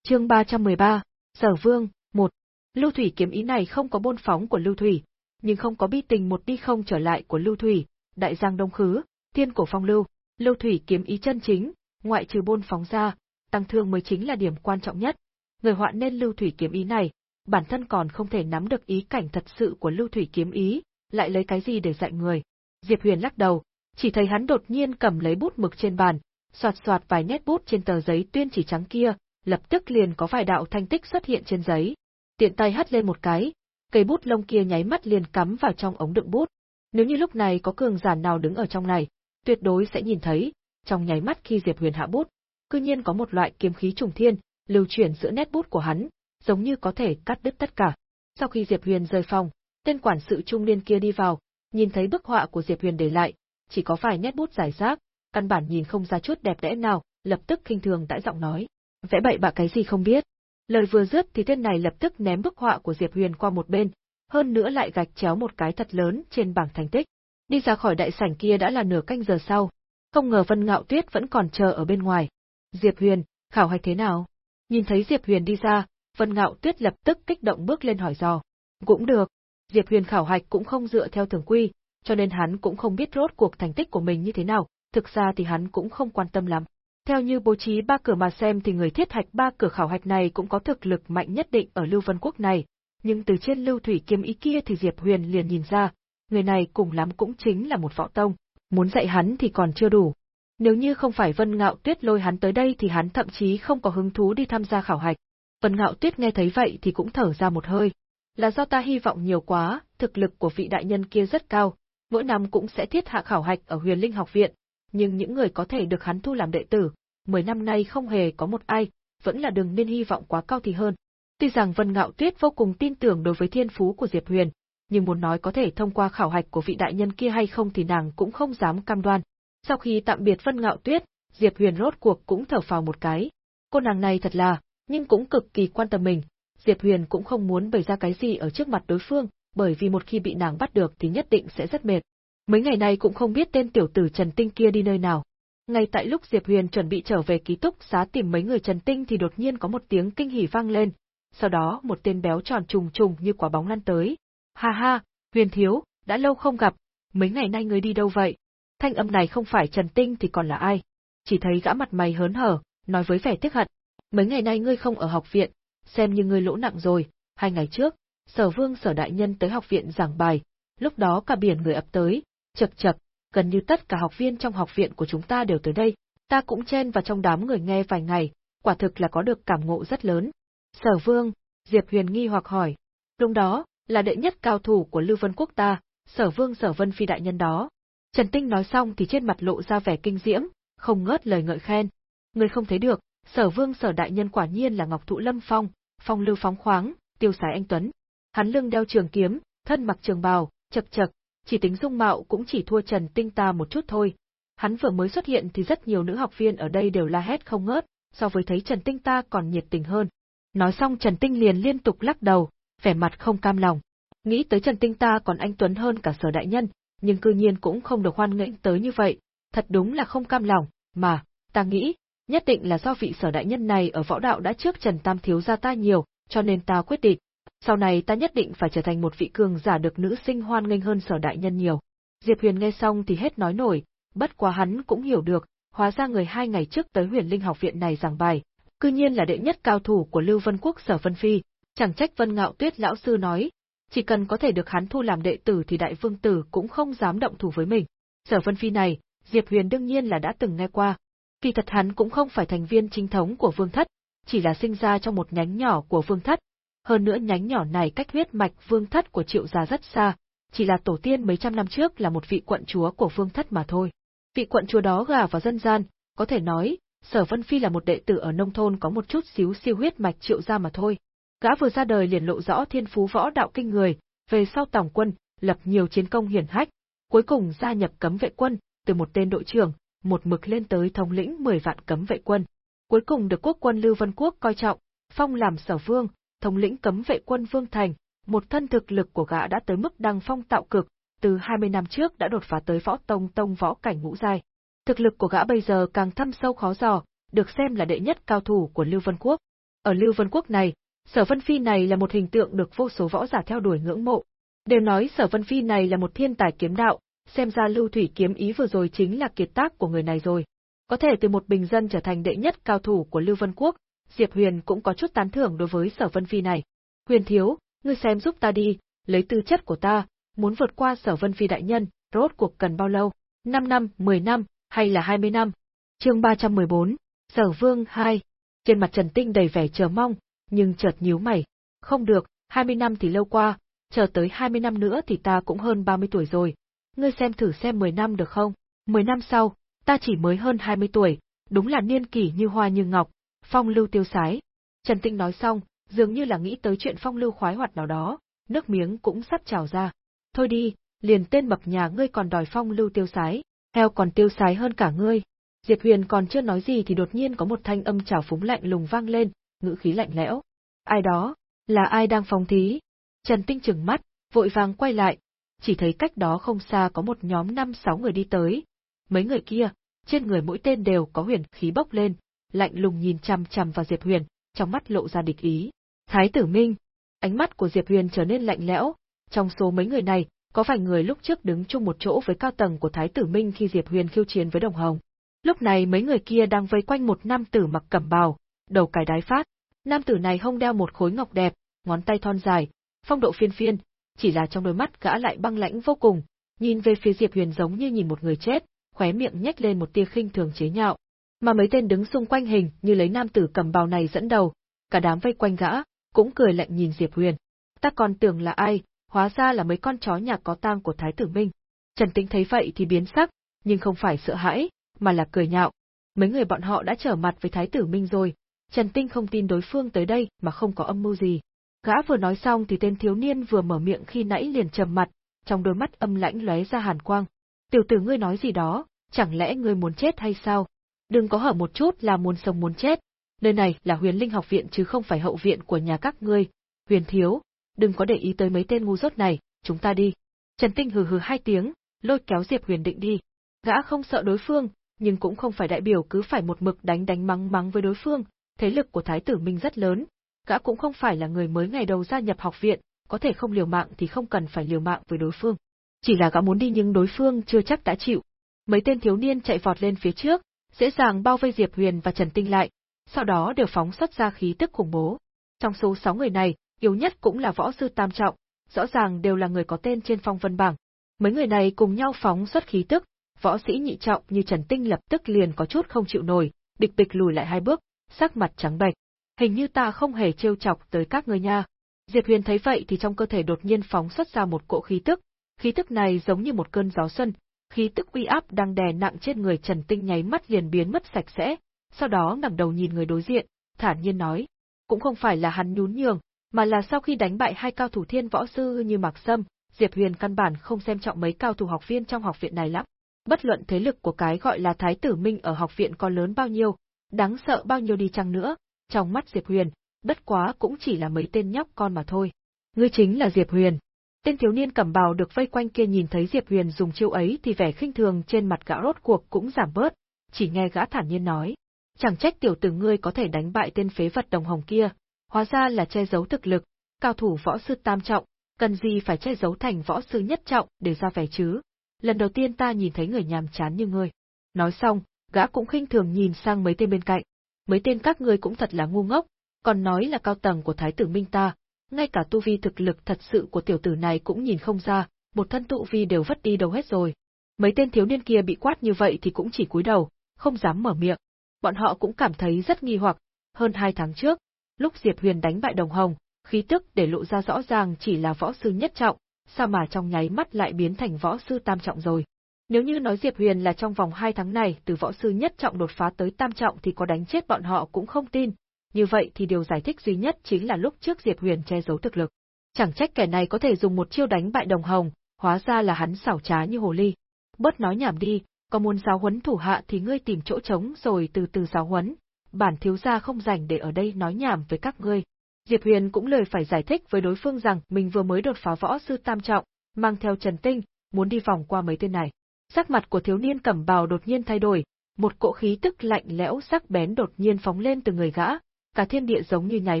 Chương 313, Sở Vương, 1. Lưu thủy kiếm ý này không có bôn phóng của lưu thủy, nhưng không có bi tình một đi không trở lại của lưu thủy, đại giang đông khứ, thiên cổ phong lưu, lưu thủy kiếm ý chân chính, ngoại trừ bôn phóng ra, tăng thương mới chính là điểm quan trọng nhất. Người họa nên lưu thủy kiếm ý này, bản thân còn không thể nắm được ý cảnh thật sự của lưu thủy kiếm ý, lại lấy cái gì để dạy người. Diệp Huyền lắc đầu, chỉ thấy hắn đột nhiên cầm lấy bút mực trên bàn, soạt soạt vài nét bút trên tờ giấy tuyên chỉ trắng kia, lập tức liền có vài đạo thanh tích xuất hiện trên giấy. Tiện tay hất lên một cái, cây bút lông kia nháy mắt liền cắm vào trong ống đựng bút. Nếu như lúc này có cường giả nào đứng ở trong này, tuyệt đối sẽ nhìn thấy, trong nháy mắt khi Diệp Huyền hạ bút, cư nhiên có một loại kiếm khí trùng thiên, lưu chuyển giữa nét bút của hắn, giống như có thể cắt đứt tất cả. Sau khi Diệp Huyền rời phòng, tên quản sự trung niên kia đi vào, nhìn thấy bức họa của Diệp Huyền để lại, chỉ có vài nét bút giải rác, căn bản nhìn không ra chút đẹp đẽ nào, lập tức khinh thường đãi giọng nói, vẽ bậy bạ cái gì không biết. Lời vừa dứt thì tên này lập tức ném bức họa của Diệp Huyền qua một bên, hơn nữa lại gạch chéo một cái thật lớn trên bảng thành tích. Đi ra khỏi đại sảnh kia đã là nửa canh giờ sau, không ngờ Vân Ngạo Tuyết vẫn còn chờ ở bên ngoài. Diệp Huyền, khảo hạch thế nào? Nhìn thấy Diệp Huyền đi ra, Vân Ngạo Tuyết lập tức kích động bước lên hỏi dò. Cũng được, Diệp Huyền khảo hạch cũng không dựa theo thường quy, cho nên hắn cũng không biết rốt cuộc thành tích của mình như thế nào, thực ra thì hắn cũng không quan tâm lắm. Theo như bố trí ba cửa mà xem thì người thiết hạch ba cửa khảo hạch này cũng có thực lực mạnh nhất định ở Lưu Vân Quốc này, nhưng từ trên Lưu Thủy kiếm ý kia thì Diệp Huyền liền nhìn ra, người này cùng lắm cũng chính là một võ tông, muốn dạy hắn thì còn chưa đủ. Nếu như không phải Vân Ngạo Tuyết lôi hắn tới đây thì hắn thậm chí không có hứng thú đi tham gia khảo hạch. Vân Ngạo Tuyết nghe thấy vậy thì cũng thở ra một hơi. Là do ta hy vọng nhiều quá, thực lực của vị đại nhân kia rất cao, mỗi năm cũng sẽ thiết hạ khảo hạch ở huyền linh học viện, nhưng những người có thể được hắn thu làm đệ tử, mười năm nay không hề có một ai, vẫn là đừng nên hy vọng quá cao thì hơn. Tuy rằng Vân Ngạo Tuyết vô cùng tin tưởng đối với thiên phú của Diệp Huyền, nhưng muốn nói có thể thông qua khảo hạch của vị đại nhân kia hay không thì nàng cũng không dám cam đoan. Sau khi tạm biệt Vân Ngạo Tuyết, Diệp Huyền rốt cuộc cũng thở phào một cái. Cô nàng này thật là, nhưng cũng cực kỳ quan tâm mình. Diệp Huyền cũng không muốn bày ra cái gì ở trước mặt đối phương, bởi vì một khi bị nàng bắt được thì nhất định sẽ rất mệt. Mấy ngày nay cũng không biết tên tiểu tử Trần Tinh kia đi nơi nào. Ngay tại lúc Diệp Huyền chuẩn bị trở về ký túc xá tìm mấy người Trần Tinh thì đột nhiên có một tiếng kinh hỉ vang lên. Sau đó một tên béo tròn trùng trùng như quả bóng lăn tới. Ha ha, Huyền thiếu, đã lâu không gặp, mấy ngày nay ngươi đi đâu vậy? Thanh âm này không phải Trần Tinh thì còn là ai? Chỉ thấy gã mặt mày hớn hở, nói với vẻ tiếc hận. Mấy ngày nay ngươi không ở học viện, xem như ngươi lỗ nặng rồi, hai ngày trước, sở vương sở đại nhân tới học viện giảng bài, lúc đó cả biển người ập tới, chật chật, gần như tất cả học viên trong học viện của chúng ta đều tới đây, ta cũng chen vào trong đám người nghe vài ngày, quả thực là có được cảm ngộ rất lớn. Sở vương, Diệp Huyền nghi hoặc hỏi, lúc đó, là đệ nhất cao thủ của Lưu Vân Quốc ta, sở vương sở vân phi đại nhân đó. Trần Tinh nói xong thì trên mặt lộ ra vẻ kinh diễm, không ngớt lời ngợi khen. Người không thấy được, sở vương sở đại nhân quả nhiên là ngọc thụ lâm phong, phong lưu phóng khoáng, tiêu sái anh Tuấn. Hắn lưng đeo trường kiếm, thân mặc trường bào, chật chật, chỉ tính dung mạo cũng chỉ thua Trần Tinh ta một chút thôi. Hắn vừa mới xuất hiện thì rất nhiều nữ học viên ở đây đều la hét không ngớt, so với thấy Trần Tinh ta còn nhiệt tình hơn. Nói xong Trần Tinh liền liên tục lắc đầu, vẻ mặt không cam lòng. Nghĩ tới Trần Tinh ta còn anh Tuấn hơn cả sở đại nhân, nhưng cư nhiên cũng không được hoan nghênh tới như vậy, thật đúng là không cam lòng, mà, ta nghĩ, nhất định là do vị sở đại nhân này ở võ đạo đã trước Trần Tam thiếu gia ta nhiều, cho nên ta quyết định, sau này ta nhất định phải trở thành một vị cường giả được nữ sinh hoan nghênh hơn sở đại nhân nhiều. Diệp Huyền nghe xong thì hết nói nổi, bất quá hắn cũng hiểu được, hóa ra người hai ngày trước tới huyền linh học viện này giảng bài, cư nhiên là đệ nhất cao thủ của Lưu Vân Quốc sở Vân Phi, chẳng trách Vân Ngạo Tuyết lão sư nói, chỉ cần có thể được hắn thu làm đệ tử thì đại vương tử cũng không dám động thủ với mình. Sở Vân Phi này, Diệp Huyền đương nhiên là đã từng nghe qua. Kỳ thật hắn cũng không phải thành viên chính thống của vương thất, chỉ là sinh ra trong một nhánh nhỏ của vương thất, hơn nữa nhánh nhỏ này cách huyết mạch vương thất của triệu gia rất xa, chỉ là tổ tiên mấy trăm năm trước là một vị quận chúa của vương thất mà thôi. Vị quận chúa đó gà vào dân gian, có thể nói, Sở Vân Phi là một đệ tử ở nông thôn có một chút xíu siêu huyết mạch triệu gia mà thôi. Gã vừa ra đời liền lộ rõ thiên phú võ đạo kinh người, về sau tổng quân, lập nhiều chiến công hiển hách, cuối cùng gia nhập cấm vệ quân, từ một tên đội trưởng, một mực lên tới thống lĩnh 10 vạn cấm vệ quân. Cuối cùng được quốc quân Lưu Vân Quốc coi trọng, phong làm sở vương, thống lĩnh cấm vệ quân Vương Thành, một thân thực lực của gã đã tới mức đăng phong tạo cực, từ 20 năm trước đã đột phá tới võ tông tông võ cảnh ngũ giai. Thực lực của gã bây giờ càng thâm sâu khó dò, được xem là đệ nhất cao thủ của Lưu Vân Quốc. Ở Lưu Vân Quốc này, Sở Vân Phi này là một hình tượng được vô số võ giả theo đuổi ngưỡng mộ. Đều nói Sở Vân Phi này là một thiên tài kiếm đạo, xem ra Lưu Thủy kiếm ý vừa rồi chính là kiệt tác của người này rồi. Có thể từ một bình dân trở thành đệ nhất cao thủ của Lưu Vân Quốc, Diệp Huyền cũng có chút tán thưởng đối với Sở Vân Phi này. Huyền thiếu, ngươi xem giúp ta đi, lấy tư chất của ta, muốn vượt qua Sở Vân Phi đại nhân, rốt cuộc cần bao lâu? 5 năm, 10 năm, hay là 20 năm? Chương 314, Sở Vương 2. Trên mặt Trần Tinh đầy vẻ chờ mong, nhưng chợt nhíu mày. Không được, 20 năm thì lâu qua, chờ tới 20 năm nữa thì ta cũng hơn 30 tuổi rồi. Ngươi xem thử xem 10 năm được không? 10 năm sau, ta chỉ mới hơn 20 tuổi, đúng là niên kỷ như hoa như ngọc, phong lưu tiêu sái. Trần Tinh nói xong, dường như là nghĩ tới chuyện phong lưu khoái hoạt nào đó, nước miếng cũng sắp trào ra. Thôi đi, liền tên mập nhà ngươi còn đòi phong lưu tiêu sái, heo còn tiêu sái hơn cả ngươi. Diệp Huyền còn chưa nói gì thì đột nhiên có một thanh âm trào phúng lạnh lùng vang lên, ngữ khí lạnh lẽo. Ai đó? Là ai đang phóng thí? Trần Tinh chừng mắt, vội vàng quay lại, chỉ thấy cách đó không xa có một nhóm năm sáu người đi tới. Mấy người kia, trên người mỗi tên đều có huyền khí bốc lên, lạnh lùng nhìn chằm chằm vào Diệp Huyền, trong mắt lộ ra địch ý. Thái tử Minh, ánh mắt của Diệp Huyền trở nên lạnh lẽo, trong số mấy người này, có vài người lúc trước đứng chung một chỗ với cao tầng của Thái tử Minh khi Diệp Huyền khiêu chiến với Đồng Hồng. Lúc này mấy người kia đang vây quanh một nam tử mặc cẩm bào, đầu cài đái phát. Nam tử này hông đeo một khối ngọc đẹp, ngón tay thon dài, phong độ phiên phiên, chỉ là trong đôi mắt gã lại băng lãnh vô cùng, nhìn về phía Diệp Huyền giống như nhìn một người chết, khóe miệng nhếch lên một tia khinh thường chế nhạo. Mà mấy tên đứng xung quanh hình như lấy nam tử cầm bào này dẫn đầu, cả đám vây quanh gã, cũng cười lạnh nhìn Diệp Huyền. Ta còn tưởng là ai, hóa ra là mấy con chó nhà có tang của Thái tử Minh. Trần Tĩnh thấy vậy thì biến sắc, nhưng không phải sợ hãi, mà là cười nhạo. Mấy người bọn họ đã trở mặt với Thái tử Minh rồi, Trần Tinh không tin đối phương tới đây mà không có âm mưu gì. Gã vừa nói xong thì tên thiếu niên vừa mở miệng khi nãy liền trầm mặt, trong đôi mắt âm lãnh lóe ra hàn quang. Tiểu tử ngươi nói gì đó, chẳng lẽ ngươi muốn chết hay sao? Đừng có hở một chút là muốn sống muốn chết. Nơi này là huyền linh học viện chứ không phải hậu viện của nhà các ngươi. Huyền thiếu, đừng có để ý tới mấy tên ngu dốt này, chúng ta đi. Trần Tinh hừ hừ hai tiếng, lôi kéo Diệp Huyền định đi. Gã không sợ đối phương, nhưng cũng không phải đại biểu cứ phải một mực đánh đánh mắng mắng với đối phương, thế lực của Thái tử Minh rất lớn, gã cũng không phải là người mới ngày đầu gia nhập học viện, có thể không liều mạng thì không cần phải liều mạng với đối phương. Chỉ là gã muốn đi nhưng đối phương chưa chắc đã chịu. Mấy tên thiếu niên chạy vọt lên phía trước, dễ dàng bao vây Diệp Huyền và Trần Tinh lại, sau đó đều phóng xuất ra khí tức khủng bố. Trong số sáu người này, yếu nhất cũng là võ sư tam trọng, rõ ràng đều là người có tên trên phong vân bảng. Mấy người này cùng nhau phóng xuất khí tức, võ sĩ nhị trọng như Trần Tinh lập tức liền có chút không chịu nổi, bịch bịch lùi lại hai bước, sắc mặt trắng bệch. Hình như ta không hề trêu chọc tới các ngươi nha. Diệp Huyền thấy vậy thì trong cơ thể đột nhiên phóng xuất ra một cỗ khí tức, khí tức này giống như một cơn gió xuân, khí tức uy áp đang đè nặng trên người Trần Tinh nháy mắt liền biến mất sạch sẽ, sau đó ngẩng đầu nhìn người đối diện, thản nhiên nói, cũng không phải là hắn nhún nhường, mà là sau khi đánh bại hai cao thủ thiên võ sư như Mạc Sâm, Diệp Huyền căn bản không xem trọng mấy cao thủ học viên trong học viện này lắm. Bất luận thế lực của cái gọi là Thái tử Minh ở học viện có lớn bao nhiêu, đáng sợ bao nhiêu đi chăng nữa, trong mắt Diệp Huyền, bất quá cũng chỉ là mấy tên nhóc con mà thôi. Ngươi chính là Diệp Huyền. Tên thiếu niên cẩm bào được vây quanh kia nhìn thấy Diệp Huyền dùng chiêu ấy thì vẻ khinh thường trên mặt gã rốt cuộc cũng giảm bớt, chỉ nghe gã thản nhiên nói. Chẳng trách tiểu tử ngươi có thể đánh bại tên phế vật đồng hồng kia, hóa ra là che giấu thực lực, cao thủ võ sư tam trọng, cần gì phải che giấu thành võ sư nhất trọng để ra vẻ chứ. Lần đầu tiên ta nhìn thấy người nhàm chán như ngươi. Nói xong, gã cũng khinh thường nhìn sang mấy tên bên cạnh. Mấy tên các ngươi cũng thật là ngu ngốc, còn nói là cao tầng của Thái tử Minh ta, ngay cả tu vi thực lực thật sự của tiểu tử này cũng nhìn không ra, một thân tụ vi đều vất đi đâu hết rồi. Mấy tên thiếu niên kia bị quát như vậy thì cũng chỉ cúi đầu, không dám mở miệng. Bọn họ cũng cảm thấy rất nghi hoặc, hơn hai tháng trước, lúc Diệp Huyền đánh bại Đồng Hồng, khí tức để lộ ra rõ ràng chỉ là võ sư nhất trọng, sao mà trong nháy mắt lại biến thành võ sư tam trọng rồi. Nếu như nói Diệp Huyền là trong vòng 2 tháng này từ võ sư nhất trọng đột phá tới tam trọng thì có đánh chết bọn họ cũng không tin, như vậy thì điều giải thích duy nhất chính là lúc trước Diệp Huyền che giấu thực lực. Chẳng trách kẻ này có thể dùng một chiêu đánh bại đồng hồng, hóa ra là hắn xảo trá như hồ ly. Bớt nói nhảm đi, có muốn giáo huấn thủ hạ thì ngươi tìm chỗ trống rồi từ từ giáo huấn, bản thiếu gia không rảnh để ở đây nói nhảm với các ngươi. Diệp Huyền cũng lời phải giải thích với đối phương rằng mình vừa mới đột phá võ sư tam trọng, mang theo Trần Tinh, muốn đi vòng qua mấy tên này. Sắc mặt của thiếu niên cẩm bào đột nhiên thay đổi, một cỗ khí tức lạnh lẽo sắc bén đột nhiên phóng lên từ người gã, cả thiên địa giống như nháy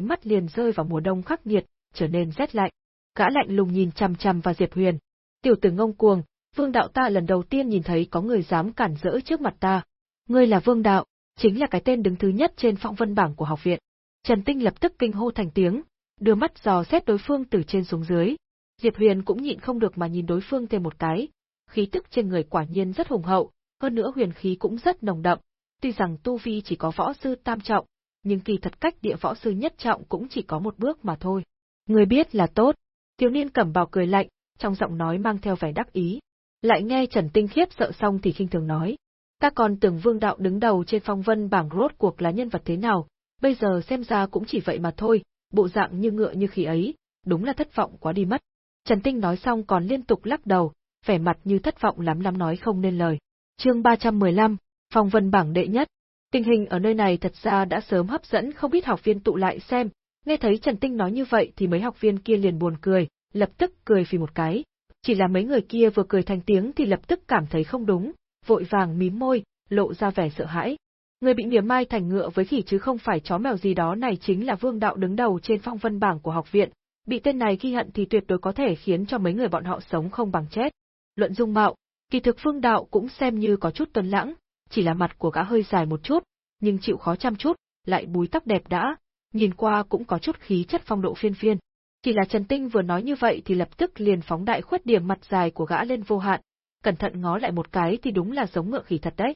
mắt liền rơi vào mùa đông khắc nghiệt, trở nên rét lạnh. Gã lạnh lùng nhìn chằm chằm vào Diệp Huyền. Tiểu tử ngông cuồng, Vương đạo ta lần đầu tiên nhìn thấy có người dám cản rỡ trước mặt ta. Ngươi là Vương đạo, chính là cái tên đứng thứ nhất trên phong vân bảng của học viện. Trần Tinh lập tức kinh hô thành tiếng, đưa mắt dò xét đối phương từ trên xuống dưới. Diệp Huyền cũng nhịn không được mà nhìn đối phương thêm một cái. Khí tức trên người quả nhiên rất hùng hậu, hơn nữa huyền khí cũng rất nồng đậm. Tuy rằng tu vi chỉ có võ sư tam trọng, nhưng kỳ thật cách địa võ sư nhất trọng cũng chỉ có một bước mà thôi. Người biết là tốt. Thiếu niên cẩm bào cười lạnh, trong giọng nói mang theo vẻ đắc ý. Lại nghe Trần Tinh khiếp sợ xong thì khinh thường nói. Ta còn tưởng vương đạo đứng đầu trên phong vân bảng rốt cuộc là nhân vật thế nào, bây giờ xem ra cũng chỉ vậy mà thôi, bộ dạng như ngựa như khi ấy, đúng là thất vọng quá đi mất. Trần Tinh nói xong còn liên tục lắc đầu, vẻ mặt như thất vọng lắm lắm nói không nên lời. Chương 315, Phong Vân bảng đệ nhất. Tình hình ở nơi này thật ra đã sớm hấp dẫn không ít học viên tụ lại xem, nghe thấy Trần Tinh nói như vậy thì mấy học viên kia liền buồn cười, lập tức cười phì một cái. Chỉ là mấy người kia vừa cười thành tiếng thì lập tức cảm thấy không đúng, vội vàng mím môi, lộ ra vẻ sợ hãi. Người bị mỉa mai thành ngựa với khỉ chứ không phải chó mèo gì đó này chính là vương đạo đứng đầu trên phong vân bảng của học viện, bị tên này ghi hận thì tuyệt đối có thể khiến cho mấy người bọn họ sống không bằng chết. Luận dung mạo, kỳ thực vương đạo cũng xem như có chút tuấn lãng, chỉ là mặt của gã hơi dài một chút, nhưng chịu khó chăm chút, lại búi tóc đẹp đã, nhìn qua cũng có chút khí chất phong độ phiên phiên. Chỉ là Trần Tinh vừa nói như vậy thì lập tức liền phóng đại khuyết điểm mặt dài của gã lên vô hạn, cẩn thận ngó lại một cái thì đúng là giống ngựa khỉ thật đấy.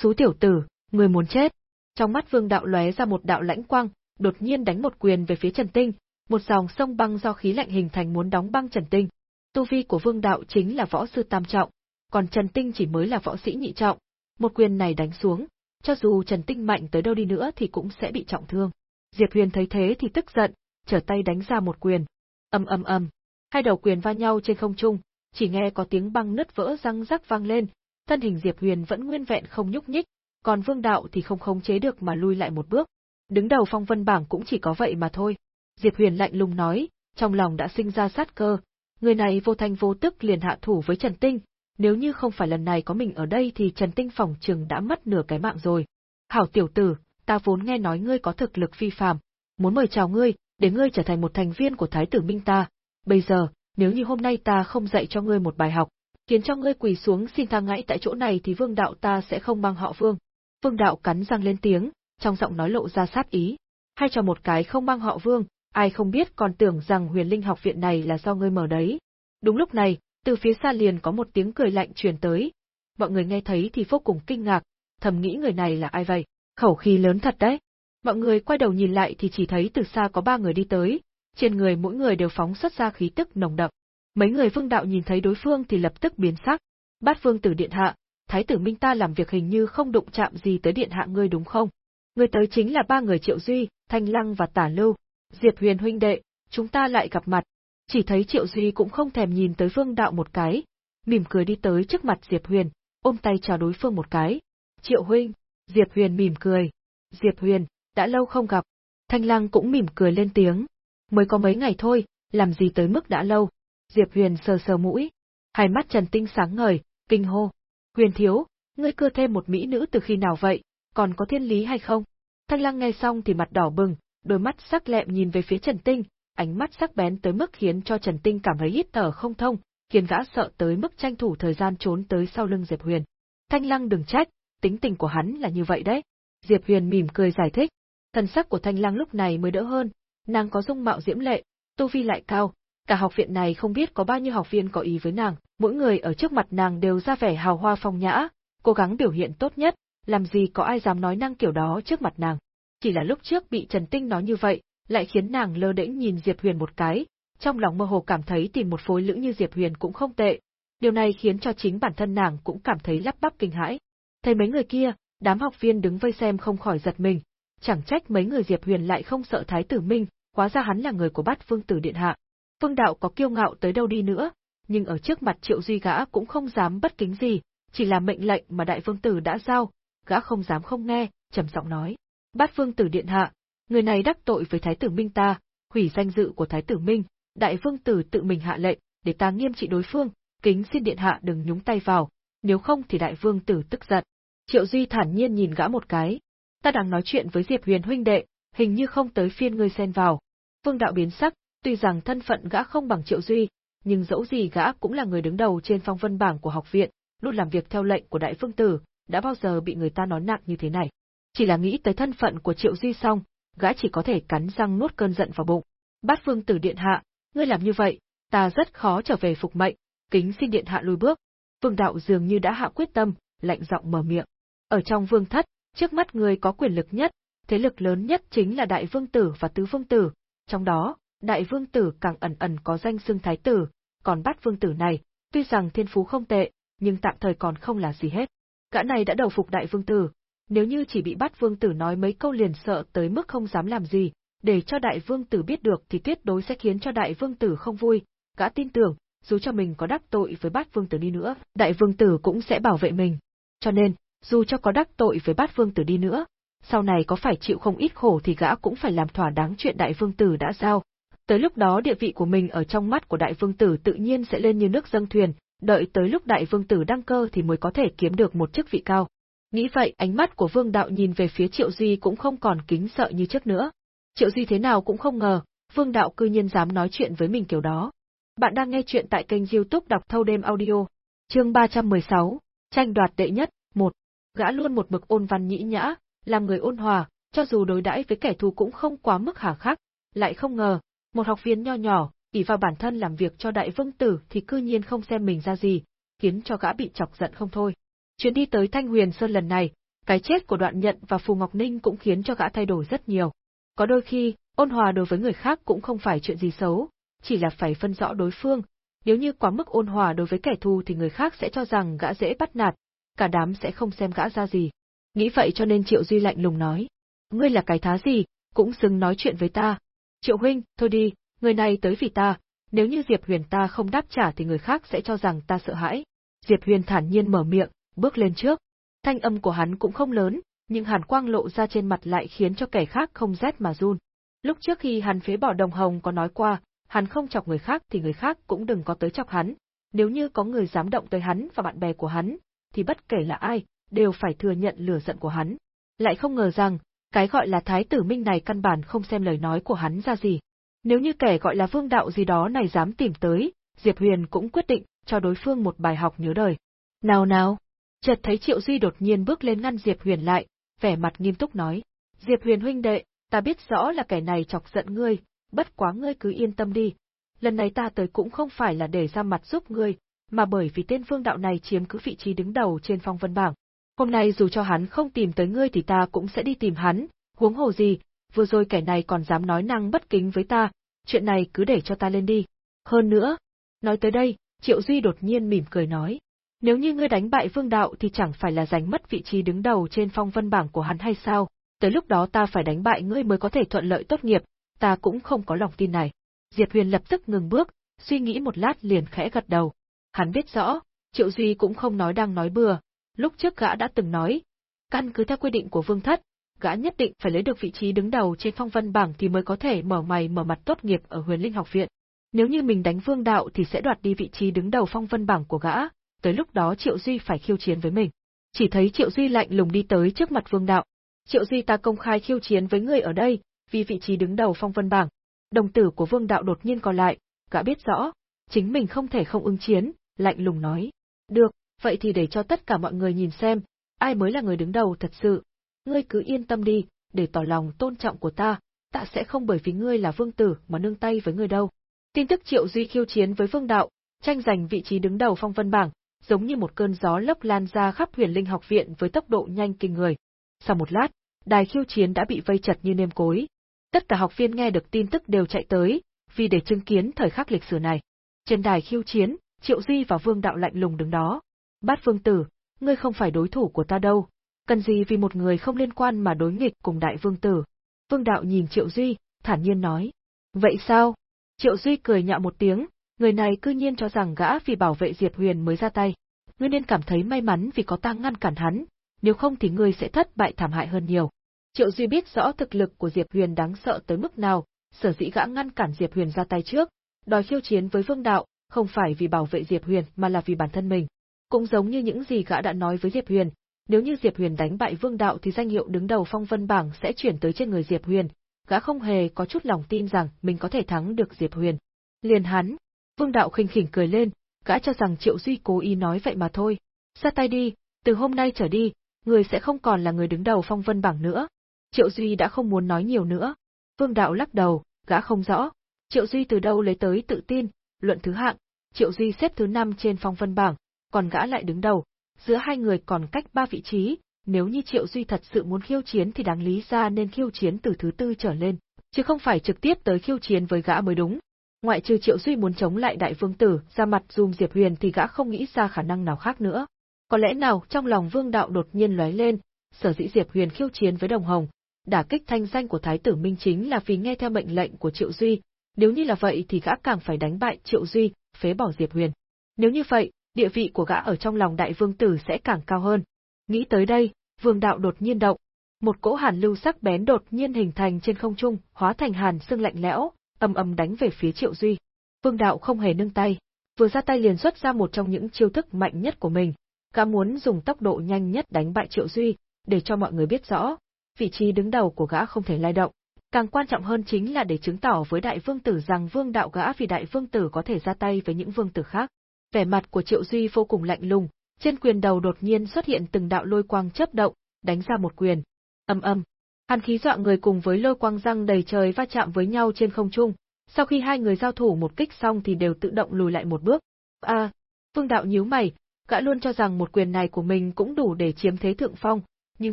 Xú tiểu tử, người muốn chết. Trong mắt vương đạo lóe ra một đạo lãnh quang, đột nhiên đánh một quyền về phía Trần Tinh, một dòng sông băng do khí lạnh hình thành muốn đóng băng Trần Tinh. Tu vi của vương đạo chính là võ sư tam trọng, còn Trần Tinh chỉ mới là võ sĩ nhị trọng. Một quyền này đánh xuống, cho dù Trần Tinh mạnh tới đâu đi nữa thì cũng sẽ bị trọng thương. Diệp Huyền thấy thế thì tức giận, trở tay đánh ra một quyền. Ầm ầm ầm, hai đầu quyền va nhau trên không trung, chỉ nghe có tiếng băng nứt vỡ răng rắc vang lên, thân hình Diệp Huyền vẫn nguyên vẹn không nhúc nhích, còn Vương Đạo thì không khống chế được mà lui lại một bước. Đứng đầu phong vân bảng cũng chỉ có vậy mà thôi. Diệp Huyền lạnh lùng nói, trong lòng đã sinh ra sát cơ, người này vô thanh vô tức liền hạ thủ với Trần Tinh, nếu như không phải lần này có mình ở đây thì Trần Tinh phòng trường đã mất nửa cái mạng rồi. Hảo tiểu tử, ta vốn nghe nói ngươi có thực lực phi phàm, muốn mời chào ngươi, để ngươi trở thành một thành viên của Thái tử Minh ta. Bây giờ, nếu như hôm nay ta không dạy cho ngươi một bài học, khiến cho ngươi quỳ xuống xin tha ngãi tại chỗ này thì vương đạo ta sẽ không mang họ vương. Vương đạo cắn răng lên tiếng, trong giọng nói lộ ra sát ý. Hay cho một cái không mang họ vương, ai không biết còn tưởng rằng huyền linh học viện này là do ngươi mở đấy. Đúng lúc này, từ phía xa liền có một tiếng cười lạnh truyền tới. Mọi người nghe thấy thì vô cùng kinh ngạc, thầm nghĩ người này là ai vậy? Khẩu khí lớn thật đấy. Mọi người quay đầu nhìn lại thì chỉ thấy từ xa có ba người đi tới, trên người mỗi người đều phóng xuất ra khí tức nồng đậm. Mấy người vương đạo nhìn thấy đối phương thì lập tức biến sắc. Bát vương tử điện hạ, thái tử Minh ta làm việc hình như không đụng chạm gì tới điện hạ ngươi đúng không? Người tới chính là ba người Triệu Duy, Thanh Lăng và Tả Lưu. Diệp Huyền huynh đệ, chúng ta lại gặp mặt. Chỉ thấy Triệu Duy cũng không thèm nhìn tới vương đạo một cái, mỉm cười đi tới trước mặt Diệp Huyền, ôm tay chào đối phương một cái. Triệu huynh, Diệp Huyền mỉm cười. Diệp Huyền, đã lâu không gặp. Thanh Lăng cũng mỉm cười lên tiếng. Mới có mấy ngày thôi, làm gì tới mức đã lâu. Diệp Huyền sờ sờ mũi. Hai mắt Trần Tinh sáng ngời, kinh hô. Huyền thiếu, ngươi cưa thêm một mỹ nữ từ khi nào vậy, còn có thiên lý hay không? Thanh Lăng nghe xong thì mặt đỏ bừng, đôi mắt sắc lẹm nhìn về phía Trần Tinh, ánh mắt sắc bén tới mức khiến cho Trần Tinh cảm thấy hít thở không thông, khiến gã sợ tới mức tranh thủ thời gian trốn tới sau lưng Diệp Huyền. Thanh Lăng đừng trách, tính tình của hắn là như vậy đấy. Diệp Huyền mỉm cười giải thích. Thần sắc của Thanh Lăng lúc này mới đỡ hơn, nàng có dung mạo diễm lệ, tu vi lại cao, cả học viện này không biết có bao nhiêu học viên có ý với nàng, mỗi người ở trước mặt nàng đều ra vẻ hào hoa phong nhã, cố gắng biểu hiện tốt nhất, làm gì có ai dám nói năng kiểu đó trước mặt nàng. Chỉ là lúc trước bị Trần Tinh nói như vậy, lại khiến nàng lơ đễnh nhìn Diệp Huyền một cái, trong lòng mơ hồ cảm thấy tìm một phối lữ như Diệp Huyền cũng không tệ. Điều này khiến cho chính bản thân nàng cũng cảm thấy lắp bắp kinh hãi. Thấy mấy người kia, đám học viên đứng vây xem không khỏi giật mình, chẳng trách mấy người Diệp Huyền lại không sợ Thái tử Minh, hóa ra hắn là người của bát vương tử điện hạ. Vương đạo có kiêu ngạo tới đâu đi nữa, nhưng ở trước mặt Triệu Duy gã cũng không dám bất kính gì, chỉ là mệnh lệnh mà đại vương tử đã giao, gã không dám không nghe, trầm giọng nói: "Bát vương tử điện hạ, người này đắc tội với thái tử Minh ta, hủy danh dự của Thái tử Minh, đại vương tử tự mình hạ lệnh, để ta nghiêm trị đối phương, kính xin điện hạ đừng nhúng tay vào, nếu không thì đại vương tử tức giận. Triệu Duy thản nhiên nhìn gã một cái. Ta đang nói chuyện với Diệp Huyền huynh đệ, hình như không tới phiên ngươi xen vào. Vương đạo biến sắc, tuy rằng thân phận gã không bằng Triệu Duy, nhưng dẫu gì gã cũng là người đứng đầu trên phong vân bảng của học viện, luôn làm việc theo lệnh của đại vương tử, đã bao giờ bị người ta nói nặng như thế này. Chỉ là nghĩ tới thân phận của Triệu Duy xong, gã chỉ có thể cắn răng nuốt cơn giận vào bụng. Bát vương tử điện hạ, ngươi làm như vậy, ta rất khó trở về phục mệnh, kính xin điện hạ lùi bước. Vương đạo dường như đã hạ quyết tâm, lạnh giọng mở miệng. Ở trong vương thất, trước mắt người có quyền lực nhất, thế lực lớn nhất chính là đại vương tử và tứ vương tử, trong đó, đại vương tử càng ẩn ẩn có danh xưng thái tử, còn bát vương tử này, tuy rằng thiên phú không tệ, nhưng tạm thời còn không là gì hết. Gã này đã đầu phục đại vương tử, nếu như chỉ bị bát vương tử nói mấy câu liền sợ tới mức không dám làm gì, để cho đại vương tử biết được thì tuyệt đối sẽ khiến cho đại vương tử không vui, gã tin tưởng, dù cho mình có đắc tội với bát vương tử đi nữa, đại vương tử cũng sẽ bảo vệ mình. Cho nên, dù cho có đắc tội với bát vương tử đi nữa, sau này có phải chịu không ít khổ thì gã cũng phải làm thỏa đáng chuyện đại vương tử đã giao. Tới lúc đó địa vị của mình ở trong mắt của đại vương tử tự nhiên sẽ lên như nước dâng thuyền, đợi tới lúc đại vương tử đăng cơ thì mới có thể kiếm được một chức vị cao. Nghĩ vậy, ánh mắt của vương đạo nhìn về phía Triệu Duy cũng không còn kính sợ như trước nữa. Triệu Duy thế nào cũng không ngờ, vương đạo cư nhiên dám nói chuyện với mình kiểu đó. Bạn đang nghe chuyện tại kênh youtube đọc thâu đêm audio. Chương 316, tranh đoạt đệ nhất, 1. Gã luôn một mực ôn văn nhĩ nhã, làm người ôn hòa, cho dù đối đãi với kẻ thù cũng không quá mức hà khắc, lại không ngờ, một học viên nho nhỏ, ỷ vào bản thân làm việc cho đại vương tử thì cư nhiên không xem mình ra gì, khiến cho gã bị chọc giận không thôi. Chuyến đi tới Thanh Huyền Sơn lần này, cái chết của Đoạn Nhận và Phù Ngọc Ninh cũng khiến cho gã thay đổi rất nhiều. Có đôi khi, ôn hòa đối với người khác cũng không phải chuyện gì xấu, chỉ là phải phân rõ đối phương. Nếu như quá mức ôn hòa đối với kẻ thù thì người khác sẽ cho rằng gã dễ bắt nạt, cả đám sẽ không xem gã ra gì. Nghĩ vậy cho nên Triệu Duy lạnh lùng nói. Ngươi là cái thá gì, cũng xứng nói chuyện với ta. Triệu huynh, thôi đi, người này tới vì ta, nếu như Diệp Huyền ta không đáp trả thì người khác sẽ cho rằng ta sợ hãi. Diệp Huyền thản nhiên mở miệng, bước lên trước. Thanh âm của hắn cũng không lớn, nhưng hàn quang lộ ra trên mặt lại khiến cho kẻ khác không rét mà run. Lúc trước khi hắn phế bỏ đồng hồng có nói qua, hắn không chọc người khác thì người khác cũng đừng có tới chọc hắn. Nếu như có người dám động tới hắn và bạn bè của hắn, thì bất kể là ai, đều phải thừa nhận lửa giận của hắn. Lại không ngờ rằng, cái gọi là thái tử minh này căn bản không xem lời nói của hắn ra gì. Nếu như kẻ gọi là vương đạo gì đó này dám tìm tới, Diệp Huyền cũng quyết định cho đối phương một bài học nhớ đời. Nào nào, chợt thấy Triệu Duy đột nhiên bước lên ngăn Diệp Huyền lại, vẻ mặt nghiêm túc nói. Diệp Huyền huynh đệ, ta biết rõ là kẻ này chọc giận ngươi, bất quá ngươi cứ yên tâm đi. Lần này ta tới cũng không phải là để ra mặt giúp ngươi, mà bởi vì tên vương đạo này chiếm cứ vị trí đứng đầu trên phong vân bảng. Hôm nay dù cho hắn không tìm tới ngươi thì ta cũng sẽ đi tìm hắn, huống hồ gì, vừa rồi kẻ này còn dám nói năng bất kính với ta, chuyện này cứ để cho ta lên đi. Hơn nữa, nói tới đây, Triệu Duy đột nhiên mỉm cười nói, nếu như ngươi đánh bại vương đạo thì chẳng phải là giành mất vị trí đứng đầu trên phong vân bảng của hắn hay sao, tới lúc đó ta phải đánh bại ngươi mới có thể thuận lợi tốt nghiệp, ta cũng không có lòng tin này. Diệp Huyền lập tức ngừng bước, suy nghĩ một lát liền khẽ gật đầu. Hắn biết rõ, Triệu Duy cũng không nói đang nói bừa, lúc trước gã đã từng nói, căn cứ theo quy định của vương thất, gã nhất định phải lấy được vị trí đứng đầu trên phong vân bảng thì mới có thể mở mày mở mặt tốt nghiệp ở huyền linh học viện. Nếu như mình đánh vương đạo thì sẽ đoạt đi vị trí đứng đầu phong vân bảng của gã, tới lúc đó Triệu Duy phải khiêu chiến với mình. Chỉ thấy Triệu Duy lạnh lùng đi tới trước mặt vương đạo. Triệu Duy ta công khai khiêu chiến với người ở đây, vì vị trí đứng đầu phong vân bảng. Đồng tử của vương đạo đột nhiên còn lại, gã biết rõ, chính mình không thể không ứng chiến, lạnh lùng nói. Được, vậy thì để cho tất cả mọi người nhìn xem, ai mới là người đứng đầu thật sự. Ngươi cứ yên tâm đi, để tỏ lòng tôn trọng của ta, ta sẽ không bởi vì ngươi là vương tử mà nương tay với ngươi đâu. Tin tức Triệu Duy khiêu chiến với vương đạo, tranh giành vị trí đứng đầu phong vân bảng, giống như một cơn gió lốc lan ra khắp huyền linh học viện với tốc độ nhanh kinh người. Sau một lát, đài khiêu chiến đã bị vây chặt như nêm cối. Tất cả học viên nghe được tin tức đều chạy tới, vì để chứng kiến thời khắc lịch sử này. Trên đài khiêu chiến, Triệu Duy và Vương Đạo lạnh lùng đứng đó. Bát Vương Tử, ngươi không phải đối thủ của ta đâu, cần gì vì một người không liên quan mà đối nghịch cùng Đại Vương Tử. Vương Đạo nhìn Triệu Duy, thản nhiên nói. Vậy sao? Triệu Duy cười nhạo một tiếng, người này cư nhiên cho rằng gã vì bảo vệ Diệp Huyền mới ra tay. Ngươi nên cảm thấy may mắn vì có ta ngăn cản hắn, nếu không thì ngươi sẽ thất bại thảm hại hơn nhiều. Triệu Duy biết rõ thực lực của Diệp Huyền đáng sợ tới mức nào, sở dĩ gã ngăn cản Diệp Huyền ra tay trước, đòi khiêu chiến với Vương Đạo, không phải vì bảo vệ Diệp Huyền mà là vì bản thân mình. Cũng giống như những gì gã đã nói với Diệp Huyền, nếu như Diệp Huyền đánh bại Vương Đạo thì danh hiệu đứng đầu phong vân bảng sẽ chuyển tới trên người Diệp Huyền, gã không hề có chút lòng tin rằng mình có thể thắng được Diệp Huyền. Liền hắn, Vương Đạo khinh khỉnh cười lên, gã cho rằng Triệu Duy cố ý nói vậy mà thôi. Ra tay đi, từ hôm nay trở đi, người sẽ không còn là người đứng đầu phong vân bảng nữa. Triệu Duy đã không muốn nói nhiều nữa. Vương Đạo lắc đầu, gã không rõ. Triệu Duy từ đâu lấy tới tự tin, luận thứ hạng, Triệu Duy xếp thứ 5 trên phong vân bảng, còn gã lại đứng đầu. Giữa hai người còn cách ba vị trí, nếu như Triệu Duy thật sự muốn khiêu chiến thì đáng lý ra nên khiêu chiến từ thứ tư trở lên, chứ không phải trực tiếp tới khiêu chiến với gã mới đúng. Ngoại trừ Triệu Duy muốn chống lại Đại Vương Tử, ra mặt dùm Diệp Huyền thì gã không nghĩ ra khả năng nào khác nữa. Có lẽ nào trong lòng Vương Đạo đột nhiên lóe lên, sở dĩ Diệp Huyền khiêu chiến với Đồng Hồng, đả kích thanh danh của Thái tử Minh chính là vì nghe theo mệnh lệnh của Triệu Duy, nếu như là vậy thì gã càng phải đánh bại Triệu Duy, phế bỏ Diệp Huyền. Nếu như vậy, địa vị của gã ở trong lòng Đại Vương Tử sẽ càng cao hơn. Nghĩ tới đây, Vương Đạo đột nhiên động, một cỗ hàn lưu sắc bén đột nhiên hình thành trên không trung, hóa thành hàn sương lạnh lẽo, âm âm đánh về phía Triệu Duy. Vương Đạo không hề nâng tay, vừa ra tay liền xuất ra một trong những chiêu thức mạnh nhất của mình, gã muốn dùng tốc độ nhanh nhất đánh bại Triệu Duy, để cho mọi người biết rõ, vị trí đứng đầu của gã không thể lay động. Càng quan trọng hơn chính là để chứng tỏ với đại vương tử rằng vương đạo gã vì đại vương tử có thể ra tay với những vương tử khác. Vẻ mặt của Triệu Duy vô cùng lạnh lùng, trên quyền đầu đột nhiên xuất hiện từng đạo lôi quang chớp động, đánh ra một quyền. Âm âm, hàn khí dọa người cùng với lôi quang răng đầy trời va chạm với nhau trên không trung. Sau khi hai người giao thủ một kích xong thì đều tự động lùi lại một bước. A, à, Vương đạo nhíu mày, gã luôn cho rằng một quyền này của mình cũng đủ để chiếm thế thượng phong, nhưng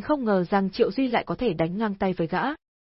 không ngờ rằng Triệu Duy lại có thể đánh ngang tay với gã.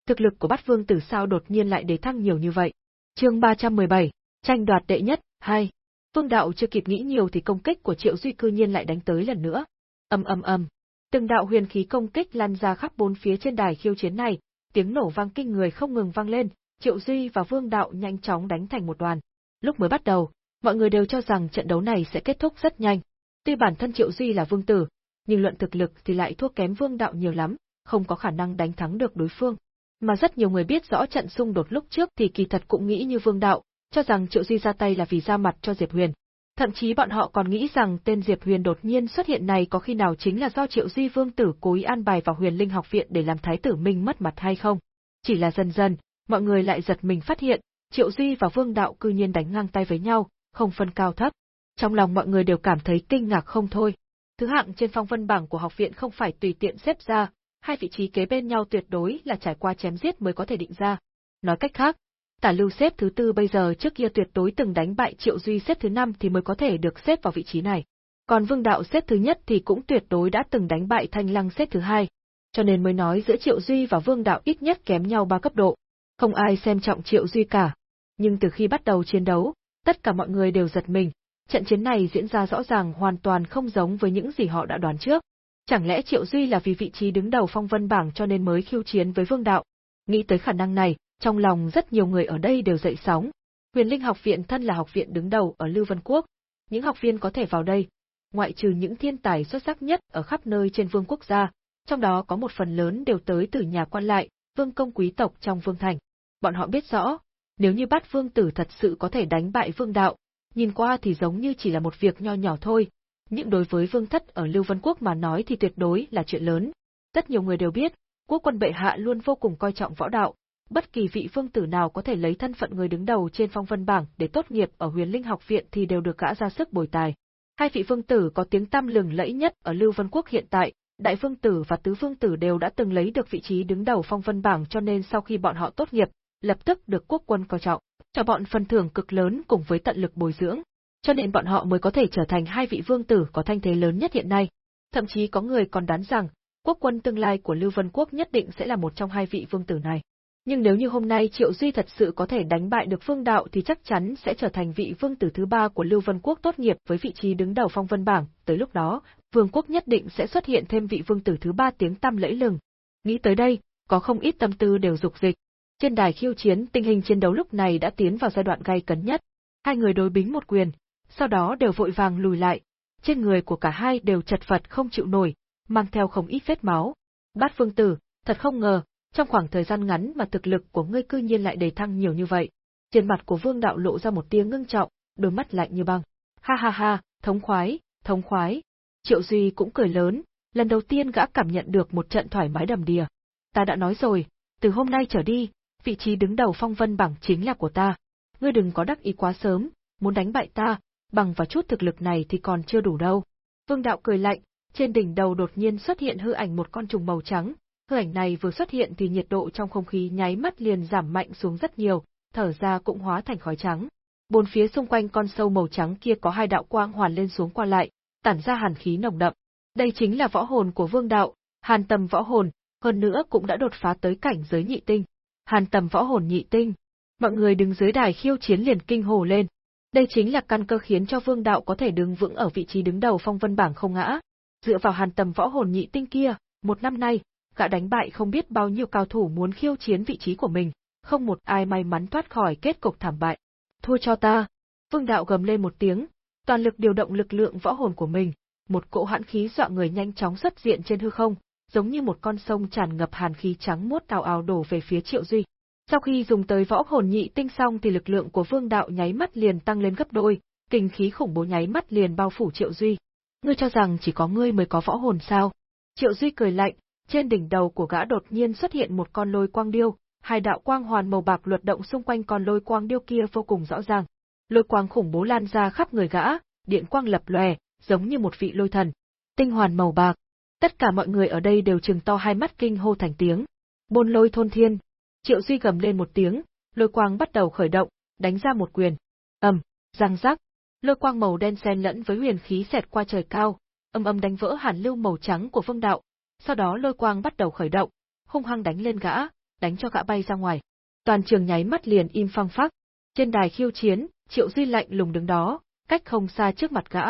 Thực lực của Bát Vương Tử sao đột nhiên lại để thăng nhiều như vậy. Chương 317, tranh đoạt đệ nhất, 2. Vương đạo chưa kịp nghĩ nhiều thì công kích của Triệu Duy cư nhiên lại đánh tới lần nữa. Ầm ầm ầm. Từng đạo huyền khí công kích lan ra khắp bốn phía trên đài khiêu chiến này, tiếng nổ vang kinh người không ngừng vang lên, Triệu Duy và Vương đạo nhanh chóng đánh thành một đoàn. Lúc mới bắt đầu, mọi người đều cho rằng trận đấu này sẽ kết thúc rất nhanh. Tuy bản thân Triệu Duy là vương tử, nhưng luận thực lực thì lại thua kém vương đạo nhiều lắm, không có khả năng đánh thắng được đối phương. Mà rất nhiều người biết rõ trận xung đột lúc trước thì kỳ thật cũng nghĩ như vương đạo, cho rằng Triệu Duy ra tay là vì ra mặt cho Diệp Huyền. Thậm chí bọn họ còn nghĩ rằng tên Diệp Huyền đột nhiên xuất hiện này có khi nào chính là do Triệu Duy Vương tử cố ý an bài vào Huyền Linh học viện để làm thái tử Minh mất mặt hay không. Chỉ là dần dần, mọi người lại giật mình phát hiện, Triệu Duy và Vương đạo cư nhiên đánh ngang tay với nhau, không phân cao thấp. Trong lòng mọi người đều cảm thấy kinh ngạc không thôi. Thứ hạng trên phong vân bảng của học viện không phải tùy tiện xếp ra, hai vị trí kế bên nhau tuyệt đối là trải qua chém giết mới có thể định ra. Nói cách khác, Tả Lưu xếp thứ tư bây giờ trước kia tuyệt đối từng đánh bại Triệu Duy xếp thứ năm thì mới có thể được xếp vào vị trí này. Còn Vương Đạo xếp thứ nhất thì cũng tuyệt đối đã từng đánh bại Thanh Lăng xếp thứ hai, cho nên mới nói giữa Triệu Duy và Vương Đạo ít nhất kém nhau ba cấp độ. Không ai xem trọng Triệu Duy cả. Nhưng từ khi bắt đầu chiến đấu, tất cả mọi người đều giật mình, trận chiến này diễn ra rõ ràng hoàn toàn không giống với những gì họ đã đoán trước. Chẳng lẽ Triệu Duy là vì vị trí đứng đầu phong vân bảng cho nên mới khiêu chiến với Vương Đạo? Nghĩ tới khả năng này, trong lòng rất nhiều người ở đây đều dậy sóng. Huyền Linh học viện thân là học viện đứng đầu ở Lưu Vân Quốc, những học viên có thể vào đây, ngoại trừ những thiên tài xuất sắc nhất ở khắp nơi trên vương quốc gia, trong đó có một phần lớn đều tới từ nhà quan lại, vương công quý tộc trong vương thành. Bọn họ biết rõ, nếu như bắt vương tử thật sự có thể đánh bại vương đạo, nhìn qua thì giống như chỉ là một việc nho nhỏ thôi, nhưng đối với vương thất ở Lưu Vân Quốc mà nói thì tuyệt đối là chuyện lớn. Rất nhiều người đều biết, quốc quân bệ hạ luôn vô cùng coi trọng võ đạo, bất kỳ vị vương tử nào có thể lấy thân phận người đứng đầu trên phong vân bảng để tốt nghiệp ở huyền linh học viện thì đều được gã ra sức bồi tài. Hai vị vương tử có tiếng tăm lừng lẫy nhất ở Lưu Vân Quốc hiện tại, đại vương tử và tứ vương tử đều đã từng lấy được vị trí đứng đầu phong vân bảng cho nên sau khi bọn họ tốt nghiệp, lập tức được quốc quân coi trọng, cho bọn phần thưởng cực lớn cùng với tận lực bồi dưỡng, cho nên bọn họ mới có thể trở thành hai vị vương tử có thanh thế lớn nhất hiện nay. Thậm chí có người còn đoán rằng, quốc quân tương lai của Lưu Vân Quốc nhất định sẽ là một trong hai vị vương tử này. Nhưng nếu như hôm nay Triệu Duy thật sự có thể đánh bại được Phương Đạo thì chắc chắn sẽ trở thành vị vương tử thứ ba của Lưu Vân Quốc tốt nghiệp với vị trí đứng đầu phong vân bảng, tới lúc đó, vương quốc nhất định sẽ xuất hiện thêm vị vương tử thứ ba tiếng tăm lẫy lừng. Nghĩ tới đây, có không ít tâm tư đều dục dịch. Trên đài khiêu chiến, tình hình chiến đấu lúc này đã tiến vào giai đoạn gay cấn nhất. Hai người đối bính một quyền, sau đó đều vội vàng lùi lại. Trên người của cả hai đều chật vật không chịu nổi, mang theo không ít vết máu. Bát vương tử, thật không ngờ, trong khoảng thời gian ngắn mà thực lực của ngươi cư nhiên lại đầy thăng nhiều như vậy. Trên mặt của Vương Đạo lộ ra một tia ngưng trọng, đôi mắt lạnh như băng. Ha ha ha, thống khoái, thống khoái. Triệu Duy cũng cười lớn, lần đầu tiên gã cảm nhận được một trận thoải mái đầm đìa. Ta đã nói rồi, từ hôm nay trở đi, vị trí đứng đầu phong vân bảng chính là của ta. Ngươi đừng có đắc ý quá sớm, muốn đánh bại ta, bằng vào chút thực lực này thì còn chưa đủ đâu. Vương Đạo cười lạnh, trên đỉnh đầu đột nhiên xuất hiện hư ảnh một con trùng màu trắng, hư ảnh này vừa xuất hiện thì nhiệt độ trong không khí nháy mắt liền giảm mạnh xuống rất nhiều, thở ra cũng hóa thành khói trắng. Bốn phía xung quanh con sâu màu trắng kia có hai đạo quang hoàn lên xuống qua lại, tản ra hàn khí nồng đậm. Đây chính là võ hồn của Vương Đạo, Hàn Tầm võ hồn, hơn nữa cũng đã đột phá tới cảnh giới nhị tinh. Hàn Tầm võ hồn nhị tinh. Mọi người đứng dưới đài khiêu chiến liền kinh hồ lên. Đây chính là căn cơ khiến cho Vương Đạo có thể đứng vững ở vị trí đứng đầu phong vân bảng không ngã. Dựa vào Hàn Tầm võ hồn nhị tinh kia, một năm nay, gã đánh bại không biết bao nhiêu cao thủ muốn khiêu chiến vị trí của mình, không một ai may mắn thoát khỏi kết cục thảm bại. Thua cho ta. Vương đạo gầm lên một tiếng, toàn lực điều động lực lượng võ hồn của mình, một cỗ hãn khí dọa người nhanh chóng xuất hiện trên hư không, giống như một con sông tràn ngập hàn khí trắng muốt tào ào đổ về phía Triệu Duy. Sau khi dùng tới võ hồn nhị tinh xong thì lực lượng của Vương đạo nháy mắt liền tăng lên gấp đôi, kinh khí khủng bố nháy mắt liền bao phủ Triệu Duy. Ngươi cho rằng chỉ có ngươi mới có võ hồn sao? Triệu Duy cười lạnh, trên đỉnh đầu của gã đột nhiên xuất hiện một con lôi quang điêu, hai đạo quang hoàn màu bạc luật động xung quanh con lôi quang điêu kia vô cùng rõ ràng. Lôi quang khủng bố lan ra khắp người gã, điện quang lập lòe, giống như một vị lôi thần. Tinh hoàn màu bạc. Tất cả mọi người ở đây đều trừng to hai mắt kinh hô thành tiếng. Bôn lôi thôn thiên. Triệu Duy gầm lên một tiếng, lôi quang bắt đầu khởi động, đánh ra một quyền. ầm, răng rắc. Lôi quang màu đen xen lẫn với huyền khí xẹt qua trời cao, âm âm đánh vỡ hàn lưu màu trắng của Vương Đạo. Sau đó lôi quang bắt đầu khởi động, hung hăng đánh lên gã, đánh cho gã bay ra ngoài. Toàn trường nháy mắt liền im phăng phắc. Trên đài khiêu chiến, Triệu Duy lạnh lùng đứng đó, cách không xa trước mặt gã,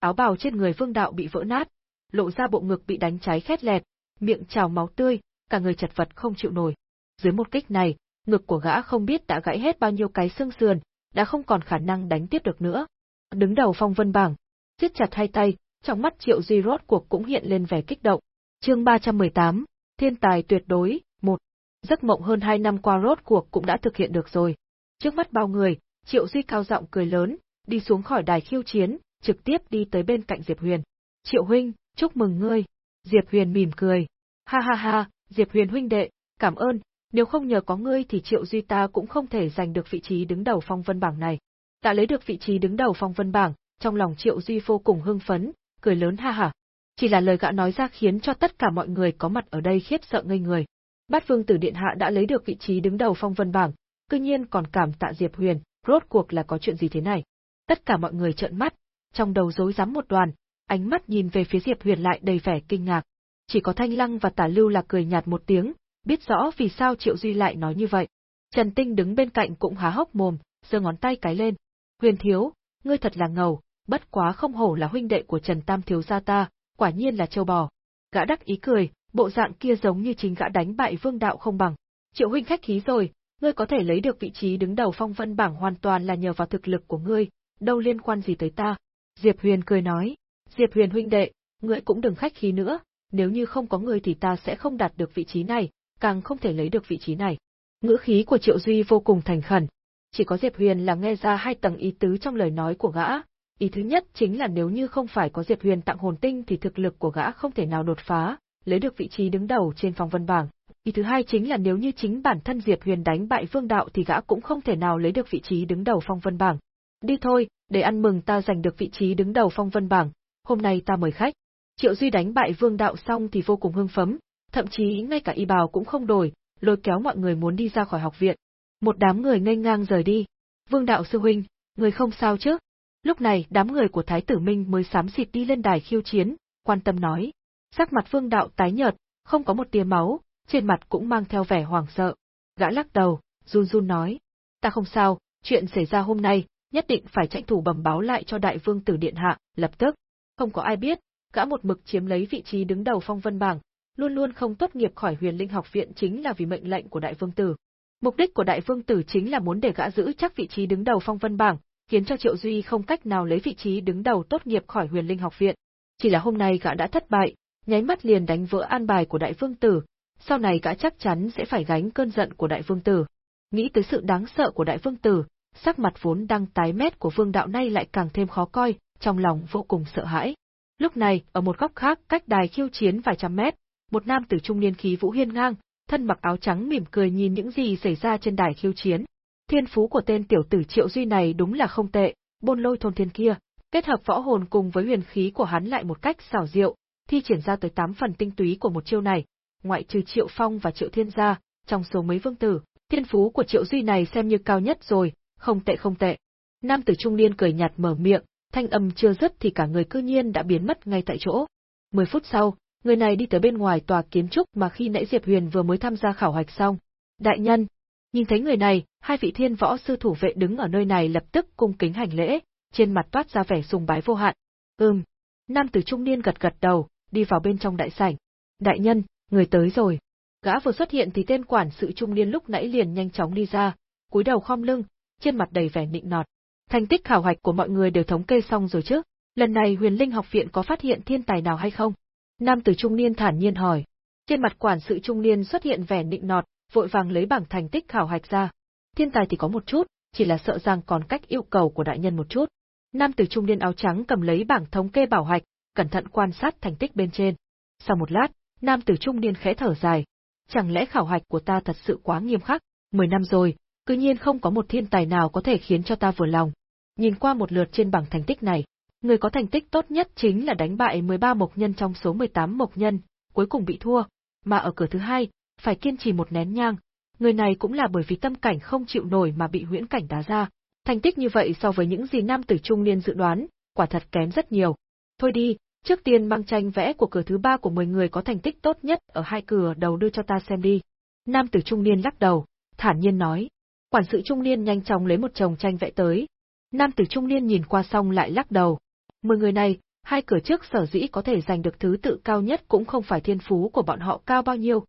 áo bào trên người Vương Đạo bị vỡ nát, lộ ra bộ ngực bị đánh cháy khét lẹt, miệng trào máu tươi, cả người chật vật không chịu nổi. Dưới một kích này, ngực của gã không biết đã gãy hết bao nhiêu cái xương sườn, đã không còn khả năng đánh tiếp được nữa. Đứng đầu phong vân bảng, siết chặt hai tay, trong mắt Triệu Duy rốt cuộc cũng hiện lên vẻ kích động. Chương 318, Thiên tài tuyệt đối, một Giấc mộng hơn hai năm qua rốt cuộc cũng đã thực hiện được rồi. Trước mắt bao người, Triệu Duy cao giọng cười lớn, đi xuống khỏi đài khiêu chiến, trực tiếp đi tới bên cạnh Diệp Huyền. Triệu huynh, chúc mừng ngươi. Diệp Huyền mỉm cười. Ha ha ha, Diệp Huyền huynh đệ, cảm ơn, nếu không nhờ có ngươi thì Triệu Duy ta cũng không thể giành được vị trí đứng đầu phong vân bảng này. Đã lấy được vị trí đứng đầu phong vân bảng, trong lòng Triệu Duy vô cùng hưng phấn, cười lớn ha ha. Chỉ là lời gã nói ra khiến cho tất cả mọi người có mặt ở đây khiếp sợ ngây người. Bát Vương Tử Điện Hạ đã lấy được vị trí đứng đầu phong vân bảng, cư nhiên còn cảm tạ Diệp Huyền, rốt cuộc là có chuyện gì thế này? Tất cả mọi người trợn mắt, trong đầu rối rắm một đoàn, ánh mắt nhìn về phía Diệp Huyền lại đầy vẻ kinh ngạc. Chỉ có Thanh Lăng và Tả Lưu là cười nhạt một tiếng, biết rõ vì sao Triệu Duy lại nói như vậy. Trần Tinh đứng bên cạnh cũng há hốc mồm, giơ ngón tay cái lên. Huyền thiếu, ngươi thật là ngầu, bất quá không hổ là huynh đệ của Trần Tam thiếu gia ta, quả nhiên là châu bò. Gã đắc ý cười, bộ dạng kia giống như chính gã đánh bại vương đạo không bằng. Triệu huynh khách khí rồi, ngươi có thể lấy được vị trí đứng đầu phong vân bảng hoàn toàn là nhờ vào thực lực của ngươi, đâu liên quan gì tới ta. Diệp Huyền cười nói, Diệp Huyền huynh đệ, ngươi cũng đừng khách khí nữa, nếu như không có ngươi thì ta sẽ không đạt được vị trí này, càng không thể lấy được vị trí này. Ngữ khí của Triệu Duy vô cùng thành khẩn. Chỉ có Diệp Huyền là nghe ra hai tầng ý tứ trong lời nói của gã. Ý thứ nhất chính là nếu như không phải có Diệp Huyền tặng hồn tinh thì thực lực của gã không thể nào đột phá, lấy được vị trí đứng đầu trên phong vân bảng. Ý thứ hai chính là nếu như chính bản thân Diệp Huyền đánh bại Vương Đạo thì gã cũng không thể nào lấy được vị trí đứng đầu phong vân bảng. Đi thôi, để ăn mừng ta giành được vị trí đứng đầu phong vân bảng, hôm nay ta mời khách. Triệu Duy đánh bại Vương Đạo xong thì vô cùng hưng phấn, thậm chí ngay cả y bào cũng không đổi, lôi kéo mọi người muốn đi ra khỏi học viện. Một đám người ngây ngang rời đi. Vương Đạo sư huynh, người không sao chứ? Lúc này đám người của Thái tử Minh mới sám xịt đi lên đài khiêu chiến, quan tâm nói. Sắc mặt Vương Đạo tái nhợt, không có một tia máu, trên mặt cũng mang theo vẻ hoảng sợ. Gã lắc đầu, run run nói. Ta không sao, chuyện xảy ra hôm nay, nhất định phải tranh thủ bẩm báo lại cho đại vương tử điện hạ, lập tức. Không có ai biết, gã một mực chiếm lấy vị trí đứng đầu phong vân bảng, luôn luôn không tốt nghiệp khỏi huyền linh học viện chính là vì mệnh lệnh của đại vương tử. Mục đích của đại vương tử chính là muốn để gã giữ chắc vị trí đứng đầu phong vân bảng, khiến cho Triệu Duy không cách nào lấy vị trí đứng đầu tốt nghiệp khỏi huyền linh học viện. Chỉ là hôm nay gã đã thất bại, nháy mắt liền đánh vỡ an bài của đại vương tử, sau này gã chắc chắn sẽ phải gánh cơn giận của đại vương tử. Nghĩ tới sự đáng sợ của đại vương tử, sắc mặt vốn đang tái mét của vương đạo nay lại càng thêm khó coi, trong lòng vô cùng sợ hãi. Lúc này, ở một góc khác cách đài khiêu chiến vài trăm mét, một nam tử trung niên khí vũ hiên ngang, thân mặc áo trắng mỉm cười nhìn những gì xảy ra trên đài khiêu chiến. Thiên phú của tên tiểu tử Triệu Duy này đúng là không tệ, bôn lôi thôn thiên kia, kết hợp võ hồn cùng với huyền khí của hắn lại một cách xảo diệu, thi triển ra tới 8 phần tinh túy của một chiêu này, ngoại trừ Triệu Phong và Triệu Thiên gia, trong số mấy vương tử, thiên phú của Triệu Duy này xem như cao nhất rồi, không tệ không tệ. Nam tử trung niên cười nhạt mở miệng, thanh âm chưa dứt thì cả người cư nhiên đã biến mất ngay tại chỗ. Mười phút sau, người này đi tới bên ngoài tòa kiến trúc mà khi nãy Diệp Huyền vừa mới tham gia khảo hạch xong. Đại nhân, nhìn thấy người này, hai vị thiên võ sư thủ vệ đứng ở nơi này lập tức cung kính hành lễ, trên mặt toát ra vẻ sùng bái vô hạn. Ừm. Nam tử trung niên gật gật đầu, đi vào bên trong đại sảnh. Đại nhân, người tới rồi. Gã vừa xuất hiện thì tên quản sự trung niên lúc nãy liền nhanh chóng đi ra, cúi đầu khom lưng, trên mặt đầy vẻ nịnh nọt. Thành tích khảo hạch của mọi người đều thống kê xong rồi chứ? Lần này Huyền Linh học viện có phát hiện thiên tài nào hay không? Nam tử trung niên thản nhiên hỏi. Trên mặt quản sự trung niên xuất hiện vẻ nịnh nọt, vội vàng lấy bảng thành tích khảo hạch ra. Thiên tài thì có một chút, chỉ là sợ rằng còn cách yêu cầu của đại nhân một chút. Nam tử trung niên áo trắng cầm lấy bảng thống kê bảo hạch, cẩn thận quan sát thành tích bên trên. Sau một lát, nam tử trung niên khẽ thở dài. Chẳng lẽ khảo hạch của ta thật sự quá nghiêm khắc? Mười năm rồi, cứ nhiên không có một thiên tài nào có thể khiến cho ta vừa lòng. Nhìn qua một lượt trên bảng thành tích này, người có thành tích tốt nhất chính là đánh bại 13 mộc nhân trong số 18 mộc nhân, cuối cùng bị thua, mà ở cửa thứ hai, phải kiên trì một nén nhang. Người này cũng là bởi vì tâm cảnh không chịu nổi mà bị huyễn cảnh đá ra. Thành tích như vậy so với những gì nam tử trung niên dự đoán, quả thật kém rất nhiều. Thôi đi, trước tiên mang tranh vẽ của cửa thứ ba của 10 người có thành tích tốt nhất ở hai cửa đầu đưa cho ta xem đi. Nam tử trung niên lắc đầu, thản nhiên nói. Quản sự trung niên nhanh chóng lấy một chồng tranh vẽ tới. Nam tử trung niên nhìn qua xong lại lắc đầu. Mười người này, hai cửa trước sở dĩ có thể giành được thứ tự cao nhất cũng không phải thiên phú của bọn họ cao bao nhiêu,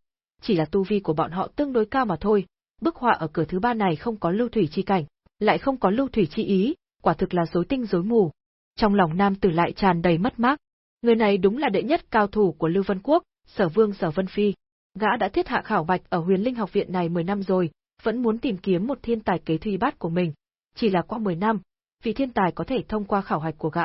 chỉ là tu vi của bọn họ tương đối cao mà thôi. Bức họa ở cửa thứ ba này không có lưu thủy chi cảnh, lại không có lưu thủy chi ý, quả thực là rối tinh rối mù. Trong lòng nam tử lại tràn đầy mất mát. Người này đúng là đệ nhất cao thủ của Lưu Vân Quốc, Sở Vương Sở Vân Phi. Gã đã thiết hạ khảo bạch ở Huyền Linh học viện này 10 năm rồi, vẫn muốn tìm kiếm một thiên tài kế thùy bát của mình. Chỉ là qua 10 năm, vì thiên tài có thể thông qua khảo hạch của gã,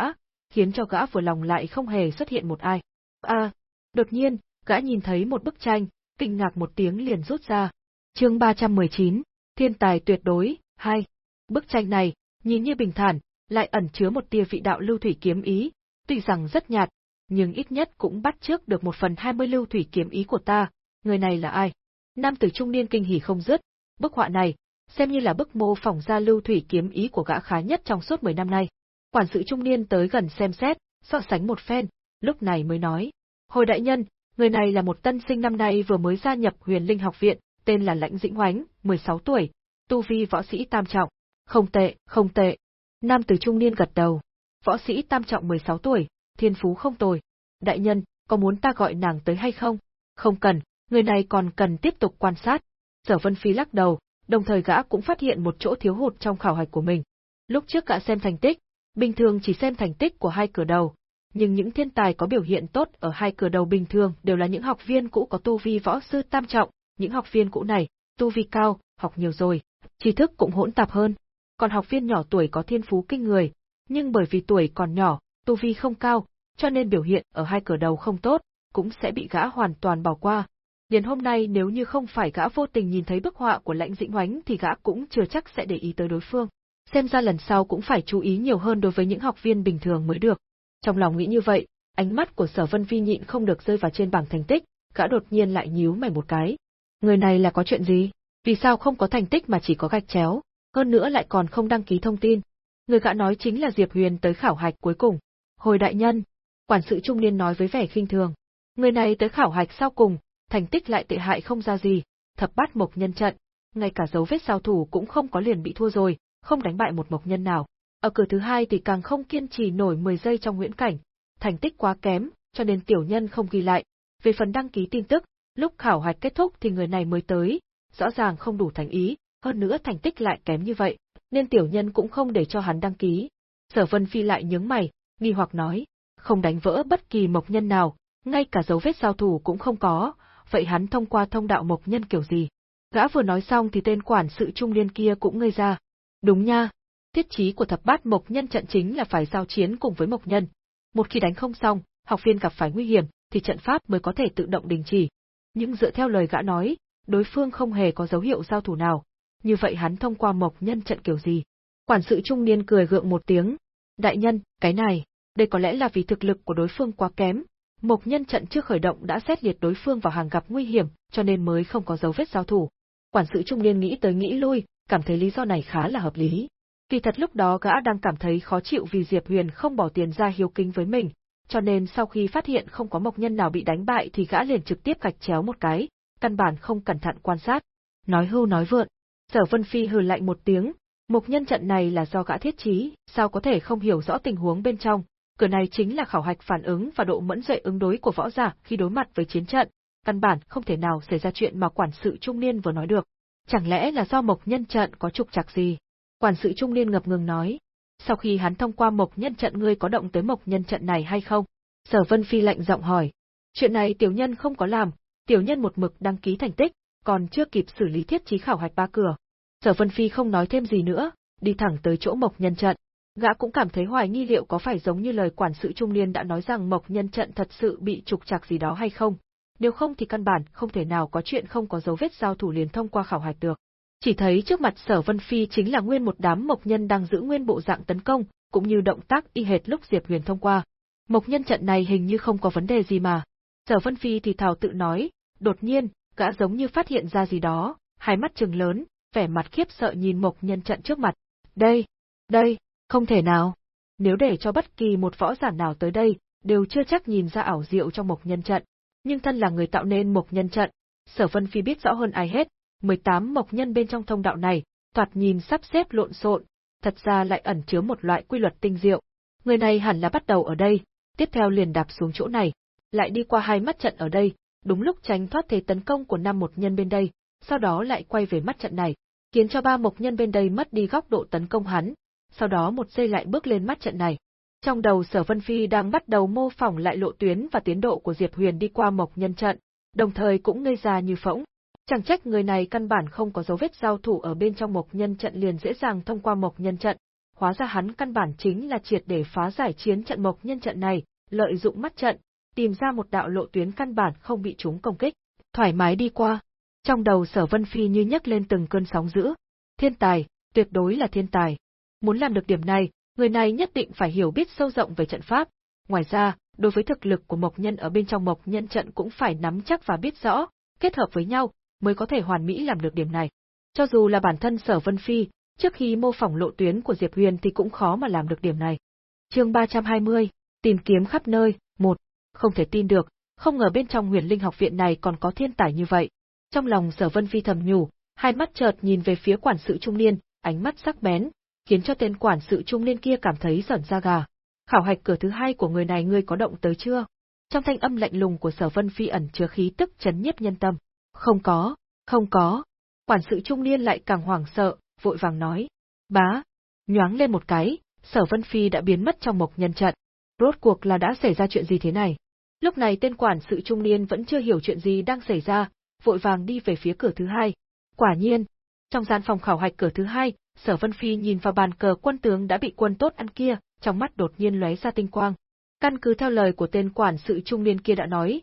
khiến cho gã vừa lòng lại không hề xuất hiện một ai. À, đột nhiên, gã nhìn thấy một bức tranh, kinh ngạc một tiếng liền rút ra. Chương 319, Thiên tài tuyệt đối, 2. Bức tranh này, nhìn như bình thản, lại ẩn chứa một tia vị đạo lưu thủy kiếm ý, tuy rằng rất nhạt, nhưng ít nhất cũng bắt trước được một phần hai mươi lưu thủy kiếm ý của ta, người này là ai? Nam tử trung niên kinh hỉ không dứt, bức họa này, xem như là bức mô phỏng ra lưu thủy kiếm ý của gã khá nhất trong suốt 10 năm nay. Quản sự trung niên tới gần xem xét, so sánh một phen, lúc này mới nói. Hồi đại nhân, người này là một tân sinh năm nay vừa mới gia nhập huyền linh học viện, tên là Lãnh Dĩnh Hoánh, 16 tuổi, tu vi võ sĩ tam trọng. Không tệ, không tệ. Nam tử trung niên gật đầu. Võ sĩ tam trọng 16 tuổi, thiên phú không tồi. Đại nhân, có muốn ta gọi nàng tới hay không? Không cần, người này còn cần tiếp tục quan sát. Sở Vân Phi lắc đầu, đồng thời gã cũng phát hiện một chỗ thiếu hụt trong khảo hạch của mình. Lúc trước gã xem thành tích, bình thường chỉ xem thành tích của hai cửa đầu, nhưng những thiên tài có biểu hiện tốt ở hai cửa đầu bình thường đều là những học viên cũ có tu vi võ sư tam trọng, những học viên cũ này, tu vi cao, học nhiều rồi, tri thức cũng hỗn tạp hơn. Còn học viên nhỏ tuổi có thiên phú kinh người, nhưng bởi vì tuổi còn nhỏ, tu vi không cao, cho nên biểu hiện ở hai cửa đầu không tốt, cũng sẽ bị gã hoàn toàn bỏ qua. Liền hôm nay nếu như không phải gã vô tình nhìn thấy bức họa của lãnh dĩnh hoánh thì gã cũng chưa chắc sẽ để ý tới đối phương. Xem ra lần sau cũng phải chú ý nhiều hơn đối với những học viên bình thường mới được. Trong lòng nghĩ như vậy, ánh mắt của sở vân phi nhịn không được rơi vào trên bảng thành tích, gã đột nhiên lại nhíu mày một cái. Người này là có chuyện gì? Vì sao không có thành tích mà chỉ có gạch chéo? Hơn nữa lại còn không đăng ký thông tin. Người gã nói chính là Diệp Huyền tới khảo hạch cuối cùng. Hồi đại nhân, quản sự trung niên nói với vẻ khinh thường. Người này tới khảo hạch sau cùng, thành tích lại tệ hại không ra gì, thập bát mộc nhân trận, ngay cả dấu vết sao thủ cũng không có liền bị thua rồi, không đánh bại một mộc nhân nào. Ở cửa thứ hai thì càng không kiên trì nổi 10 giây trong huyễn cảnh, thành tích quá kém, cho nên tiểu nhân không ghi lại. Về phần đăng ký tin tức, lúc khảo hạch kết thúc thì người này mới tới, rõ ràng không đủ thành ý, hơn nữa thành tích lại kém như vậy, nên tiểu nhân cũng không để cho hắn đăng ký. Sở Vân Phi lại nhướng mày, nghi hoặc nói, không đánh vỡ bất kỳ mộc nhân nào, ngay cả dấu vết giao thủ cũng không có, vậy hắn thông qua thông đạo mộc nhân kiểu gì? Gã vừa nói xong thì tên quản sự trung niên kia cũng ngây ra. Đúng nha, tiết chí của thập bát mộc nhân trận chính là phải giao chiến cùng với mộc nhân. Một khi đánh không xong, học viên gặp phải nguy hiểm, thì trận pháp mới có thể tự động đình chỉ. Nhưng dựa theo lời gã nói, đối phương không hề có dấu hiệu giao thủ nào. Như vậy hắn thông qua mộc nhân trận kiểu gì? Quản sự trung niên cười gượng một tiếng. Đại nhân, cái này, đây có lẽ là vì thực lực của đối phương quá kém. Mộc nhân trận trước khởi động đã xét liệt đối phương vào hàng gặp nguy hiểm, cho nên mới không có dấu vết giao thủ. Quản sự trung niên nghĩ tới nghĩ lui, cảm thấy lý do này khá là hợp lý. Kỳ thật lúc đó gã đang cảm thấy khó chịu vì Diệp Huyền không bỏ tiền ra hiếu kính với mình, cho nên sau khi phát hiện không có mộc nhân nào bị đánh bại thì gã liền trực tiếp gạch chéo một cái, căn bản không cẩn thận quan sát. Nói hưu nói vượn. Sở Vân Phi hừ lạnh một tiếng, mộc nhân trận này là do gã thiết trí, sao có thể không hiểu rõ tình huống bên trong, cửa này chính là khảo hạch phản ứng và độ mẫn dậy ứng đối của võ giả khi đối mặt với chiến trận, căn bản không thể nào xảy ra chuyện mà quản sự trung niên vừa nói được. Chẳng lẽ là do mộc nhân trận có trục trặc gì? Quản sự trung niên ngập ngừng nói. Sau khi hắn thông qua mộc nhân trận ngươi có động tới mộc nhân trận này hay không? Sở Vân Phi lạnh giọng hỏi. Chuyện này tiểu nhân không có làm, tiểu nhân một mực đăng ký thành tích, còn chưa kịp xử lý thiết trí khảo hạch ba cửa. Sở Vân Phi không nói thêm gì nữa, đi thẳng tới chỗ mộc nhân trận. Gã cũng cảm thấy hoài nghi liệu có phải giống như lời quản sự trung niên đã nói rằng mộc nhân trận thật sự bị trục trặc gì đó hay không, nếu không thì căn bản không thể nào có chuyện không có dấu vết giao thủ liền thông qua khảo hạch được. Chỉ thấy trước mặt Sở Vân Phi chính là nguyên một đám mộc nhân đang giữ nguyên bộ dạng tấn công, cũng như động tác y hệt lúc Diệp Huyền thông qua. Mộc nhân trận này hình như không có vấn đề gì mà. Sở Vân Phi thì thào tự nói, đột nhiên, gã giống như phát hiện ra gì đó, hai mắt trừng lớn, vẻ mặt khiếp sợ nhìn mộc nhân trận trước mặt. Đây, đây, không thể nào. Nếu để cho bất kỳ một võ giả nào tới đây, đều chưa chắc nhìn ra ảo diệu trong mộc nhân trận nhưng thân là người tạo nên mộc nhân trận, Sở Vân Phi biết rõ hơn ai hết, 18 mộc nhân bên trong thông đạo này, thoạt nhìn sắp xếp lộn xộn, thật ra lại ẩn chứa một loại quy luật tinh diệu. Người này hẳn là bắt đầu ở đây, tiếp theo liền đạp xuống chỗ này, lại đi qua hai mắt trận ở đây, đúng lúc tránh thoát thế tấn công của năm một nhân bên đây, sau đó lại quay về mắt trận này, khiến cho ba mộc nhân bên đây mất đi góc độ tấn công hắn, sau đó một giây lại bước lên mắt trận này. Trong đầu Sở Vân Phi đang bắt đầu mô phỏng lại lộ tuyến và tiến độ của Diệp Huyền đi qua Mộc Nhân trận, đồng thời cũng ngây ra như phỗng. Chẳng trách người này căn bản không có dấu vết giao thủ ở bên trong Mộc Nhân trận liền dễ dàng thông qua Mộc Nhân trận, hóa ra hắn căn bản chính là triệt để phá giải chiến trận Mộc Nhân trận này, lợi dụng mắt trận, tìm ra một đạo lộ tuyến căn bản không bị chúng công kích, thoải mái đi qua. Trong đầu Sở Vân Phi như nhấc lên từng cơn sóng dữ. Thiên tài, tuyệt đối là thiên tài. Muốn làm được điểm này, người này nhất định phải hiểu biết sâu rộng về trận pháp. Ngoài ra, đối với thực lực của Mộc Nhân ở bên trong Mộc Nhân trận cũng phải nắm chắc và biết rõ, kết hợp với nhau, mới có thể hoàn mỹ làm được điểm này. Cho dù là bản thân Sở Vân Phi, trước khi mô phỏng lộ tuyến của Diệp Huyền thì cũng khó mà làm được điểm này. Chương 320, tìm kiếm khắp nơi, một, không thể tin được, không ngờ bên trong Huyền Linh học viện này còn có thiên tài như vậy. Trong lòng Sở Vân Phi thầm nhủ, hai mắt chợt nhìn về phía quản sự trung niên, ánh mắt sắc bén, khiến cho tên quản sự trung niên kia cảm thấy sởn da gà. Khảo hạch cửa thứ hai của người này ngươi có động tới chưa? Trong thanh âm lạnh lùng của Sở Vân Phi ẩn chứa khí tức chấn nhiếp nhân tâm. Không có, không có. Quản sự trung niên lại càng hoảng sợ, vội vàng nói. Bá, nhoáng lên một cái, Sở Vân Phi đã biến mất trong mộc nhân trận. Rốt cuộc là đã xảy ra chuyện gì thế này? Lúc này tên quản sự trung niên vẫn chưa hiểu chuyện gì đang xảy ra, vội vàng đi về phía cửa thứ hai. Quả nhiên, trong gian phòng khảo hạch cửa thứ hai, Sở Vân Phi nhìn vào bàn cờ quân tướng đã bị quân tốt ăn kia, trong mắt đột nhiên lóe ra tinh quang. Căn cứ theo lời của tên quản sự trung niên kia đã nói,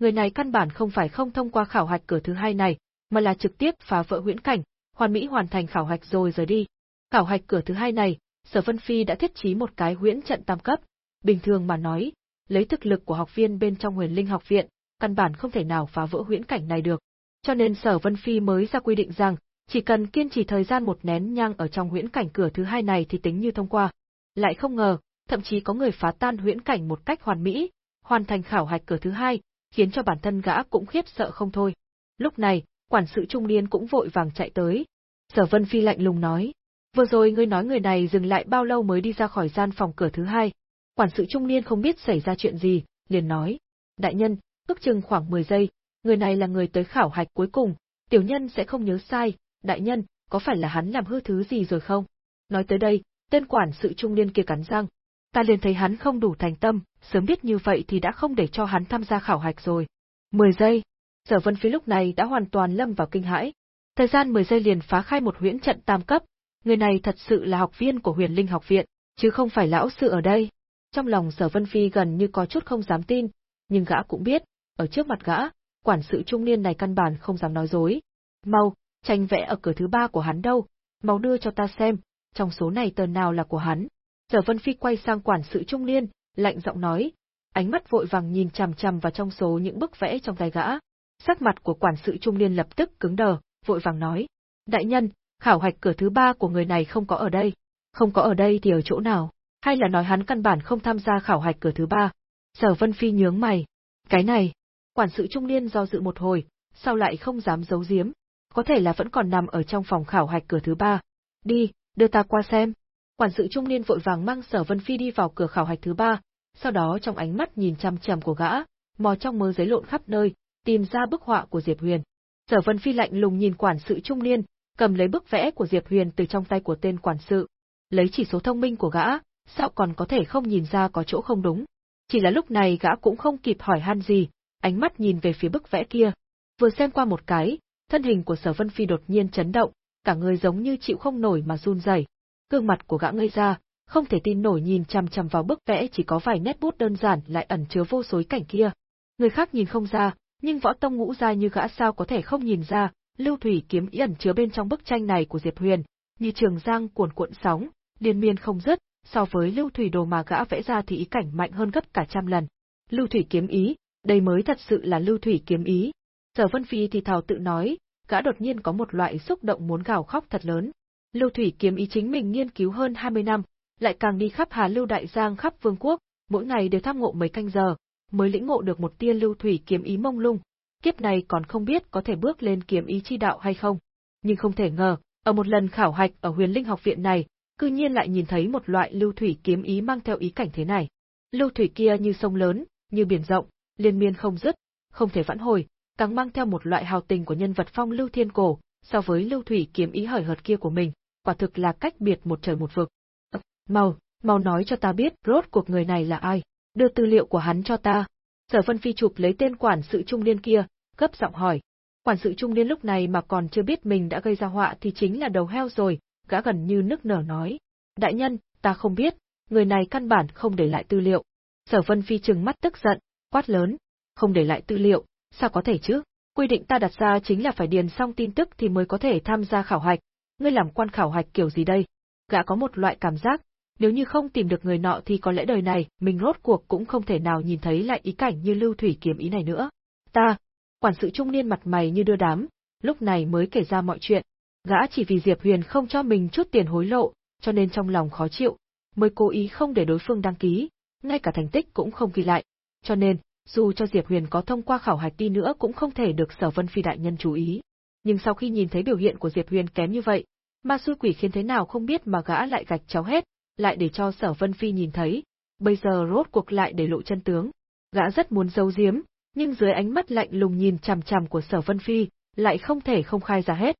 người này căn bản không phải không thông qua khảo hạch cửa thứ hai này, mà là trực tiếp phá vỡ huyễn cảnh, hoàn mỹ hoàn thành khảo hạch rồi rời đi. Khảo hạch cửa thứ hai này, Sở Vân Phi đã thiết trí một cái huyễn trận tam cấp, bình thường mà nói, lấy thực lực của học viên bên trong Huyền Linh học viện, căn bản không thể nào phá vỡ huyễn cảnh này được. Cho nên Sở Vân Phi mới ra quy định rằng, chỉ cần kiên trì thời gian một nén nhang ở trong huyễn cảnh cửa thứ hai này thì tính như thông qua. Lại không ngờ, thậm chí có người phá tan huyễn cảnh một cách hoàn mỹ, hoàn thành khảo hạch cửa thứ hai, khiến cho bản thân gã cũng khiếp sợ không thôi. Lúc này, quản sự trung niên cũng vội vàng chạy tới. Sở Vân Phi lạnh lùng nói, vừa rồi ngươi nói người này dừng lại bao lâu mới đi ra khỏi gian phòng cửa thứ hai. Quản sự trung niên không biết xảy ra chuyện gì, liền nói, đại nhân, ước chừng khoảng 10 giây, người này là người tới khảo hạch cuối cùng, tiểu nhân sẽ không nhớ sai, đại nhân, có phải là hắn làm hư thứ gì rồi không? Nói tới đây, tên quản sự trung niên kia cắn răng. Ta liền thấy hắn không đủ thành tâm, sớm biết như vậy thì đã không để cho hắn tham gia khảo hạch rồi. Mười giây. Sở Vân Phi lúc này đã hoàn toàn lâm vào kinh hãi. Thời gian 10 giây liền phá khai một huyễn trận tam cấp, người này thật sự là học viên của Huyền Linh học viện, chứ không phải lão sư ở đây. Trong lòng Sở Vân Phi gần như có chút không dám tin, nhưng gã cũng biết, ở trước mặt gã, quản sự trung niên này căn bản không dám nói dối. Mau, tranh vẽ ở cửa thứ ba của hắn đâu, mau đưa cho ta xem, trong số này tờ nào là của hắn. Sở Vân Phi quay sang quản sự trung niên, lạnh giọng nói, ánh mắt vội vàng nhìn chằm chằm vào trong số những bức vẽ trong tay gã. Sắc mặt của quản sự trung niên lập tức cứng đờ, vội vàng nói, đại nhân, khảo hạch cửa thứ ba của người này không có ở đây. Không có ở đây thì ở chỗ nào? Hay là nói hắn căn bản không tham gia khảo hạch cửa thứ ba? Sở Vân Phi nhướng mày. Cái này, quản sự trung niên do dự một hồi, sao lại không dám giấu giếm. Có thể là vẫn còn nằm ở trong phòng khảo hạch cửa thứ ba. Đi, đưa ta qua xem. Quản sự trung niên vội vàng mang Sở Vân Phi đi vào cửa khảo hạch thứ ba, sau đó trong ánh mắt nhìn chăm chăm của gã, mò trong mớ giấy lộn khắp nơi, tìm ra bức họa của Diệp Huyền. Sở Vân Phi lạnh lùng nhìn quản sự trung niên, cầm lấy bức vẽ của Diệp Huyền từ trong tay của tên quản sự. Lấy chỉ số thông minh của gã, sao còn có thể không nhìn ra có chỗ không đúng. Chỉ là lúc này gã cũng không kịp hỏi han gì, ánh mắt nhìn về phía bức vẽ kia. Vừa xem qua một cái, thân hình của Sở Vân Phi đột nhiên chấn động, cả người giống như chịu không nổi mà run rẩy. Gương mặt của gã ngây ra, không thể tin nổi nhìn chằm chằm vào bức vẽ chỉ có vài nét bút đơn giản lại ẩn chứa vô số cảnh kia. Người khác nhìn không ra, nhưng võ tông ngũ gia như gã sao có thể không nhìn ra, lưu thủy kiếm ý ẩn chứa bên trong bức tranh này của Diệp Huyền, như trường giang cuồn cuộn sóng, liên miên không dứt, so với lưu thủy đồ mà gã vẽ ra thì ý cảnh mạnh hơn gấp cả trăm lần. Lưu thủy kiếm ý, đây mới thật sự là lưu thủy kiếm ý. Sở Vân Phi thì thào tự nói, gã đột nhiên có một loại xúc động muốn gào khóc thật lớn. Lưu thủy kiếm ý chính mình nghiên cứu hơn 20 năm, lại càng đi khắp Hà Lưu Đại Giang khắp vương quốc, mỗi ngày đều tham ngộ mấy canh giờ, mới lĩnh ngộ được một tia lưu thủy kiếm ý mông lung, kiếp này còn không biết có thể bước lên kiếm ý chi đạo hay không. Nhưng không thể ngờ, ở một lần khảo hạch ở huyền linh học viện này, cư nhiên lại nhìn thấy một loại lưu thủy kiếm ý mang theo ý cảnh thế này. Lưu thủy kia như sông lớn, như biển rộng, liên miên không dứt, không thể vãn hồi, càng mang theo một loại hào tình của nhân vật phong lưu thiên cổ, so với lưu thủy kiếm ý hời hợt kia của mình, quả thực là cách biệt một trời một vực. Mau, mau nói cho ta biết rốt cuộc người này là ai, đưa tư liệu của hắn cho ta. Sở Vân Phi chụp lấy tên quản sự trung niên kia, gấp giọng hỏi. Quản sự trung niên lúc này mà còn chưa biết mình đã gây ra họa thì chính là đầu heo rồi, gã gần như nức nở nói. Đại nhân, ta không biết, người này căn bản không để lại tư liệu. Sở Vân Phi trừng mắt tức giận, quát lớn. Không để lại tư liệu, sao có thể chứ? Quy định ta đặt ra chính là phải điền xong tin tức thì mới có thể tham gia khảo hạch. Ngươi làm quan khảo hạch kiểu gì đây? Gã có một loại cảm giác, nếu như không tìm được người nọ thì có lẽ đời này mình rốt cuộc cũng không thể nào nhìn thấy lại ý cảnh như lưu thủy kiếm ý này nữa. Ta, quản sự trung niên mặt mày như đưa đám, lúc này mới kể ra mọi chuyện. Gã chỉ vì Diệp Huyền không cho mình chút tiền hối lộ, cho nên trong lòng khó chịu, mới cố ý không để đối phương đăng ký, ngay cả thành tích cũng không ghi lại. Cho nên, dù cho Diệp Huyền có thông qua khảo hạch đi nữa cũng không thể được Sở Vân Phi đại nhân chú ý. Nhưng sau khi nhìn thấy biểu hiện của Diệp Huyền kém như vậy, ma xui quỷ khiến thế nào không biết mà gã lại gạch cháu hết, lại để cho Sở Vân Phi nhìn thấy, bây giờ rốt cuộc lại để lộ chân tướng. Gã rất muốn giấu giếm, nhưng dưới ánh mắt lạnh lùng nhìn chằm chằm của Sở Vân Phi, lại không thể không khai ra hết.